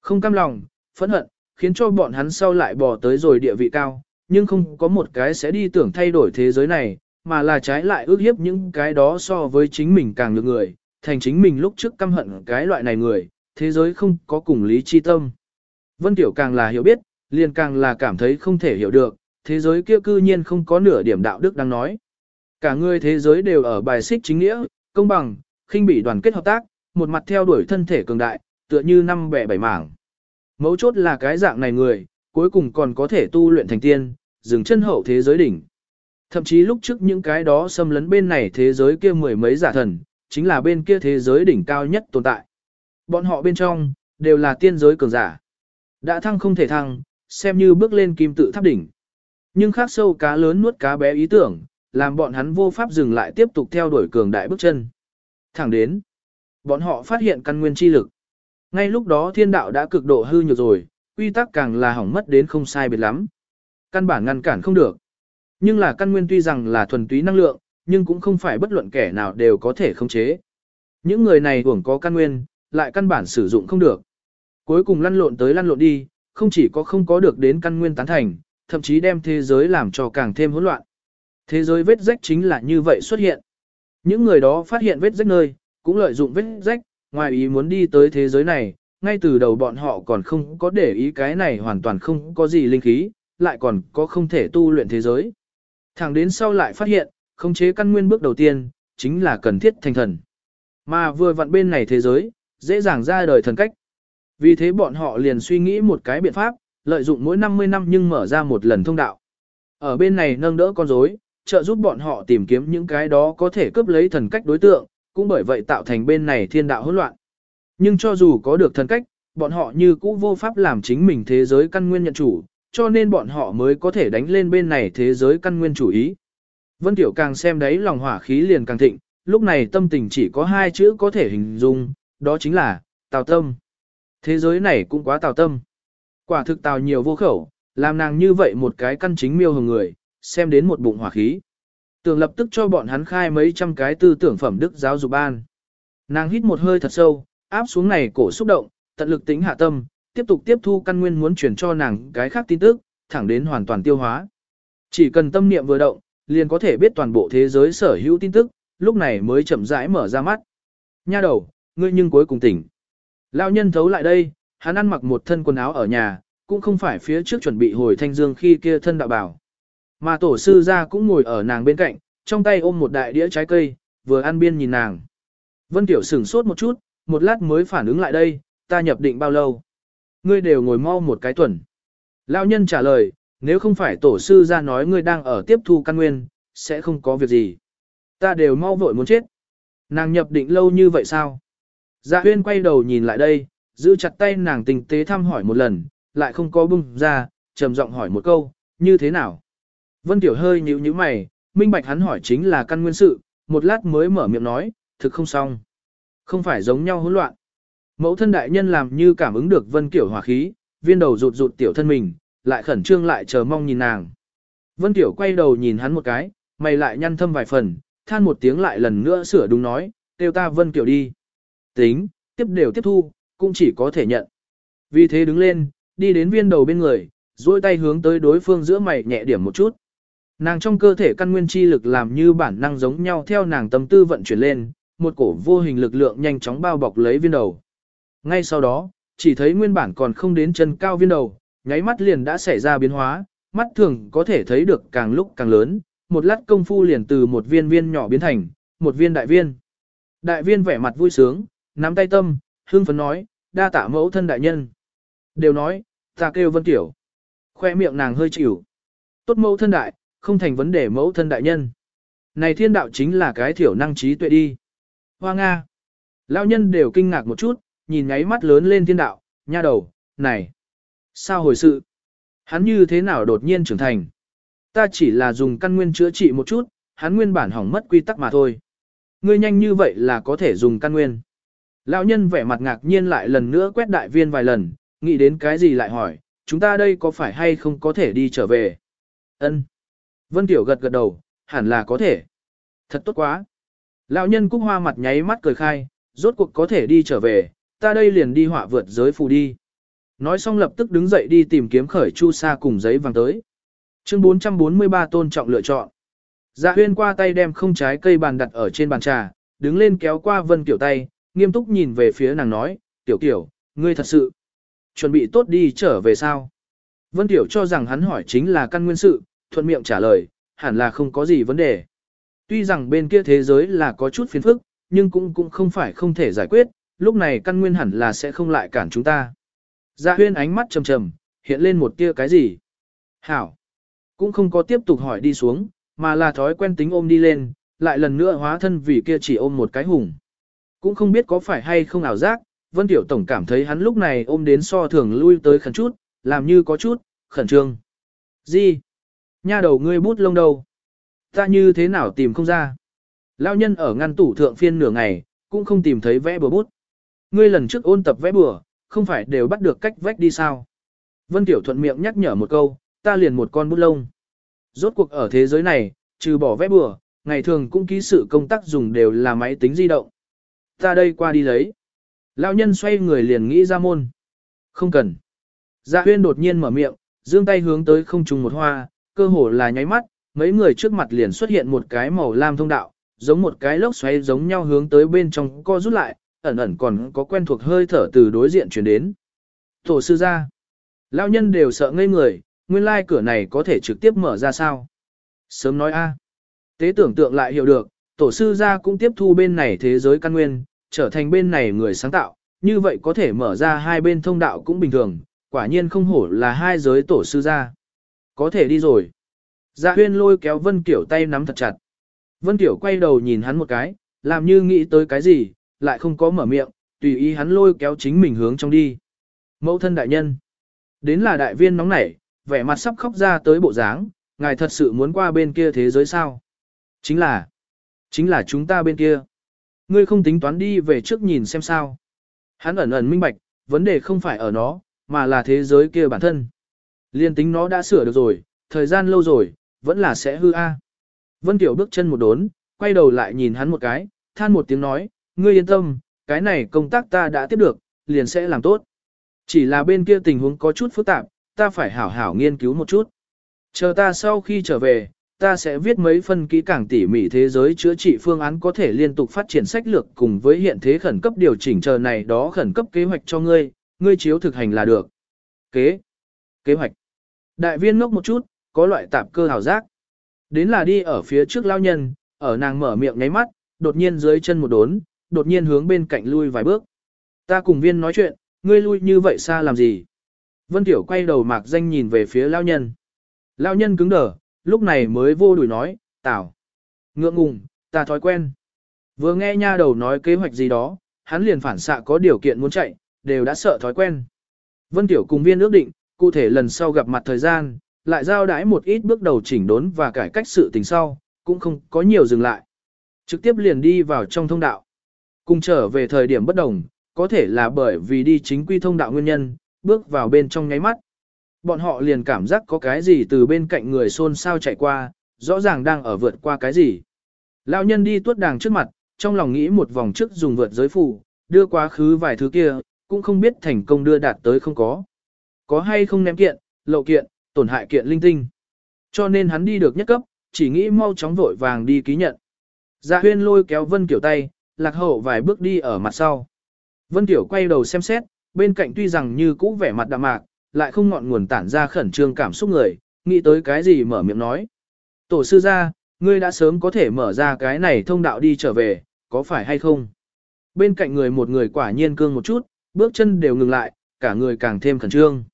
[SPEAKER 1] Không cam lòng, phẫn hận, khiến cho bọn hắn sau lại bỏ tới rồi địa vị cao, nhưng không có một cái sẽ đi tưởng thay đổi thế giới này, mà là trái lại ước hiếp những cái đó so với chính mình càng được người, thành chính mình lúc trước căm hận cái loại này người, thế giới không có cùng lý chi tâm. Vân Tiểu càng là hiểu biết, liền càng là cảm thấy không thể hiểu được, thế giới kia cư nhiên không có nửa điểm đạo đức đang nói. Cả người thế giới đều ở bài xích chính nghĩa, công bằng, khinh bị đoàn kết hợp tác, một mặt theo đuổi thân thể cường đại, tựa như năm bẻ bảy mảng. Mấu chốt là cái dạng này người, cuối cùng còn có thể tu luyện thành tiên, dừng chân hậu thế giới đỉnh. Thậm chí lúc trước những cái đó xâm lấn bên này thế giới kia mười mấy giả thần, chính là bên kia thế giới đỉnh cao nhất tồn tại. Bọn họ bên trong, đều là tiên giới cường giả. Đã thăng không thể thăng, xem như bước lên kim tự tháp đỉnh. Nhưng khác sâu cá lớn nuốt cá bé ý tưởng, làm bọn hắn vô pháp dừng lại tiếp tục theo đuổi cường đại bước chân. Thẳng đến, bọn họ phát hiện căn nguyên chi lực. Ngay lúc đó thiên đạo đã cực độ hư nhược rồi, quy tắc càng là hỏng mất đến không sai biệt lắm. Căn bản ngăn cản không được. Nhưng là căn nguyên tuy rằng là thuần túy năng lượng, nhưng cũng không phải bất luận kẻ nào đều có thể khống chế. Những người này hưởng có căn nguyên, lại căn bản sử dụng không được. Cuối cùng lăn lộn tới lăn lộn đi, không chỉ có không có được đến căn nguyên tán thành, thậm chí đem thế giới làm cho càng thêm hỗn loạn. Thế giới vết rách chính là như vậy xuất hiện. Những người đó phát hiện vết rách nơi, cũng lợi dụng vết rách, ngoài ý muốn đi tới thế giới này, ngay từ đầu bọn họ còn không có để ý cái này hoàn toàn không có gì linh khí, lại còn có không thể tu luyện thế giới. Thẳng đến sau lại phát hiện, khống chế căn nguyên bước đầu tiên, chính là cần thiết thành thần. Mà vừa vặn bên này thế giới, dễ dàng ra đời thần cách. Vì thế bọn họ liền suy nghĩ một cái biện pháp, lợi dụng mỗi 50 năm nhưng mở ra một lần thông đạo. Ở bên này nâng đỡ con rối, trợ giúp bọn họ tìm kiếm những cái đó có thể cướp lấy thần cách đối tượng, cũng bởi vậy tạo thành bên này thiên đạo hỗn loạn. Nhưng cho dù có được thần cách, bọn họ như cũ vô pháp làm chính mình thế giới căn nguyên nhận chủ, cho nên bọn họ mới có thể đánh lên bên này thế giới căn nguyên chủ ý. Vân Tiểu càng xem đấy lòng hỏa khí liền càng thịnh, lúc này tâm tình chỉ có hai chữ có thể hình dung, đó chính là, tào tâm. Thế giới này cũng quá tào tâm. Quả thực tào nhiều vô khẩu, làm nàng như vậy một cái căn chính miêu hồng người, xem đến một bụng hỏa khí. Tưởng lập tức cho bọn hắn khai mấy trăm cái tư tưởng phẩm đức giáo dục ban. Nàng hít một hơi thật sâu, áp xuống này cổ xúc động, tận lực tính hạ tâm, tiếp tục tiếp thu căn nguyên muốn truyền cho nàng cái khác tin tức, thẳng đến hoàn toàn tiêu hóa. Chỉ cần tâm niệm vừa động, liền có thể biết toàn bộ thế giới sở hữu tin tức, lúc này mới chậm rãi mở ra mắt. Nha đầu, ngươi nhưng cuối cùng tỉnh. Lão nhân thấu lại đây, hắn ăn mặc một thân quần áo ở nhà, cũng không phải phía trước chuẩn bị hồi thanh dương khi kia thân đạo bảo. Mà tổ sư ra cũng ngồi ở nàng bên cạnh, trong tay ôm một đại đĩa trái cây, vừa ăn biên nhìn nàng. Vân Tiểu sửng sốt một chút, một lát mới phản ứng lại đây, ta nhập định bao lâu. Ngươi đều ngồi mau một cái tuần. Lão nhân trả lời, nếu không phải tổ sư ra nói ngươi đang ở tiếp thu căn nguyên, sẽ không có việc gì. Ta đều mau vội muốn chết. Nàng nhập định lâu như vậy sao? Dạ huyên quay đầu nhìn lại đây, giữ chặt tay nàng tình tế thăm hỏi một lần, lại không có bưng ra, trầm giọng hỏi một câu, như thế nào? Vân Tiểu hơi nhíu nhíu mày, minh bạch hắn hỏi chính là căn nguyên sự, một lát mới mở miệng nói, thực không xong. Không phải giống nhau hỗn loạn. Mẫu thân đại nhân làm như cảm ứng được Vân Kiểu hỏa khí, viên đầu rụt rụt tiểu thân mình, lại khẩn trương lại chờ mong nhìn nàng. Vân Tiểu quay đầu nhìn hắn một cái, mày lại nhăn thâm vài phần, than một tiếng lại lần nữa sửa đúng nói, kêu ta Vân Kiểu đi. Tính, tiếp đều tiếp thu, cũng chỉ có thể nhận. Vì thế đứng lên, đi đến viên đầu bên người, duỗi tay hướng tới đối phương giữa mày nhẹ điểm một chút. Nàng trong cơ thể căn nguyên chi lực làm như bản năng giống nhau theo nàng tâm tư vận chuyển lên, một cổ vô hình lực lượng nhanh chóng bao bọc lấy viên đầu. Ngay sau đó, chỉ thấy nguyên bản còn không đến chân cao viên đầu, nháy mắt liền đã xảy ra biến hóa, mắt thường có thể thấy được càng lúc càng lớn, một lát công phu liền từ một viên viên nhỏ biến thành, một viên đại viên. Đại viên vẻ mặt vui sướng, nắm tay tâm, hương phấn nói, đa tạ mẫu thân đại nhân. Đều nói, ta kêu vân tiểu. Khoe miệng nàng hơi chịu. Tốt mẫu thân đại, không thành vấn đề mẫu thân đại nhân. Này thiên đạo chính là cái thiểu năng trí tuệ đi. Hoa Nga. Lão nhân đều kinh ngạc một chút, nhìn ngáy mắt lớn lên thiên đạo, nha đầu, này. Sao hồi sự? Hắn như thế nào đột nhiên trưởng thành? Ta chỉ là dùng căn nguyên chữa trị một chút, hắn nguyên bản hỏng mất quy tắc mà thôi. Ngươi nhanh như vậy là có thể dùng căn nguyên. Lão nhân vẻ mặt ngạc nhiên lại lần nữa quét đại viên vài lần, nghĩ đến cái gì lại hỏi, chúng ta đây có phải hay không có thể đi trở về? Ân. Vân Tiểu gật gật đầu, hẳn là có thể. Thật tốt quá. Lão nhân cúc hoa mặt nháy mắt cười khai, rốt cuộc có thể đi trở về, ta đây liền đi họa vượt giới phù đi. Nói xong lập tức đứng dậy đi tìm kiếm khởi chu sa cùng giấy vàng tới. Chương 443 tôn trọng lựa chọn. Dạ huyên qua tay đem không trái cây bàn đặt ở trên bàn trà, đứng lên kéo qua vân kiểu tay, nghiêm túc nhìn về phía nàng nói, tiểu kiểu, ngươi thật sự, chuẩn bị tốt đi trở về sao? Vân tiểu cho rằng hắn hỏi chính là căn nguyên sự, thuận miệng trả lời, hẳn là không có gì vấn đề. Tuy rằng bên kia thế giới là có chút phiền phức, nhưng cũng cũng không phải không thể giải quyết, lúc này căn nguyên hẳn là sẽ không lại cản chúng ta. Dạ huyên ánh mắt trầm trầm, hiện lên một tia cái gì? Hảo! Cũng không có tiếp tục hỏi đi xuống, mà là thói quen tính ôm đi lên, lại lần nữa hóa thân vì kia chỉ ôm một cái hùng. Cũng không biết có phải hay không ảo giác, Vân Tiểu Tổng cảm thấy hắn lúc này ôm đến so thường lui tới khẩn chút, làm như có chút, khẩn trương. Gì? Nha đầu ngươi bút lông đâu? Ta như thế nào tìm không ra? Lão nhân ở ngăn tủ thượng phiên nửa ngày, cũng không tìm thấy vẽ bừa bút. Ngươi lần trước ôn tập vẽ bừa, không phải đều bắt được cách vách đi sao? Vân Tiểu thuận miệng nhắc nhở một câu, ta liền một con bút lông. Rốt cuộc ở thế giới này, trừ bỏ vẽ bừa, ngày thường cũng ký sự công tác dùng đều là máy tính di động. Ta đây qua đi lấy. Lão nhân xoay người liền nghĩ ra môn. Không cần. Dạ huyên đột nhiên mở miệng, dương tay hướng tới không trùng một hoa, cơ hồ là nháy mắt, mấy người trước mặt liền xuất hiện một cái màu lam thông đạo, giống một cái lốc xoáy giống nhau hướng tới bên trong co rút lại, ẩn ẩn còn có quen thuộc hơi thở từ đối diện chuyển đến. Tổ sư ra. Lão nhân đều sợ ngây người, nguyên lai cửa này có thể trực tiếp mở ra sao. Sớm nói a. À. Tế tưởng tượng lại hiểu được, tổ sư ra cũng tiếp thu bên này thế giới căn nguyên, trở thành bên này người sáng tạo, như vậy có thể mở ra hai bên thông đạo cũng bình thường, quả nhiên không hổ là hai giới tổ sư ra. Có thể đi rồi. Dạ huyên lôi kéo Vân Kiểu tay nắm thật chặt. Vân Kiểu quay đầu nhìn hắn một cái, làm như nghĩ tới cái gì, lại không có mở miệng, tùy ý hắn lôi kéo chính mình hướng trong đi. Mẫu thân đại nhân. Đến là đại viên nóng nảy, vẻ mặt sắp khóc ra tới bộ dáng, ngài thật sự muốn qua bên kia thế giới sao? Chính là, chính là chúng ta bên kia. Ngươi không tính toán đi về trước nhìn xem sao. Hắn ẩn ẩn minh bạch, vấn đề không phải ở nó, mà là thế giới kia bản thân. Liên tính nó đã sửa được rồi, thời gian lâu rồi, vẫn là sẽ hư a. Vân Tiểu bước chân một đốn, quay đầu lại nhìn hắn một cái, than một tiếng nói, ngươi yên tâm, cái này công tác ta đã tiếp được, liền sẽ làm tốt. Chỉ là bên kia tình huống có chút phức tạp, ta phải hảo hảo nghiên cứu một chút. Chờ ta sau khi trở về, ta sẽ viết mấy phân kỹ càng tỉ mỉ thế giới chữa trị phương án có thể liên tục phát triển sách lược cùng với hiện thế khẩn cấp điều chỉnh chờ này đó khẩn cấp kế hoạch cho ngươi, ngươi chiếu thực hành là được. Kế. Kế hoạch. Đại viên ngốc một chút, có loại tạp cơ hào giác. Đến là đi ở phía trước lao nhân, ở nàng mở miệng nháy mắt, đột nhiên dưới chân một đốn, đột nhiên hướng bên cạnh lui vài bước. Ta cùng viên nói chuyện, ngươi lui như vậy xa làm gì? Vân Tiểu quay đầu mạc danh nhìn về phía lao nhân. Lao nhân cứng đờ, lúc này mới vô đuổi nói, tảo. Ngượng ngùng, ta thói quen. Vừa nghe nha đầu nói kế hoạch gì đó, hắn liền phản xạ có điều kiện muốn chạy, đều đã sợ thói quen. Vân Tiểu cùng viên ước định, cụ thể lần sau gặp mặt thời gian, lại giao đái một ít bước đầu chỉnh đốn và cải cách sự tình sau, cũng không có nhiều dừng lại. Trực tiếp liền đi vào trong thông đạo. Cùng trở về thời điểm bất đồng, có thể là bởi vì đi chính quy thông đạo nguyên nhân, bước vào bên trong nháy mắt. Bọn họ liền cảm giác có cái gì từ bên cạnh người xôn xao chạy qua, rõ ràng đang ở vượt qua cái gì. Lão nhân đi tuốt đàng trước mặt, trong lòng nghĩ một vòng trước dùng vượt giới phủ, đưa quá khứ vài thứ kia, cũng không biết thành công đưa đạt tới không có. Có hay không ném kiện, lộ kiện, tổn hại kiện linh tinh. Cho nên hắn đi được nhất cấp, chỉ nghĩ mau chóng vội vàng đi ký nhận. Dạ huyên lôi kéo Vân Kiểu tay, lạc hậu vài bước đi ở mặt sau. Vân Kiểu quay đầu xem xét, bên cạnh tuy rằng như cũ vẻ mặt đạm mạc, lại không ngọn nguồn tản ra khẩn trương cảm xúc người, nghĩ tới cái gì mở miệng nói. Tổ sư ra, ngươi đã sớm có thể mở ra cái này thông đạo đi trở về, có phải hay không? Bên cạnh người một người quả nhiên cương một chút, bước chân đều ngừng lại, cả người càng thêm khẩn trương.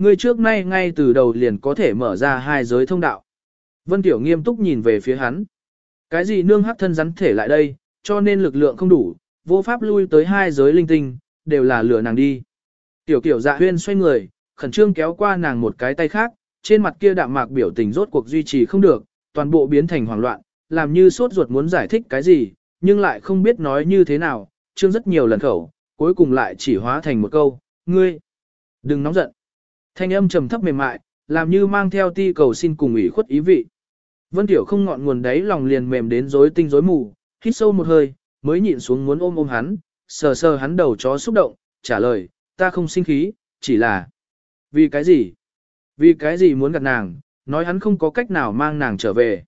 [SPEAKER 1] Ngươi trước nay ngay từ đầu liền có thể mở ra hai giới thông đạo. Vân Tiểu nghiêm túc nhìn về phía hắn. Cái gì nương hắc thân rắn thể lại đây, cho nên lực lượng không đủ, vô pháp lui tới hai giới linh tinh, đều là lừa nàng đi. Tiểu kiểu dạ huyên xoay người, khẩn trương kéo qua nàng một cái tay khác, trên mặt kia đạm mạc biểu tình rốt cuộc duy trì không được, toàn bộ biến thành hoảng loạn, làm như sốt ruột muốn giải thích cái gì, nhưng lại không biết nói như thế nào, trương rất nhiều lần khẩu, cuối cùng lại chỉ hóa thành một câu, ngươi, đừng nóng giận. Thanh âm trầm thấp mềm mại, làm như mang theo ti cầu xin cùng ủy khuất ý vị. Vân Tiểu không ngọn nguồn đấy lòng liền mềm đến rối tinh rối mù, hít sâu một hơi, mới nhịn xuống muốn ôm ôm hắn, sờ sờ hắn đầu chó xúc động, trả lời, ta không sinh khí, chỉ là... Vì cái gì? Vì cái gì muốn gặp nàng, nói hắn không có cách nào mang nàng trở về.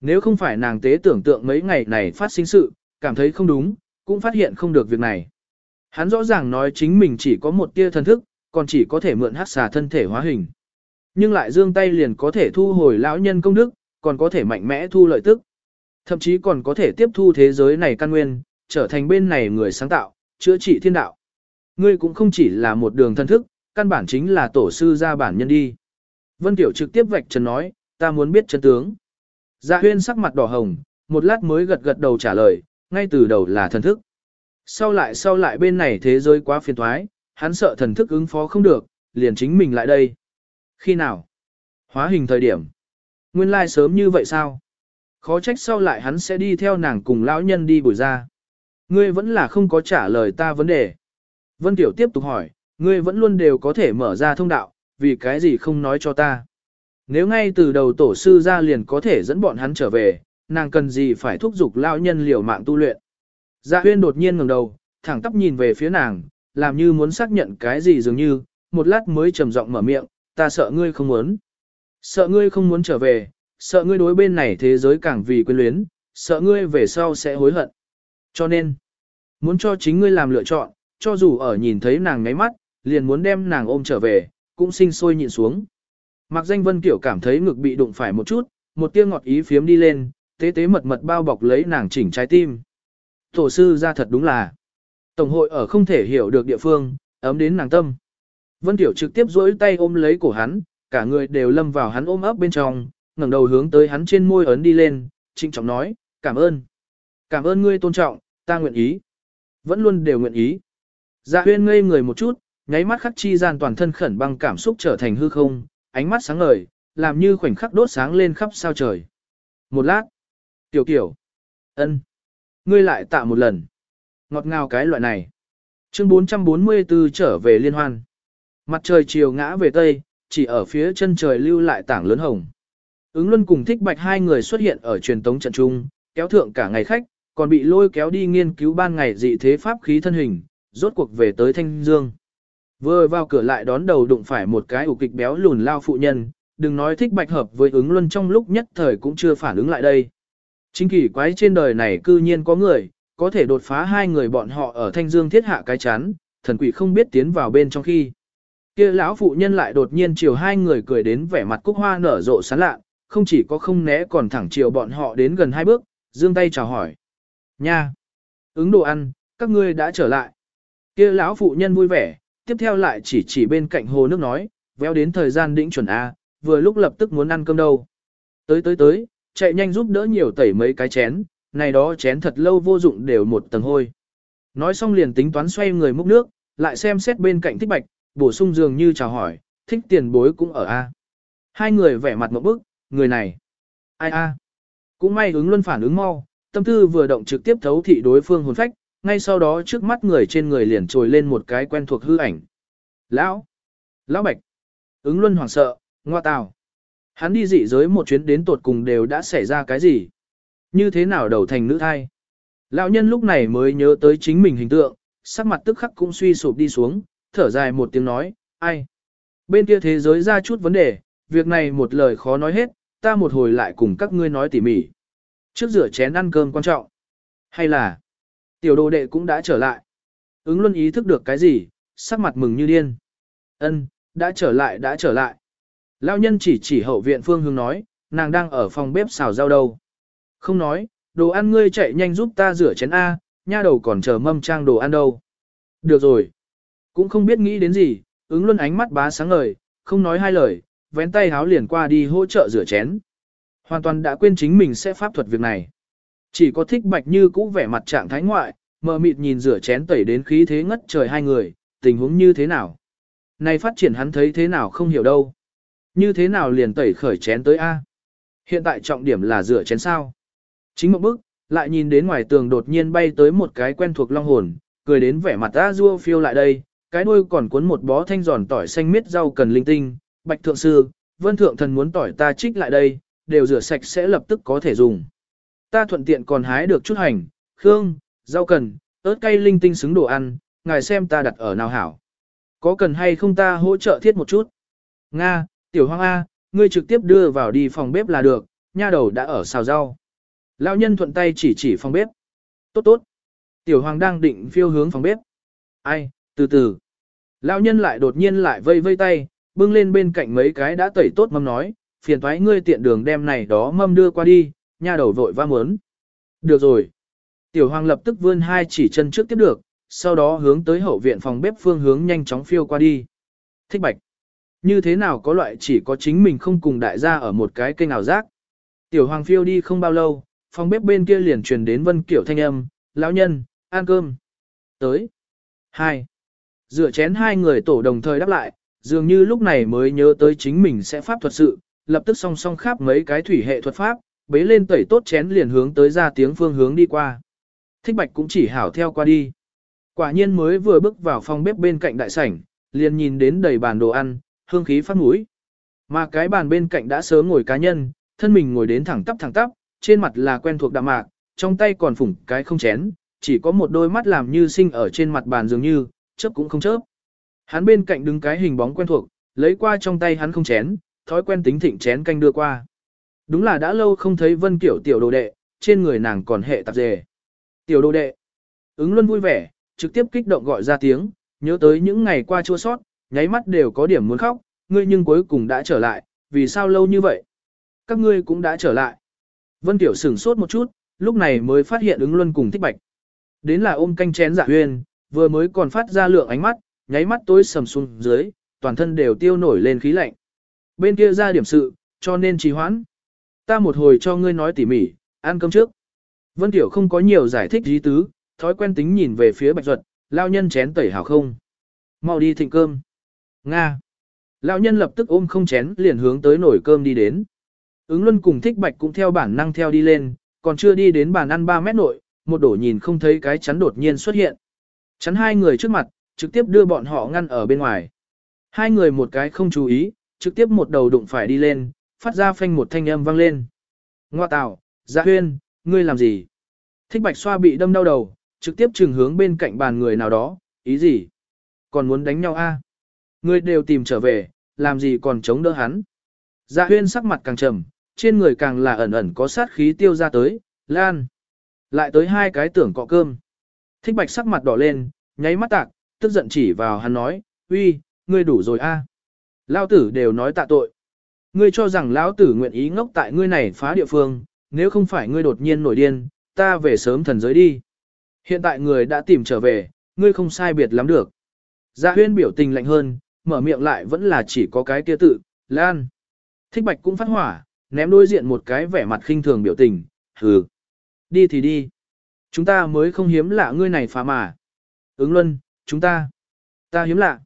[SPEAKER 1] Nếu không phải nàng tế tưởng tượng mấy ngày này phát sinh sự, cảm thấy không đúng, cũng phát hiện không được việc này. Hắn rõ ràng nói chính mình chỉ có một tia thần thức, còn chỉ có thể mượn hắc xà thân thể hóa hình. Nhưng lại dương tay liền có thể thu hồi lão nhân công đức, còn có thể mạnh mẽ thu lợi tức. Thậm chí còn có thể tiếp thu thế giới này căn nguyên, trở thành bên này người sáng tạo, chữa trị thiên đạo. Ngươi cũng không chỉ là một đường thân thức, căn bản chính là tổ sư gia bản nhân đi. Vân Tiểu trực tiếp vạch trần nói, ta muốn biết chân tướng. Dạ huyên sắc mặt đỏ hồng, một lát mới gật gật đầu trả lời, ngay từ đầu là thần thức. Sau lại sau lại bên này thế giới quá phiền thoái, hắn sợ thần thức ứng phó không được, liền chính mình lại đây. Khi nào? Hóa hình thời điểm. Nguyên lai sớm như vậy sao? Khó trách sau lại hắn sẽ đi theo nàng cùng lão nhân đi buổi ra. Ngươi vẫn là không có trả lời ta vấn đề. Vân Tiểu tiếp tục hỏi, ngươi vẫn luôn đều có thể mở ra thông đạo, vì cái gì không nói cho ta. Nếu ngay từ đầu tổ sư ra liền có thể dẫn bọn hắn trở về, nàng cần gì phải thúc giục lão nhân liều mạng tu luyện. Dạ huyên đột nhiên ngẩng đầu, thẳng tắp nhìn về phía nàng, làm như muốn xác nhận cái gì dường như, một lát mới trầm giọng mở miệng, ta sợ ngươi không muốn. Sợ ngươi không muốn trở về, sợ ngươi đối bên này thế giới càng vì quyến luyến, sợ ngươi về sau sẽ hối hận. Cho nên, muốn cho chính ngươi làm lựa chọn, cho dù ở nhìn thấy nàng ngáy mắt, liền muốn đem nàng ôm trở về, cũng sinh sôi nhịn xuống. Mạc danh vân kiểu cảm thấy ngực bị đụng phải một chút, một tia ngọt ý phiếm đi lên, tế tế mật mật bao bọc lấy nàng chỉnh trái tim. Tổ sư ra thật đúng là, tổng hội ở không thể hiểu được địa phương, ấm đến nàng tâm. Vân Tiểu trực tiếp duỗi tay ôm lấy cổ hắn, cả người đều lâm vào hắn ôm ấp bên trong, ngẩng đầu hướng tới hắn trên môi ấn đi lên, trịnh trọng nói, cảm ơn. Cảm ơn ngươi tôn trọng, ta nguyện ý. Vẫn luôn đều nguyện ý. Dạ huyên ngây người một chút, nháy mắt khắc chi gian toàn thân khẩn băng cảm xúc trở thành hư không, ánh mắt sáng ngời, làm như khoảnh khắc đốt sáng lên khắp sao trời. Một lát. Tiểu kiểu. ân, Ngươi lại tạ một lần. Ngọt ngào cái loại này. Chương 444 trở về liên hoan. Mặt trời chiều ngã về tây, chỉ ở phía chân trời lưu lại tảng lớn hồng. Ứng luân cùng thích bạch hai người xuất hiện ở truyền tống trận trung, kéo thượng cả ngày khách, còn bị lôi kéo đi nghiên cứu ban ngày dị thế pháp khí thân hình, rốt cuộc về tới Thanh Dương. Vừa vào cửa lại đón đầu đụng phải một cái ủ kịch béo lùn lao phụ nhân, đừng nói thích bạch hợp với ứng luân trong lúc nhất thời cũng chưa phản ứng lại đây. Chính kỳ quái trên đời này cư nhiên có người, có thể đột phá hai người bọn họ ở Thanh Dương thiết hạ cái chắn, thần quỷ không biết tiến vào bên trong khi. kia lão phụ nhân lại đột nhiên chiều hai người cười đến vẻ mặt cúc hoa nở rộ sán lạ, không chỉ có không né còn thẳng chiều bọn họ đến gần hai bước, dương tay chào hỏi. Nha! Ứng đồ ăn, các ngươi đã trở lại. kia lão phụ nhân vui vẻ, tiếp theo lại chỉ chỉ bên cạnh hồ nước nói, véo đến thời gian đỉnh chuẩn A, vừa lúc lập tức muốn ăn cơm đâu. Tới tới tới, chạy nhanh giúp đỡ nhiều tẩy mấy cái chén, này đó chén thật lâu vô dụng đều một tầng hôi. Nói xong liền tính toán xoay người múc nước, lại xem xét bên cạnh thích bạch, bổ sung dường như chào hỏi, thích tiền bối cũng ở A. Hai người vẻ mặt một bức, người này. Ai A. Cũng may ứng luân phản ứng mau, tâm tư vừa động trực tiếp thấu thị đối phương hồn phách, ngay sau đó trước mắt người trên người liền trồi lên một cái quen thuộc hư ảnh. Lão! Lão Bạch! Ứng luân hoảng sợ, ngoa tào. Hắn đi dị giới một chuyến đến tột cùng đều đã xảy ra cái gì? Như thế nào đầu thành nữ thai? Lão nhân lúc này mới nhớ tới chính mình hình tượng, sắc mặt tức khắc cũng suy sụp đi xuống, thở dài một tiếng nói, ai? Bên kia thế giới ra chút vấn đề, việc này một lời khó nói hết, ta một hồi lại cùng các ngươi nói tỉ mỉ. Trước rửa chén ăn cơm quan trọng. Hay là, tiểu đồ đệ cũng đã trở lại. Ứng luân ý thức được cái gì, sắc mặt mừng như điên. Ân, đã trở lại đã trở lại. Lão nhân chỉ chỉ hậu viện phương hướng nói, nàng đang ở phòng bếp xào rau đâu. Không nói, đồ ăn ngươi chạy nhanh giúp ta rửa chén A, nha đầu còn chờ mâm trang đồ ăn đâu. Được rồi. Cũng không biết nghĩ đến gì, ứng luân ánh mắt bá sáng ngời, không nói hai lời, vén tay háo liền qua đi hỗ trợ rửa chén. Hoàn toàn đã quên chính mình sẽ pháp thuật việc này. Chỉ có thích bạch như cũ vẻ mặt trạng thái ngoại, mờ mịt nhìn rửa chén tẩy đến khí thế ngất trời hai người, tình huống như thế nào. Này phát triển hắn thấy thế nào không hiểu đâu. Như thế nào liền tẩy khởi chén tới A. Hiện tại trọng điểm là rửa chén sao. Chính một bước, lại nhìn đến ngoài tường đột nhiên bay tới một cái quen thuộc long hồn, cười đến vẻ mặt A Dua phiêu lại đây, cái đuôi còn cuốn một bó thanh giòn tỏi xanh miết rau cần linh tinh, bạch thượng sư, vân thượng thần muốn tỏi ta trích lại đây, đều rửa sạch sẽ lập tức có thể dùng. Ta thuận tiện còn hái được chút hành, khương, rau cần, ớt cay linh tinh xứng đồ ăn, ngài xem ta đặt ở nào hảo. Có cần hay không ta hỗ trợ thiết một chút? Nga, tiểu hoang A, ngươi trực tiếp đưa vào đi phòng bếp là được, nha đầu đã ở xào rau. Lão nhân thuận tay chỉ chỉ phòng bếp. Tốt tốt. Tiểu hoàng đang định phiêu hướng phòng bếp. Ai, từ từ. Lão nhân lại đột nhiên lại vây vây tay, bưng lên bên cạnh mấy cái đã tẩy tốt mâm nói, phiền thoái ngươi tiện đường đem này đó mâm đưa qua đi, nha đầu vội va muốn. Được rồi. Tiểu hoàng lập tức vươn hai chỉ chân trước tiếp được, sau đó hướng tới hậu viện phòng bếp phương hướng nhanh chóng phiêu qua đi. Thích bạch. Như thế nào có loại chỉ có chính mình không cùng đại gia ở một cái kênh ảo giác. Tiểu hoàng phiêu đi không bao lâu, phòng bếp bên kia liền truyền đến vân kiểu thanh âm, lão nhân, ăn cơm. Tới. Hai. rửa chén hai người tổ đồng thời đáp lại, dường như lúc này mới nhớ tới chính mình sẽ pháp thuật sự, lập tức song song khắp mấy cái thủy hệ thuật pháp, bế lên tẩy tốt chén liền hướng tới ra tiếng phương hướng đi qua. Thích bạch cũng chỉ hảo theo qua đi. Quả nhiên mới vừa bước vào phòng bếp bên cạnh đại sảnh, liền nhìn đến đầy bàn đồ ăn, hương khí phát mũi. Mà cái bàn bên cạnh đã sớm ngồi cá nhân, thân mình ngồi đến thẳng tắp thẳng tắp, trên mặt là quen thuộc đạm mạc, trong tay còn phủng cái không chén, chỉ có một đôi mắt làm như sinh ở trên mặt bàn dường như, chớp cũng không chớp. Hắn bên cạnh đứng cái hình bóng quen thuộc, lấy qua trong tay hắn không chén, thói quen tính thịnh chén canh đưa qua. Đúng là đã lâu không thấy Vân Kiểu tiểu đồ đệ, trên người nàng còn hệ tạp dề. Tiểu đồ đệ. Ứng luôn vui vẻ, trực tiếp kích động gọi ra tiếng, nhớ tới những ngày qua chua sót, nháy mắt đều có điểm muốn khóc, ngươi nhưng cuối cùng đã trở lại, vì sao lâu như vậy? Các ngươi cũng đã trở lại. Vân Tiểu sửng sốt một chút, lúc này mới phát hiện ứng luân cùng thích bạch. Đến là ôm canh chén dạ huyên, vừa mới còn phát ra lượng ánh mắt, nháy mắt tối sầm xuống dưới, toàn thân đều tiêu nổi lên khí lạnh. Bên kia ra điểm sự, cho nên trì hoãn. Ta một hồi cho ngươi nói tỉ mỉ, ăn cơm trước. Vân Tiểu không có nhiều giải thích gì tứ, thói quen tính nhìn về phía Bạch Duật, lao nhân chén tẩy hảo không. Mau đi thịnh cơm. Nga. Lão nhân lập tức ôm không chén liền hướng tới nồi cơm đi đến. Ứng luân cùng thích bạch cũng theo bản năng theo đi lên, còn chưa đi đến bàn ăn 3 mét nội, một đổ nhìn không thấy cái chắn đột nhiên xuất hiện. Chắn hai người trước mặt, trực tiếp đưa bọn họ ngăn ở bên ngoài. Hai người một cái không chú ý, trực tiếp một đầu đụng phải đi lên, phát ra phanh một thanh âm vang lên. Ngoa tạo, dạ huyên, ngươi làm gì? Thích bạch xoa bị đâm đau đầu, trực tiếp trừng hướng bên cạnh bàn người nào đó, ý gì? Còn muốn đánh nhau a? À? Ngươi đều tìm trở về, làm gì còn chống đỡ hắn? Dạ huyên sắc mặt càng trầm, trên người càng là ẩn ẩn có sát khí tiêu ra tới, lan. Lại tới hai cái tưởng cọ cơm. Thích bạch sắc mặt đỏ lên, nháy mắt tạc, tức giận chỉ vào hắn nói, uy, ngươi đủ rồi a. À. Lao tử đều nói tạ tội. Ngươi cho rằng lão tử nguyện ý ngốc tại ngươi này phá địa phương, nếu không phải ngươi đột nhiên nổi điên, ta về sớm thần giới đi. Hiện tại người đã tìm trở về, ngươi không sai biệt lắm được. Dạ huyên biểu tình lạnh hơn, mở miệng lại vẫn là chỉ có cái kia tự, Lan. Thích bạch cũng phát hỏa, ném đối diện một cái vẻ mặt khinh thường biểu tình, hừ. Đi thì đi. Chúng ta mới không hiếm lạ ngươi này phá mà. Ứng luân, chúng ta. Ta hiếm lạ.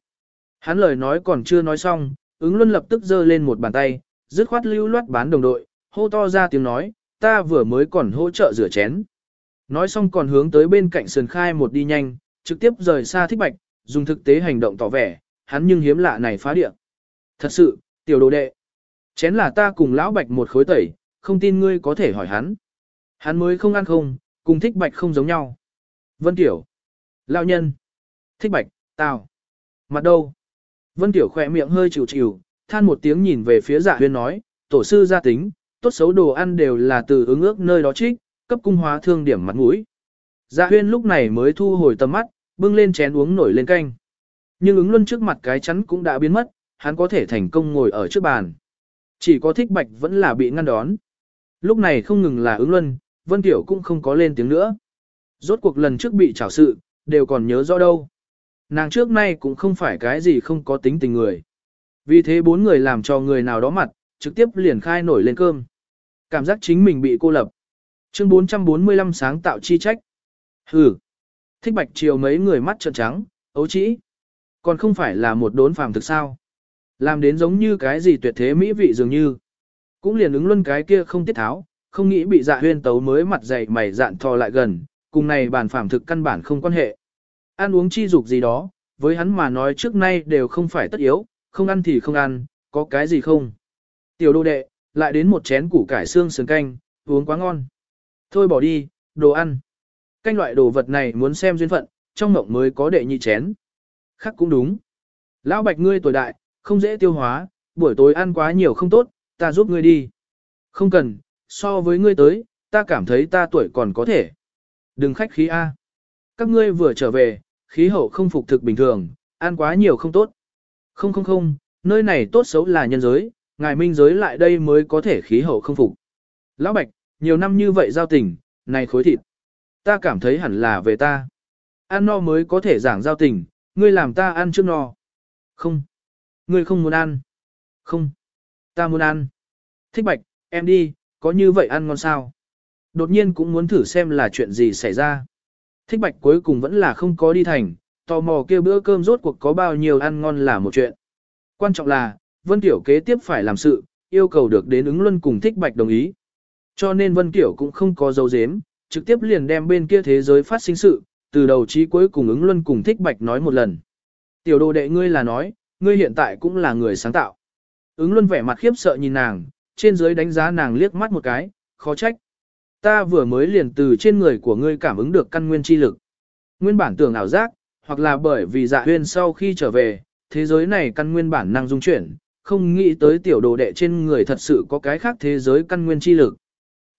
[SPEAKER 1] Hắn lời nói còn chưa nói xong, ứng luân lập tức giơ lên một bàn tay, dứt khoát lưu loát bán đồng đội, hô to ra tiếng nói, ta vừa mới còn hỗ trợ rửa chén. Nói xong còn hướng tới bên cạnh sườn khai một đi nhanh, trực tiếp rời xa thích bạch, dùng thực tế hành động tỏ vẻ, hắn nhưng hiếm lạ này phá địa. Thật sự, tiểu đồ đệ. Chén là ta cùng lão bạch một khối tẩy, không tin ngươi có thể hỏi hắn. Hắn mới không ăn không, cùng thích bạch không giống nhau. Vân Tiểu. Lão nhân. Thích bạch, tao. Mặt đâu? Vân Tiểu khỏe miệng hơi chịu chịu, than một tiếng nhìn về phía dạ huyên nói, tổ sư gia tính, tốt xấu đồ ăn đều là từ ứng ước nơi đó trích, cấp cung hóa thương điểm mặt mũi. Dạ huyên lúc này mới thu hồi tầm mắt, bưng lên chén uống nổi lên canh. Nhưng ứng luân trước mặt cái chắn cũng đã biến mất, hắn có thể thành công ngồi ở trước bàn. Chỉ có thích bạch vẫn là bị ngăn đón. Lúc này không ngừng là ứng luân, Vân Tiểu cũng không có lên tiếng nữa. Rốt cuộc lần trước bị trảo sự, đều còn nhớ rõ đâu. Nàng trước nay cũng không phải cái gì không có tính tình người. Vì thế bốn người làm cho người nào đó mặt, trực tiếp liền khai nổi lên cơm. Cảm giác chính mình bị cô lập. Chương 445 sáng tạo chi trách. Hừ. Thích bạch chiều mấy người mắt trợn trắng, ấu trĩ. Còn không phải là một đốn phàm thực sao. Làm đến giống như cái gì tuyệt thế mỹ vị dường như. Cũng liền ứng luân cái kia không tiết tháo, không nghĩ bị dạ huyên tấu mới mặt dày mày dạn thò lại gần, cùng này bản phạm thực căn bản không quan hệ. Ăn uống chi dục gì đó, với hắn mà nói trước nay đều không phải tất yếu, không ăn thì không ăn, có cái gì không. Tiểu đô đệ, lại đến một chén củ cải xương sườn canh, uống quá ngon. Thôi bỏ đi, đồ ăn. Canh loại đồ vật này muốn xem duyên phận, trong mộng mới có đệ nhị chén. Khác cũng đúng. Lão bạch ngươi tuổi đại, không dễ tiêu hóa, buổi tối ăn quá nhiều không tốt, ta giúp ngươi đi. Không cần, so với ngươi tới, ta cảm thấy ta tuổi còn có thể. Đừng khách khí A. Các ngươi vừa trở về, khí hậu không phục thực bình thường, ăn quá nhiều không tốt. Không không không, nơi này tốt xấu là nhân giới, ngài minh giới lại đây mới có thể khí hậu không phục. Lão Bạch, nhiều năm như vậy giao tình, này khối thịt. Ta cảm thấy hẳn là về ta. Ăn no mới có thể giảng giao tình, ngươi làm ta ăn trước no. Không. Ngươi không muốn ăn. Không. Ta muốn ăn. Thích Bạch, em đi, có như vậy ăn ngon sao? Đột nhiên cũng muốn thử xem là chuyện gì xảy ra. Thích Bạch cuối cùng vẫn là không có đi thành, tò mò kia bữa cơm rốt cuộc có bao nhiêu ăn ngon là một chuyện. Quan trọng là, Vân Tiểu kế tiếp phải làm sự, yêu cầu được đến ứng luân cùng Thích Bạch đồng ý. Cho nên Vân Tiểu cũng không có dấu dếm, trực tiếp liền đem bên kia thế giới phát sinh sự, từ đầu chí cuối cùng ứng luân cùng thích bạch nói một lần. Tiểu đồ đệ ngươi là nói, ngươi hiện tại cũng là người sáng tạo. Ứng luân vẻ mặt khiếp sợ nhìn nàng, trên dưới đánh giá nàng liếc mắt một cái, khó trách. Ta vừa mới liền từ trên người của ngươi cảm ứng được căn nguyên chi lực. Nguyên bản tưởng ảo giác, hoặc là bởi vì dạ huyên sau khi trở về, thế giới này căn nguyên bản năng dung chuyển, không nghĩ tới tiểu đồ đệ trên người thật sự có cái khác thế giới căn nguyên chi lực.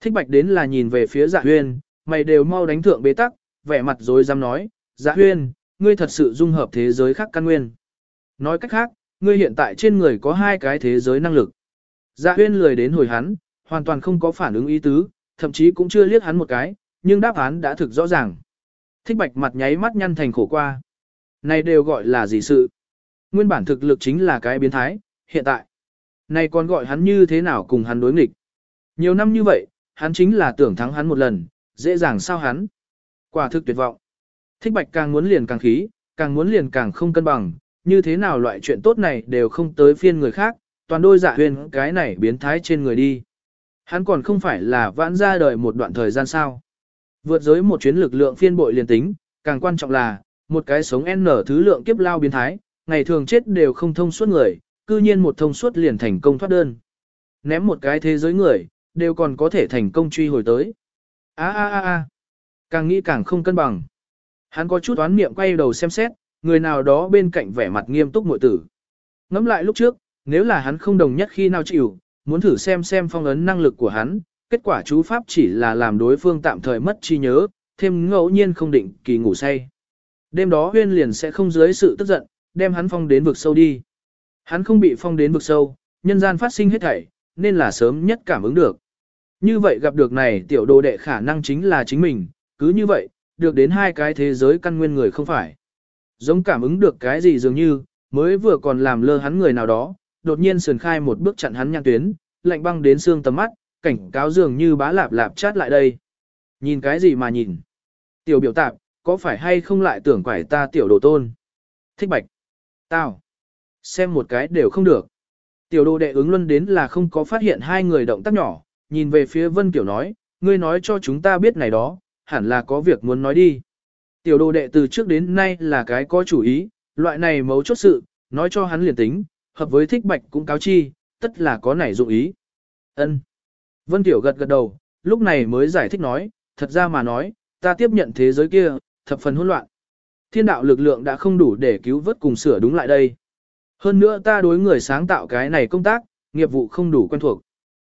[SPEAKER 1] Thích bạch đến là nhìn về phía dạ huyên, mày đều mau đánh thượng bế tắc, vẻ mặt rồi dám nói, dạ huyên, ngươi thật sự dung hợp thế giới khác căn nguyên. Nói cách khác, ngươi hiện tại trên người có hai cái thế giới năng lực. Dạ huyên lười đến hồi hắn, hoàn toàn không có phản ứng ý tứ, thậm chí cũng chưa liếc hắn một cái, nhưng đáp án đã thực rõ ràng. Thích bạch mặt nháy mắt nhăn thành khổ qua. Này đều gọi là gì sự? Nguyên bản thực lực chính là cái biến thái, hiện tại. Này còn gọi hắn như thế nào cùng hắn đối nghịch? Nhiều năm như vậy, hắn chính là tưởng thắng hắn một lần, dễ dàng sao hắn. Quả thực tuyệt vọng. Thích bạch càng muốn liền càng khí, càng muốn liền càng không cân bằng, như thế nào loại chuyện tốt này đều không tới phiên người khác, toàn đôi dạ huyền cái này biến thái trên người đi. Hắn còn không phải là vãn ra đời một đoạn thời gian sao. Vượt giới một chuyến lực lượng phiên bội liền tính, càng quan trọng là, một cái sống N thứ lượng kiếp lao biến thái, ngày thường chết đều không thông suốt người, cư nhiên một thông suốt liền thành công thoát đơn. Ném một cái thế giới người, đều còn có thể thành công truy hồi tới. A a a a. Càng nghĩ càng không cân bằng. Hắn có chút oán niệm quay đầu xem xét, người nào đó bên cạnh vẻ mặt nghiêm túc muội tử. Ngắm lại lúc trước, nếu là hắn không đồng nhất khi nào chịu, muốn thử xem xem phong ấn năng lực của hắn, kết quả chú pháp chỉ là làm đối phương tạm thời mất trí nhớ, thêm ngẫu nhiên không định kỳ ngủ say. Đêm đó huyên liền sẽ không dưới sự tức giận, đem hắn phong đến vực sâu đi. Hắn không bị phong đến vực sâu, nhân gian phát sinh hết thảy, nên là sớm nhất cảm ứng được. Như vậy gặp được này tiểu đồ đệ khả năng chính là chính mình, cứ như vậy, được đến hai cái thế giới căn nguyên người không phải. Giống cảm ứng được cái gì dường như, mới vừa còn làm lơ hắn người nào đó, đột nhiên sườn khai một bước chặn hắn nhăn tuyến, lạnh băng đến xương tầm mắt, cảnh cáo dường như bá lạp lạp chát lại đây. Nhìn cái gì mà nhìn? Tiểu biểu tạp, có phải hay không lại tưởng quải ta tiểu đồ tôn? Thích bạch. Tao. Xem một cái đều không được. Tiểu đồ đệ ứng luân đến là không có phát hiện hai người động tác nhỏ, nhìn về phía Vân Kiểu nói, ngươi nói cho chúng ta biết này đó, hẳn là có việc muốn nói đi. Tiểu đồ đệ từ trước đến nay là cái có chủ ý, loại này mấu chốt sự, nói cho hắn liền tính, hợp với thích bạch cũng cáo chi, tất là có nảy dụng ý. Ân. Vân Tiểu gật gật đầu, lúc này mới giải thích nói, thật ra mà nói, ta tiếp nhận thế giới kia, thập phần hỗn loạn. Thiên đạo lực lượng đã không đủ để cứu vớt cùng sửa đúng lại đây. Hơn nữa ta đối người sáng tạo cái này công tác, nghiệp vụ không đủ quen thuộc.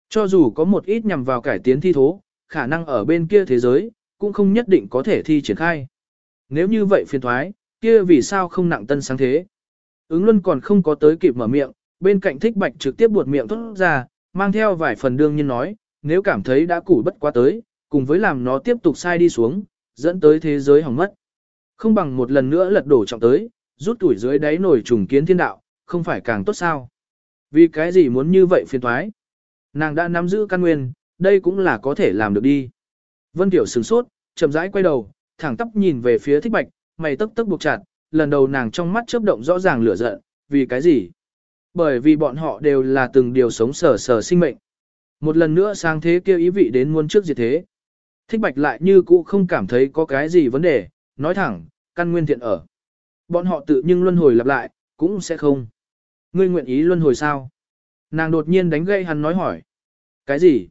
[SPEAKER 1] Cho dù có một ít nhằm vào cải tiến thi thố, khả năng ở bên kia thế giới, cũng không nhất định có thể thi triển khai. Nếu như vậy phiền thoái, kia vì sao không nặng tân sáng thế? Ứng luân còn không có tới kịp mở miệng, bên cạnh thích bạch trực tiếp buột miệng thốt ra, mang theo vài phần đương nhiên nói, nếu cảm thấy đã củ bất quá tới, cùng với làm nó tiếp tục sai đi xuống, dẫn tới thế giới hỏng mất. Không bằng một lần nữa lật đổ trọng tới, rút tuổi dưới đáy nổi trùng kiến thiên đạo, không phải càng tốt sao? Vì cái gì muốn như vậy phiền thoái? Nàng đã nắm giữ căn nguyên, đây cũng là có thể làm được đi. Vân Tiểu sửng sốt, chậm rãi quay đầu, thẳng tóc nhìn về phía thích bạch, mày tức tức buộc chặt, lần đầu nàng trong mắt chớp động rõ ràng lửa giận, vì cái gì? Bởi vì bọn họ đều là từng điều sống sở sở sinh mệnh. Một lần nữa sang thế kêu ý vị đến muôn trước diệt thế. Thích bạch lại như cũ không cảm thấy có cái gì vấn đề, nói thẳng, căn nguyên thiện ở. Bọn họ tự nhưng luân hồi lặp lại, cũng sẽ không. Ngươi nguyện ý luân hồi sao? Nàng đột nhiên đánh gây hắn nói hỏi. Cái gì?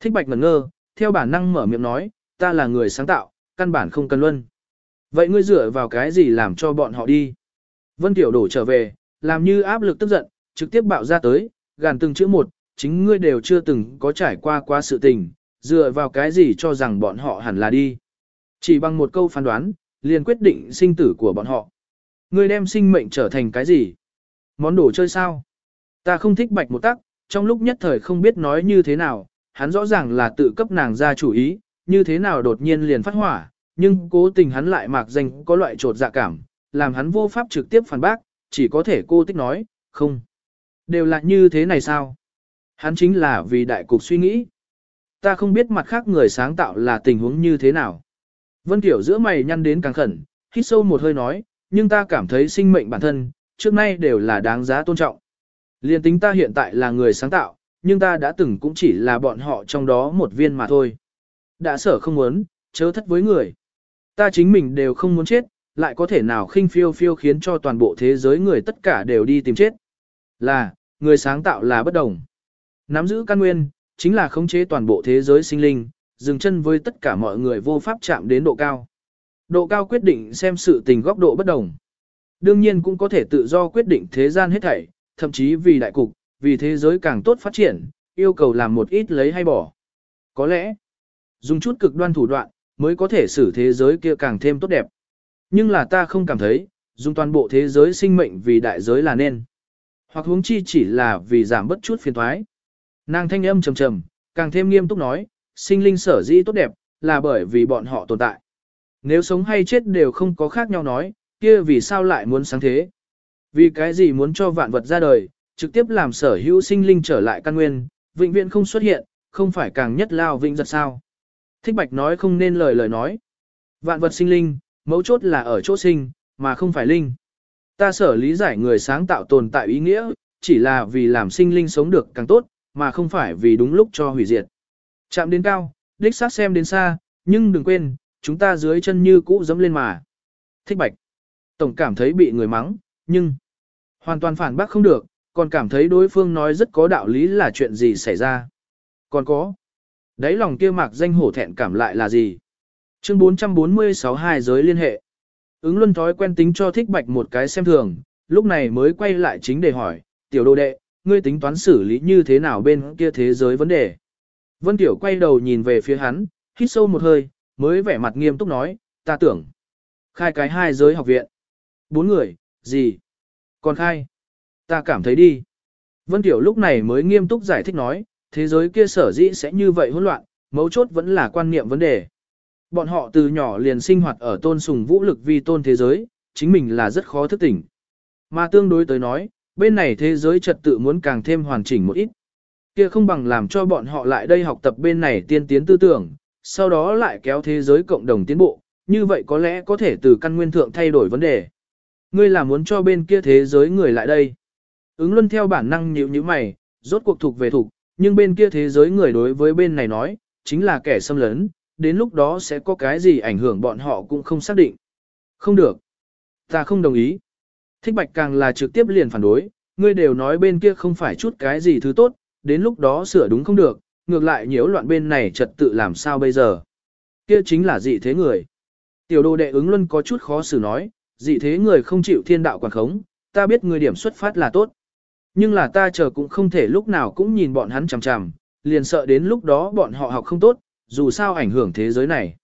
[SPEAKER 1] Thích bạch ngẩn ngơ, theo bản năng mở miệng nói, ta là người sáng tạo, căn bản không cần luân. Vậy ngươi dựa vào cái gì làm cho bọn họ đi? Vân Tiểu đổ trở về, làm như áp lực tức giận, trực tiếp bạo ra tới, gàn từng chữ một, chính ngươi đều chưa từng có trải qua qua sự tình, dựa vào cái gì cho rằng bọn họ hẳn là đi. Chỉ bằng một câu phán đoán, liền quyết định sinh tử của bọn họ. Ngươi đem sinh mệnh trở thành cái gì? Món đồ chơi sao? Ta không thích bạch một tắc, trong lúc nhất thời không biết nói như thế nào, hắn rõ ràng là tự cấp nàng ra chủ ý, như thế nào đột nhiên liền phát hỏa, nhưng cố tình hắn lại mạc danh có loại trột dạ cảm, làm hắn vô pháp trực tiếp phản bác, chỉ có thể cô tích nói, không. Đều là như thế này sao? Hắn chính là vì đại cục suy nghĩ. Ta không biết mặt khác người sáng tạo là tình huống như thế nào. Vân Tiểu giữa mày nhăn đến càng khẩn, hít sâu một hơi nói, nhưng ta cảm thấy sinh mệnh bản thân, trước nay đều là đáng giá tôn trọng. Liên tính ta hiện tại là người sáng tạo, nhưng ta đã từng cũng chỉ là bọn họ trong đó một viên mà thôi. Đã sở không muốn, chớ thất với người. Ta chính mình đều không muốn chết, lại có thể nào khinh phiêu phiêu khiến cho toàn bộ thế giới người tất cả đều đi tìm chết. Là, người sáng tạo là bất đồng. Nắm giữ căn nguyên, chính là khống chế toàn bộ thế giới sinh linh, dừng chân với tất cả mọi người vô pháp chạm đến độ cao. Độ cao quyết định xem sự tình góc độ bất đồng. Đương nhiên cũng có thể tự do quyết định thế gian hết thảy, thậm chí vì đại cục, vì thế giới càng tốt phát triển, yêu cầu làm một ít lấy hay bỏ. Có lẽ, dùng chút cực đoan thủ đoạn, mới có thể xử thế giới kia càng thêm tốt đẹp. Nhưng là ta không cảm thấy, dùng toàn bộ thế giới sinh mệnh vì đại giới là nên. Hoặc huống chi chỉ là vì giảm bất chút phiền thoái. Nàng thanh âm trầm trầm, càng thêm nghiêm túc nói, sinh linh sở dĩ tốt đẹp, là bởi vì bọn họ tồn tại. Nếu sống hay chết đều không có khác nhau nói, kia vì sao lại muốn sáng thế? Vì cái gì muốn cho vạn vật ra đời, trực tiếp làm sở hữu sinh linh trở lại căn nguyên, vĩnh viễn không xuất hiện, không phải càng nhất lao vĩnh giật sao? Thích Bạch nói không nên lời lời nói. Vạn vật sinh linh, mấu chốt là ở chỗ sinh, mà không phải linh. Ta sở lý giải người sáng tạo tồn tại ý nghĩa, chỉ là vì làm sinh linh sống được càng tốt, mà không phải vì đúng lúc cho hủy diệt. Chạm đến cao, đích sát xem đến xa, nhưng đừng quên, chúng ta dưới chân như cũ dẫm lên mà. Thích bạch. Tổng cảm thấy bị người mắng, nhưng hoàn toàn phản bác không được, còn cảm thấy đối phương nói rất có đạo lý là chuyện gì xảy ra. Còn có. Đấy lòng kia mạc danh hổ thẹn cảm lại là gì? Chương 446 hai giới liên hệ. Ứng luân thói quen tính cho thích bạch một cái xem thường, lúc này mới quay lại chính để hỏi, tiểu đô đệ, ngươi tính toán xử lý như thế nào bên kia thế giới vấn đề. Vân Tiểu quay đầu nhìn về phía hắn, hít sâu một hơi, mới vẻ mặt nghiêm túc nói, ta tưởng. Khai cái hai giới học viện. Bốn người, gì? Còn khai? Ta cảm thấy đi. Vân Tiểu lúc này mới nghiêm túc giải thích nói, thế giới kia sở dĩ sẽ như vậy hỗn loạn, mấu chốt vẫn là quan niệm vấn đề. Bọn họ từ nhỏ liền sinh hoạt ở tôn sùng vũ lực vi tôn thế giới, chính mình là rất khó thức tỉnh. Mà tương đối tới nói, bên này thế giới trật tự muốn càng thêm hoàn chỉnh một ít. Kia không bằng làm cho bọn họ lại đây học tập bên này tiên tiến tư tưởng, sau đó lại kéo thế giới cộng đồng tiến bộ, như vậy có lẽ có thể từ căn nguyên thượng thay đổi vấn đề. Ngươi là muốn cho bên kia thế giới người lại đây. Ứng luân theo bản năng nhíu như mày, rốt cuộc thuộc về thuộc, nhưng bên kia thế giới người đối với bên này nói, chính là kẻ xâm lấn, đến lúc đó sẽ có cái gì ảnh hưởng bọn họ cũng không xác định. Không được. Ta không đồng ý. Thích bạch càng là trực tiếp liền phản đối, ngươi đều nói bên kia không phải chút cái gì thứ tốt, đến lúc đó sửa đúng không được, ngược lại nhiễu loạn bên này trật tự làm sao bây giờ. Kia chính là dị thế người. Tiểu đồ đệ ứng luân có chút khó xử nói, dị thế người không chịu thiên đạo quản khống, ta biết người điểm xuất phát là tốt. Nhưng là ta chờ cũng không thể lúc nào cũng nhìn bọn hắn chằm chằm, liền sợ đến lúc đó bọn họ học không tốt, dù sao ảnh hưởng thế giới này.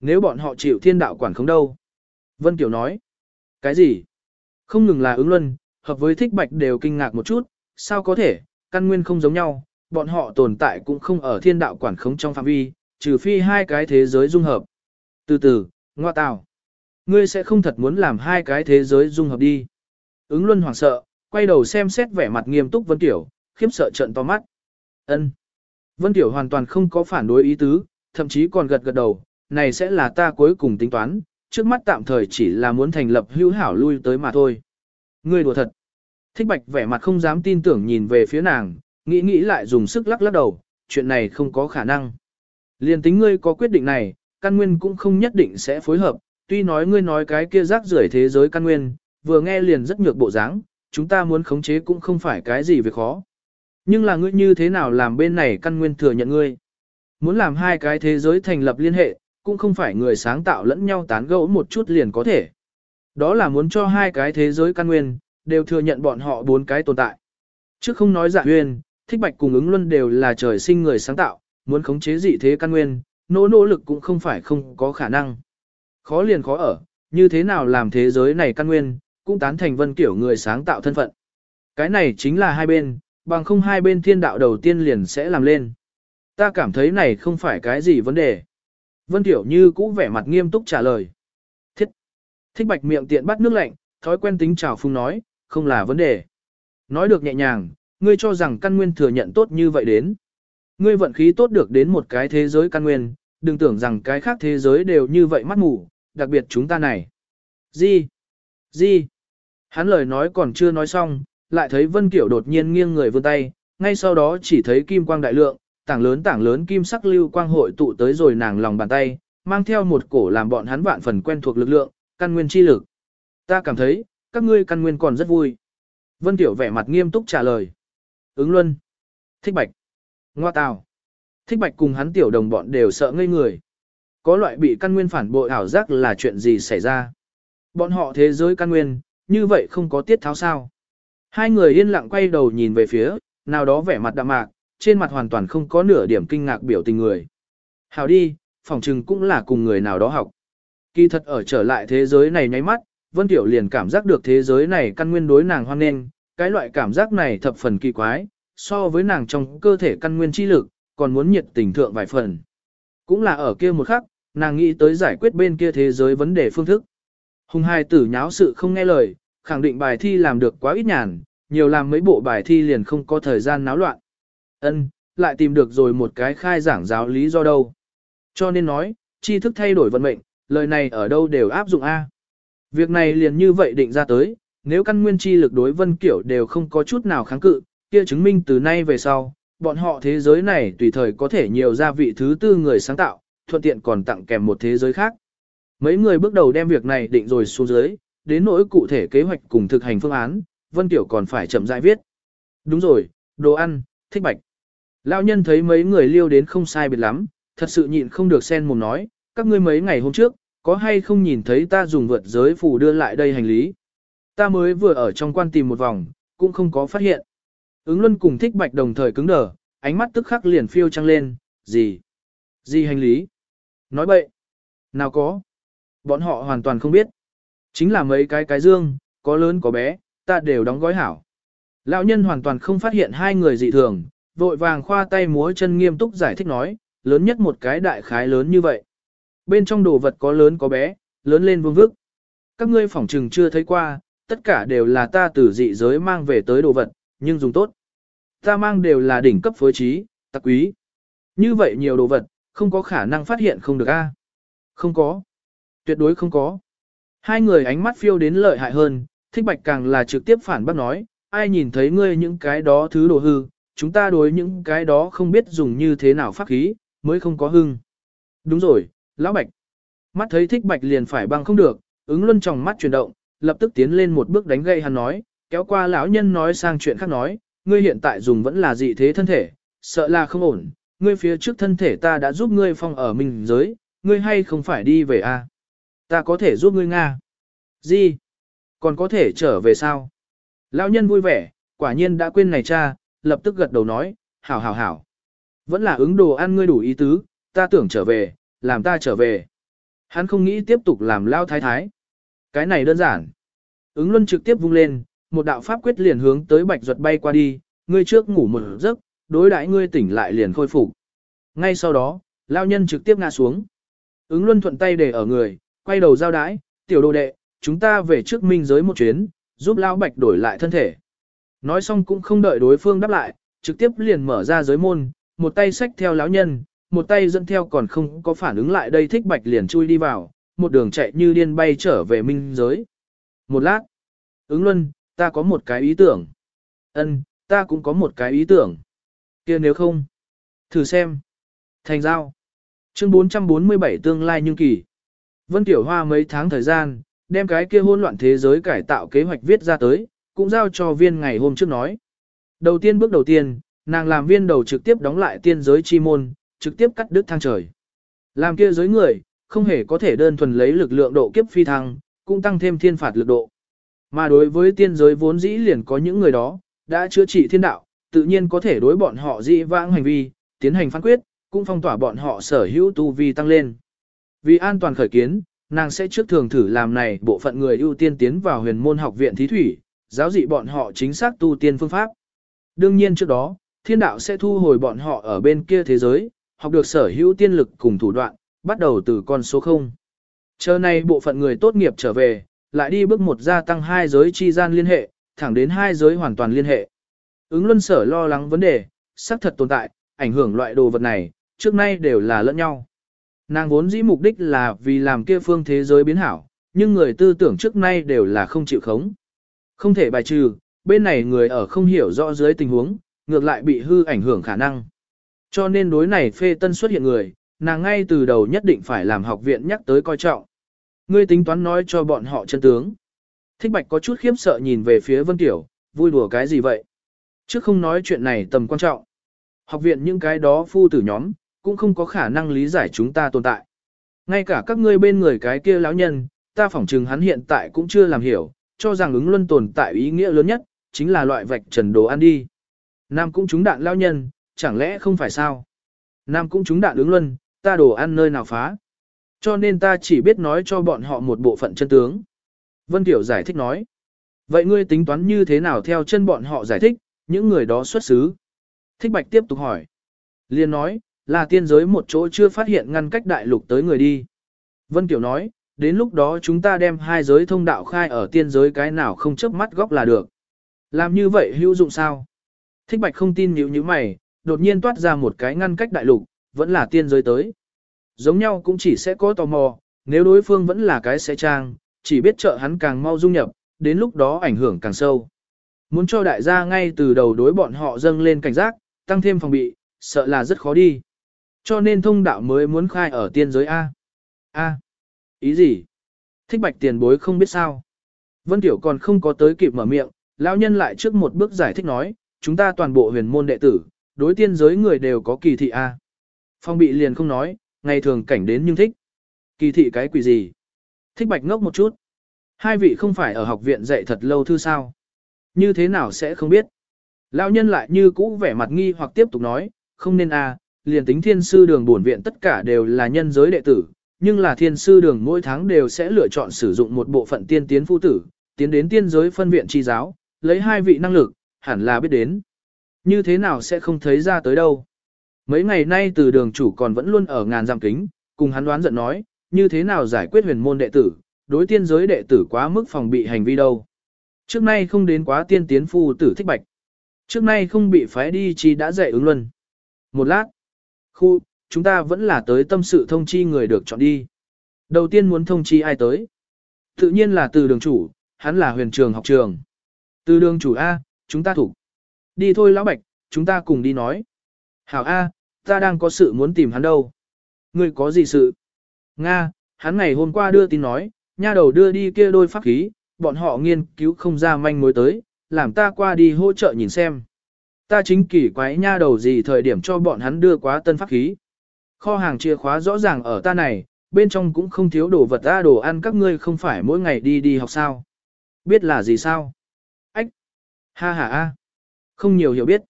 [SPEAKER 1] Nếu bọn họ chịu thiên đạo quản không đâu. Vân Kiều nói. Cái gì? Không ngừng là ứng luân, hợp với thích bạch đều kinh ngạc một chút, sao có thể, căn nguyên không giống nhau, bọn họ tồn tại cũng không ở thiên đạo quản khống trong phạm vi, trừ phi hai cái thế giới dung hợp. Từ từ, ngoa tào. Ngươi sẽ không thật muốn làm hai cái thế giới dung hợp đi. Ứng luân hoảng sợ, quay đầu xem xét vẻ mặt nghiêm túc Vân Tiểu, khiếp sợ trận to mắt. Ân. Vân Tiểu hoàn toàn không có phản đối ý tứ, thậm chí còn gật gật đầu, này sẽ là ta cuối cùng tính toán, trước mắt tạm thời chỉ là muốn thành lập hữu hảo lui tới mà thôi. Ngươi đùa thật. Thích bạch vẻ mặt không dám tin tưởng nhìn về phía nàng, nghĩ nghĩ lại dùng sức lắc lắc đầu, chuyện này không có khả năng. Liên tính ngươi có quyết định này, căn nguyên cũng không nhất định sẽ phối hợp, tuy nói ngươi nói cái kia rác rưởi thế giới căn nguyên, vừa nghe liền rất nhược bộ dáng, chúng ta muốn khống chế cũng không phải cái gì việc khó. Nhưng là ngươi như thế nào làm bên này căn nguyên thừa nhận ngươi? Muốn làm hai cái thế giới thành lập liên hệ, cũng không phải người sáng tạo lẫn nhau tán gẫu một chút liền có thể. Đó là muốn cho hai cái thế giới căn nguyên, đều thừa nhận bọn họ bốn cái tồn tại. Chứ không nói giả huyền, thích bạch cùng ứng luân đều là trời sinh người sáng tạo, muốn khống chế dị thế căn nguyên, nỗ nỗ lực cũng không phải không có khả năng. Khó liền khó ở, như thế nào làm thế giới này căn nguyên, cũng tán thành vân kiểu người sáng tạo thân phận. Cái này chính là hai bên, bằng không hai bên thiên đạo đầu tiên liền sẽ làm lên. Ta cảm thấy này không phải cái gì vấn đề. Vân Tiểu Như cũ vẻ mặt nghiêm túc trả lời. thích Thích bạch miệng tiện bắt nước lạnh, thói quen tính chào phung nói, không là vấn đề. Nói được nhẹ nhàng, ngươi cho rằng căn nguyên thừa nhận tốt như vậy đến. Ngươi vận khí tốt được đến một cái thế giới căn nguyên, đừng tưởng rằng cái khác thế giới đều như vậy mắt mù, đặc biệt chúng ta này. Gì? Gì? Hắn lời nói còn chưa nói xong, lại thấy Vân Kiểu đột nhiên nghiêng người vươn tay, ngay sau đó chỉ thấy kim quang đại lượng, tảng lớn tảng lớn kim sắc lưu quang hội tụ tới rồi nàng lòng bàn tay, mang theo một cổ làm bọn hắn vạn phần quen thuộc lực lượng, căn nguyên chi lực. Ta cảm thấy, các ngươi căn nguyên còn rất vui. Vân Tiểu vẻ mặt nghiêm túc trả lời. Ứng Luân. Thích Bạch. Ngoa Tào. Thích Bạch cùng hắn tiểu đồng bọn đều sợ ngây người. Có loại bị căn nguyên phản bội ảo giác là chuyện gì xảy ra. Bọn họ thế giới căn nguyên, như vậy không có tiết tháo sao. Hai người yên lặng quay đầu nhìn về phía, nào đó vẻ mặt đạm mạc, trên mặt hoàn toàn không có nửa điểm kinh ngạc biểu tình người. Hào đi, phòng trừng cũng là cùng người nào đó học. Kỳ thật ở trở lại thế giới này nháy mắt, Vân Tiểu liền cảm giác được thế giới này căn nguyên đối nàng hoan nghênh, cái loại cảm giác này thập phần kỳ quái, so với nàng trong cơ thể căn nguyên chi lực, còn muốn nhiệt tình thượng vài phần. Cũng là ở kia một khắc, nàng nghĩ tới giải quyết bên kia thế giới vấn đề phương thức. Hùng hai tử nháo sự không nghe lời, khẳng định bài thi làm được quá ít nhàn, nhiều làm mấy bộ bài thi liền không có thời gian náo loạn. Ân, lại tìm được rồi một cái khai giảng giáo lý do đâu. Cho nên nói, tri thức thay đổi vận mệnh, lời này ở đâu đều áp dụng A. Việc này liền như vậy định ra tới, nếu căn nguyên chi lực đối vân kiểu đều không có chút nào kháng cự, kia chứng minh từ nay về sau, bọn họ thế giới này tùy thời có thể nhiều ra vị thứ tư người sáng tạo, thuận tiện còn tặng kèm một thế giới khác. Mấy người bước đầu đem việc này định rồi xuống dưới, đến nỗi cụ thể kế hoạch cùng thực hành phương án, Vân Tiểu còn phải chậm rãi viết. Đúng rồi, đồ ăn, thích bạch. Lão nhân thấy mấy người liêu đến không sai biệt lắm, thật sự nhịn không được sen mồm nói, các ngươi mấy ngày hôm trước, có hay không nhìn thấy ta dùng vượt giới phù đưa lại đây hành lý. Ta mới vừa ở trong quan tìm một vòng, cũng không có phát hiện. Ứng luân cùng thích bạch đồng thời cứng đờ, ánh mắt tức khắc liền phiêu trăng lên, gì? Gì hành lý? Nói bậy. Nào có? Bọn họ hoàn toàn không biết. Chính là mấy cái cái dương, có lớn có bé, ta đều đóng gói hảo. Lão nhân hoàn toàn không phát hiện hai người dị thường, vội vàng khoa tay múa chân nghiêm túc giải thích nói, lớn nhất một cái đại khái lớn như vậy. Bên trong đồ vật có lớn có bé, lớn lên vương vức. Các ngươi phỏng trừng chưa thấy qua, tất cả đều là ta từ dị giới mang về tới đồ vật, nhưng dùng tốt. Ta mang đều là đỉnh cấp phối trí, tặc quý. Như vậy nhiều đồ vật, không có khả năng phát hiện không được a. Không có. Tuyệt đối không có. Hai người ánh mắt phiêu đến lợi hại hơn, thích bạch càng là trực tiếp phản bác nói, ai nhìn thấy ngươi những cái đó thứ đồ hư, chúng ta đối những cái đó không biết dùng như thế nào pháp khí, mới không có hưng. Đúng rồi, lão bạch. Mắt thấy thích bạch liền phải băng không được, ứng luân trong mắt chuyển động, lập tức tiến lên một bước đánh gây hắn nói, kéo qua lão nhân nói sang chuyện khác nói, ngươi hiện tại dùng vẫn là dị thế thân thể, sợ là không ổn, ngươi phía trước thân thể ta đã giúp ngươi phong ở mình giới, ngươi hay không phải đi về a? À? Ta có thể giúp ngươi Nga. Gì? Còn có thể trở về sao? Lão nhân vui vẻ, quả nhiên đã quên này cha, lập tức gật đầu nói, hảo hảo hảo. Vẫn là ứng đồ ăn ngươi đủ ý tứ, ta tưởng trở về, làm ta trở về. Hắn không nghĩ tiếp tục làm lao thái thái. Cái này đơn giản. Ứng luân trực tiếp vung lên, một đạo pháp quyết liền hướng tới bạch ruột bay qua đi, ngươi trước ngủ một giấc, đối đãi ngươi tỉnh lại liền khôi phục. Ngay sau đó, lao nhân trực tiếp ngã xuống. Ứng luân thuận tay để ở người, quay đầu giao đái, tiểu đồ đệ, chúng ta về trước minh giới một chuyến, giúp lão bạch đổi lại thân thể. Nói xong cũng không đợi đối phương đáp lại, trực tiếp liền mở ra giới môn, một tay xách theo lão nhân, một tay dẫn theo còn không có phản ứng lại đây thích bạch liền chui đi vào, một đường chạy như điên bay trở về minh giới. Một lát, ứng luân, ta có một cái ý tưởng. ân ta cũng có một cái ý tưởng. kia nếu không, thử xem. Thành giao. Chương 447 tương lai nhưng kỳ. Vân Tiểu Hoa mấy tháng thời gian, đem cái kia hỗn loạn thế giới cải tạo kế hoạch viết ra tới, cũng giao cho viên ngày hôm trước nói. Đầu tiên bước đầu tiên, nàng làm viên đầu trực tiếp đóng lại tiên giới chi môn, trực tiếp cắt đứt thang trời. Làm kia giới người, không hề có thể đơn thuần lấy lực lượng độ kiếp phi thăng, cũng tăng thêm thiên phạt lực độ. Mà đối với tiên giới vốn dĩ liền có những người đó, đã chữa trị thiên đạo, tự nhiên có thể đối bọn họ dị vãng hành vi, tiến hành phán quyết, cũng phong tỏa bọn họ sở hữu tu vi tăng lên. Vì an toàn khởi kiến, nàng sẽ trước thường thử làm này bộ phận người ưu tiên tiến vào huyền môn học viện thí thủy, giáo dị bọn họ chính xác tu tiên phương pháp. Đương nhiên trước đó, thiên đạo sẽ thu hồi bọn họ ở bên kia thế giới, học được sở hữu tiên lực cùng thủ đoạn, bắt đầu từ con số 0. Chờ này bộ phận người tốt nghiệp trở về, lại đi bước một gia tăng hai giới chi gian liên hệ, thẳng đến hai giới hoàn toàn liên hệ. Ứng luân sở lo lắng vấn đề, xác thật tồn tại, ảnh hưởng loại đồ vật này, trước nay đều là lẫn nhau. Nàng vốn dĩ mục đích là vì làm kia phương thế giới biến hảo, nhưng người tư tưởng trước nay đều là không chịu khống. Không thể bài trừ, bên này người ở không hiểu rõ dưới tình huống, ngược lại bị hư ảnh hưởng khả năng. Cho nên đối này phê tân xuất hiện người, nàng ngay từ đầu nhất định phải làm học viện nhắc tới coi trọng. Ngươi tính toán nói cho bọn họ chân tướng. Thích Bạch có chút khiếp sợ nhìn về phía Vân Tiểu, vui đùa cái gì vậy? Trước không nói chuyện này tầm quan trọng. Học viện những cái đó phu tử nhóm, cũng không có khả năng lý giải chúng ta tồn tại. Ngay cả các ngươi bên người cái kia lão nhân, ta phỏng chừng hắn hiện tại cũng chưa làm hiểu, cho rằng ứng luân tồn tại ý nghĩa lớn nhất, chính là loại vạch trần đồ ăn đi. Nam cũng trúng đạn lão nhân, chẳng lẽ không phải sao? Nam cũng trúng đạn ứng luân, ta đồ ăn nơi nào phá. Cho nên ta chỉ biết nói cho bọn họ một bộ phận chân tướng. Vân Tiểu giải thích nói. Vậy ngươi tính toán như thế nào theo chân bọn họ giải thích, những người đó xuất xứ? Thích Bạch tiếp tục hỏi. Liên nói, là tiên giới một chỗ chưa phát hiện ngăn cách đại lục tới người đi. Vân Tiểu nói, đến lúc đó chúng ta đem hai giới thông đạo khai ở tiên giới cái nào không chớp mắt góc là được. Làm như vậy hữu dụng sao? Thích Bạch không tin nhíu như mày, đột nhiên toát ra một cái ngăn cách đại lục, vẫn là tiên giới tới. Giống nhau cũng chỉ sẽ có tò mò, nếu đối phương vẫn là cái sẽ trang, chỉ biết trợ hắn càng mau dung nhập, đến lúc đó ảnh hưởng càng sâu. Muốn cho đại gia ngay từ đầu đối bọn họ dâng lên cảnh giác, tăng thêm phòng bị, sợ là rất khó đi. Cho nên thông đạo mới muốn khai ở tiên giới A. A. Ý gì? Thích bạch tiền bối không biết sao. Vân Tiểu còn không có tới kịp mở miệng, lão nhân lại trước một bước giải thích nói, chúng ta toàn bộ huyền môn đệ tử, đối tiên giới người đều có kỳ thị A. Phong bị liền không nói, ngày thường cảnh đến nhưng thích. Kỳ thị cái quỷ gì? Thích bạch ngốc một chút. Hai vị không phải ở học viện dạy thật lâu thư sao? Như thế nào sẽ không biết? Lão nhân lại như cũ vẻ mặt nghi hoặc tiếp tục nói, không nên a, liền tính thiên sư đường bổn viện tất cả đều là nhân giới đệ tử, nhưng là thiên sư đường mỗi tháng đều sẽ lựa chọn sử dụng một bộ phận tiên tiến phu tử, tiến đến tiên giới phân viện tri giáo, lấy hai vị năng lực, hẳn là biết đến. Như thế nào sẽ không thấy ra tới đâu. Mấy ngày nay từ đường chủ còn vẫn luôn ở ngàn giam kính, cùng hắn đoán giận nói, như thế nào giải quyết huyền môn đệ tử, đối tiên giới đệ tử quá mức phòng bị hành vi đâu. Trước nay không đến quá tiên tiến phu tử thích bạch. Trước nay không bị phái đi chi đã dạy ứng luân. Một lát. Khu, chúng ta vẫn là tới tâm sự thông chi người được chọn đi. Đầu tiên muốn thông chi ai tới? Tự nhiên là từ đường chủ, hắn là huyền trường học trường. Từ đường chủ A, chúng ta thủ. Đi thôi lão bạch, chúng ta cùng đi nói. Hảo A, ta đang có sự muốn tìm hắn đâu. Ngươi có gì sự? Nga, hắn ngày hôm qua đưa tin nói, nha đầu đưa đi kia đôi pháp khí, bọn họ nghiên cứu không ra manh mối tới, làm ta qua đi hỗ trợ nhìn xem. Ta chính kỳ quái nha đầu gì thời điểm cho bọn hắn đưa quá tân pháp khí. Kho hàng chìa khóa rõ ràng ở ta này, bên trong cũng không thiếu đồ vật ta đồ ăn các ngươi không phải mỗi ngày đi đi học sao. Biết là gì sao? Ách! Ha ha a! Không nhiều hiểu biết.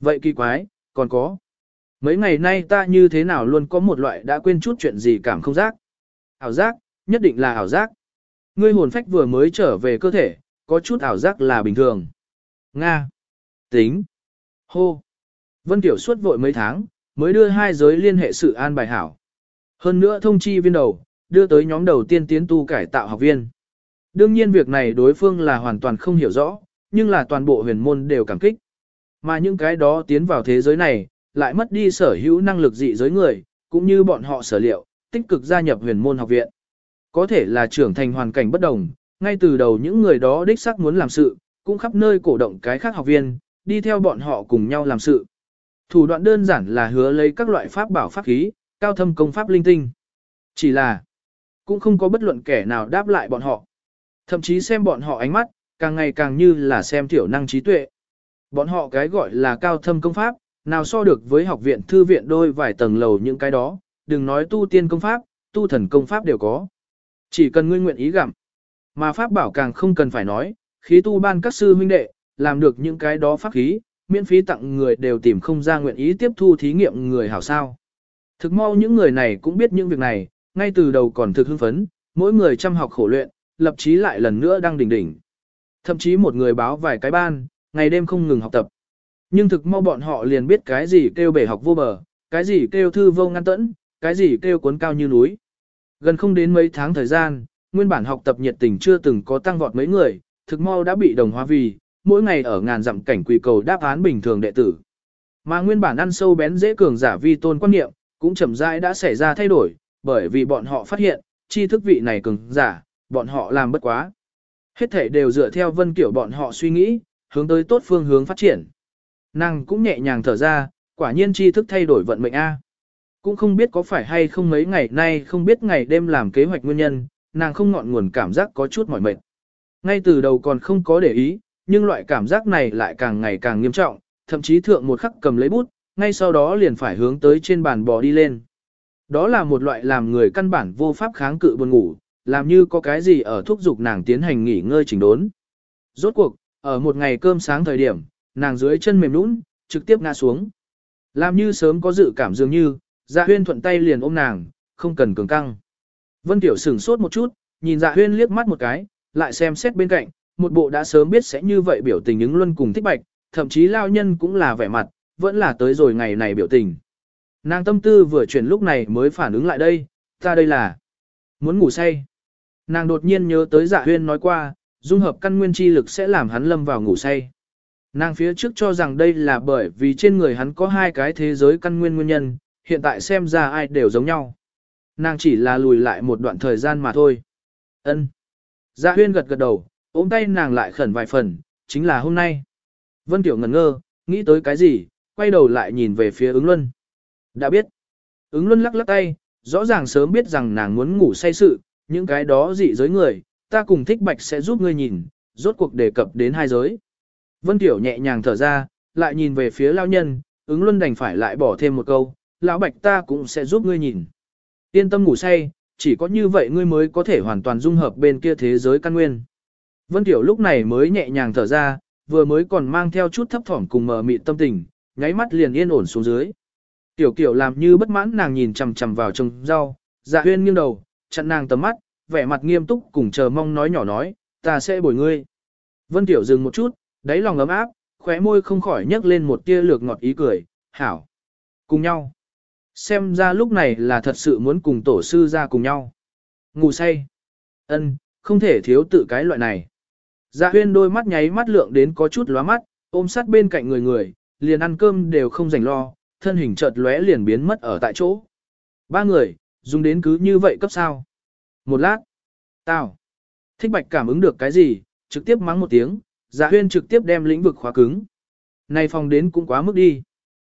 [SPEAKER 1] Vậy kỳ quái, còn có. Mấy ngày nay ta như thế nào luôn có một loại đã quên chút chuyện gì cảm không giác. Ảo giác, nhất định là ảo giác. Ngươi hồn phách vừa mới trở về cơ thể, có chút ảo giác là bình thường. Nga. Tính. Hô. Vân Tiểu suốt vội mấy tháng, mới đưa hai giới liên hệ sự an bài hảo. Hơn nữa thông chi viên đầu, đưa tới nhóm đầu tiên tiến tu cải tạo học viên. Đương nhiên việc này đối phương là hoàn toàn không hiểu rõ, nhưng là toàn bộ huyền môn đều cảm kích. Mà những cái đó tiến vào thế giới này, lại mất đi sở hữu năng lực dị giới người, cũng như bọn họ sở liệu, tích cực gia nhập huyền môn học viện. Có thể là trưởng thành hoàn cảnh bất đồng, ngay từ đầu những người đó đích xác muốn làm sự, cũng khắp nơi cổ động cái khác học viên, đi theo bọn họ cùng nhau làm sự. Thủ đoạn đơn giản là hứa lấy các loại pháp bảo pháp khí, cao thâm công pháp linh tinh. Chỉ là, cũng không có bất luận kẻ nào đáp lại bọn họ. Thậm chí xem bọn họ ánh mắt, càng ngày càng như là xem tiểu năng trí tuệ. Bọn họ cái gọi là cao thâm công pháp, nào so được với học viện thư viện đôi vài tầng lầu những cái đó, đừng nói tu tiên công pháp, tu thần công pháp đều có. Chỉ cần ngươi nguyện ý gặm. Mà pháp bảo càng không cần phải nói, khí tu ban các sư huynh đệ, làm được những cái đó pháp khí, miễn phí tặng người đều tìm không ra nguyện ý tiếp thu thí nghiệm người hảo sao. Thực mau những người này cũng biết những việc này, ngay từ đầu còn thực hưng phấn, mỗi người chăm học khổ luyện, lập chí lại lần nữa đang đỉnh đỉnh. Thậm chí một người báo vài cái ban, ngày đêm không ngừng học tập. Nhưng thực mau bọn họ liền biết cái gì kêu bể học vô bờ, cái gì kêu thư vô ngăn tẫn, cái gì kêu cuốn cao như núi. Gần không đến mấy tháng thời gian, nguyên bản học tập nhiệt tình chưa từng có tăng vọt mấy người, thực mau đã bị đồng hóa vì, mỗi ngày ở ngàn dặm cảnh quỳ cầu đáp án bình thường đệ tử. Mà nguyên bản ăn sâu bén dễ cường giả vi tôn quan niệm, cũng chậm rãi đã xảy ra thay đổi, bởi vì bọn họ phát hiện, chi thức vị này cường giả, bọn họ làm bất quá. Hết thể đều dựa theo vân kiểu bọn họ suy nghĩ, hướng tới tốt phương hướng phát triển. Nàng cũng nhẹ nhàng thở ra, quả nhiên tri thức thay đổi vận mệnh A. Cũng không biết có phải hay không mấy ngày nay không biết ngày đêm làm kế hoạch nguyên nhân, nàng không ngọn nguồn cảm giác có chút mỏi mệt. Ngay từ đầu còn không có để ý, nhưng loại cảm giác này lại càng ngày càng nghiêm trọng, thậm chí thượng một khắc cầm lấy bút, ngay sau đó liền phải hướng tới trên bàn bò đi lên. Đó là một loại làm người căn bản vô pháp kháng cự buồn ngủ, làm như có cái gì ở thúc giục nàng tiến hành nghỉ ngơi chỉnh đốn. Rốt cuộc, ở một ngày cơm sáng thời điểm, nàng dưới chân mềm nũng, trực tiếp ngã xuống. Làm như sớm có dự cảm dường như, dạ huyên thuận tay liền ôm nàng, không cần cường căng. Vân Tiểu sửng sốt một chút, nhìn dạ huyên liếc mắt một cái, lại xem xét bên cạnh, một bộ đã sớm biết sẽ như vậy biểu tình ứng luân cùng thích bạch, thậm chí lao nhân cũng là vẻ mặt, vẫn là tới rồi ngày này biểu tình. Nàng tâm tư vừa chuyển lúc này mới phản ứng lại đây, ta đây là muốn ngủ say. Nàng đột nhiên nhớ tới dạ huyên nói qua, dung hợp căn nguyên chi lực sẽ làm hắn lâm vào ngủ say. Nàng phía trước cho rằng đây là bởi vì trên người hắn có hai cái thế giới căn nguyên nguyên nhân, hiện tại xem ra ai đều giống nhau. Nàng chỉ là lùi lại một đoạn thời gian mà thôi. Ân. Dạ huyên gật gật đầu, ôm tay nàng lại khẩn vài phần, chính là hôm nay. Vân Tiểu ngẩn ngơ, nghĩ tới cái gì, quay đầu lại nhìn về phía ứng luân. Đã biết. Ứng luân lắc lắc tay, rõ ràng sớm biết rằng nàng muốn ngủ say sự, những cái đó dị giới người, ta cùng thích bạch sẽ giúp ngươi nhìn, rốt cuộc đề cập đến hai giới. Vân Tiểu nhẹ nhàng thở ra, lại nhìn về phía lao nhân, ứng luân đành phải lại bỏ thêm một câu, lão bạch ta cũng sẽ giúp ngươi nhìn. Yên tâm ngủ say, chỉ có như vậy ngươi mới có thể hoàn toàn dung hợp bên kia thế giới căn nguyên. Vân Tiểu lúc này mới nhẹ nhàng thở ra, vừa mới còn mang theo chút thấp thỏm cùng mờ mịt tâm tình, nháy mắt liền yên ổn xuống dưới. Tiểu Kiều làm như bất mãn nàng nhìn chằm chằm vào trồng rau, dạ huyên nghiêng đầu, chặn nàng tầm mắt, vẻ mặt nghiêm túc cùng chờ mong nói nhỏ nói, ta sẽ bồi ngươi. Vân Tiểu dừng một chút, đáy lòng ấm áp, khóe môi không khỏi nhấc lên một tia lược ngọt ý cười, hảo. Cùng nhau. Xem ra lúc này là thật sự muốn cùng tổ sư ra cùng nhau. Ngủ say. ân, không thể thiếu tự cái loại này. Dạ huyên đôi mắt nháy mắt lượng đến có chút lóa mắt, ôm sát bên cạnh người người, liền ăn cơm đều không rảnh lo, thân hình chợt lóe liền biến mất ở tại chỗ. Ba người, dùng đến cứ như vậy cấp sao. Một lát. Tao. Thích bạch cảm ứng được cái gì, trực tiếp mắng một tiếng, dạ huyên trực tiếp đem lĩnh vực khóa cứng. Này phòng đến cũng quá mức đi.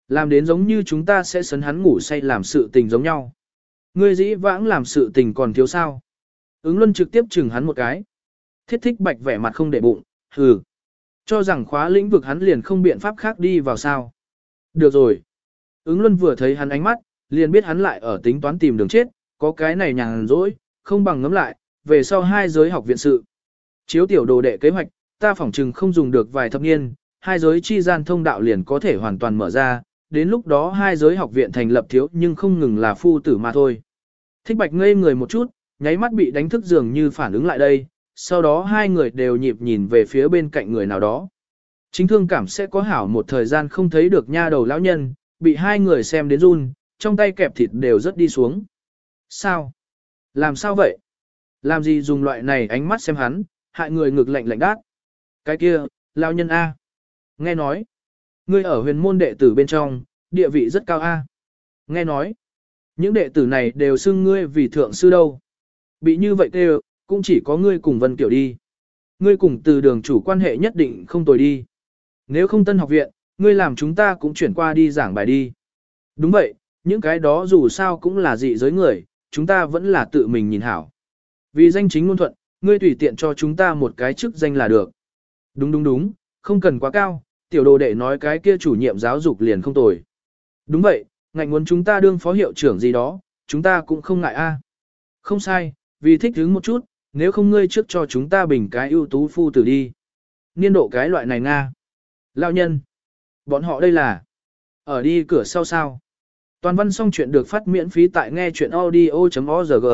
[SPEAKER 1] Làm đến giống như chúng ta sẽ sấn hắn ngủ say làm sự tình giống nhau. Ngươi dĩ vãng làm sự tình còn thiếu sao. Ứng luân trực tiếp chừng hắn một cái. Thiết thích bạch vẻ mặt không để bụng, hừ. Cho rằng khóa lĩnh vực hắn liền không biện pháp khác đi vào sao. Được rồi. Ứng luân vừa thấy hắn ánh mắt, liền biết hắn lại ở tính toán tìm đường chết, có cái này nhàn rỗi, không bằng ngấm lại, về sau hai giới học viện sự. Chiếu tiểu đồ đệ kế hoạch, ta phỏng chừng không dùng được vài thập niên, hai giới chi gian thông đạo liền có thể hoàn toàn mở ra, đến lúc đó hai giới học viện thành lập thiếu nhưng không ngừng là phu tử mà thôi. Thích bạch ngây người một chút, nháy mắt bị đánh thức dường như phản ứng lại đây, sau đó hai người đều nhịp nhìn về phía bên cạnh người nào đó. Chính thương cảm sẽ có hảo một thời gian không thấy được nha đầu lão nhân, bị hai người xem đến run, trong tay kẹp thịt đều rất đi xuống. Sao? Làm sao vậy? Làm gì dùng loại này ánh mắt xem hắn, hại người ngực lạnh lạnh đát. Cái kia, lão nhân A. Nghe nói, ngươi ở huyền môn đệ tử bên trong, địa vị rất cao A. Nghe nói, những đệ tử này đều xưng ngươi vì thượng sư đâu. Bị như vậy kêu, cũng chỉ có ngươi cùng Vân Tiểu đi. Ngươi cùng từ đường chủ quan hệ nhất định không tồi đi. Nếu không tân học viện, ngươi làm chúng ta cũng chuyển qua đi giảng bài đi. Đúng vậy, những cái đó dù sao cũng là dị giới người, chúng ta vẫn là tự mình nhìn hảo. Vì danh chính ngôn thuận, ngươi tùy tiện cho chúng ta một cái chức danh là được. Đúng đúng đúng, không cần quá cao, tiểu đồ đệ nói cái kia chủ nhiệm giáo dục liền không tồi. Đúng vậy, ngạnh muốn chúng ta đương phó hiệu trưởng gì đó, chúng ta cũng không ngại a. Không sai, vì thích hứng một chút, nếu không ngươi trước cho chúng ta bình cái ưu tú phu tử đi. Niên độ cái loại này Nga. lao nhân. Bọn họ đây là. Ở đi cửa sau sao. Toàn văn xong chuyện được phát miễn phí tại nghe chuyện audio.org.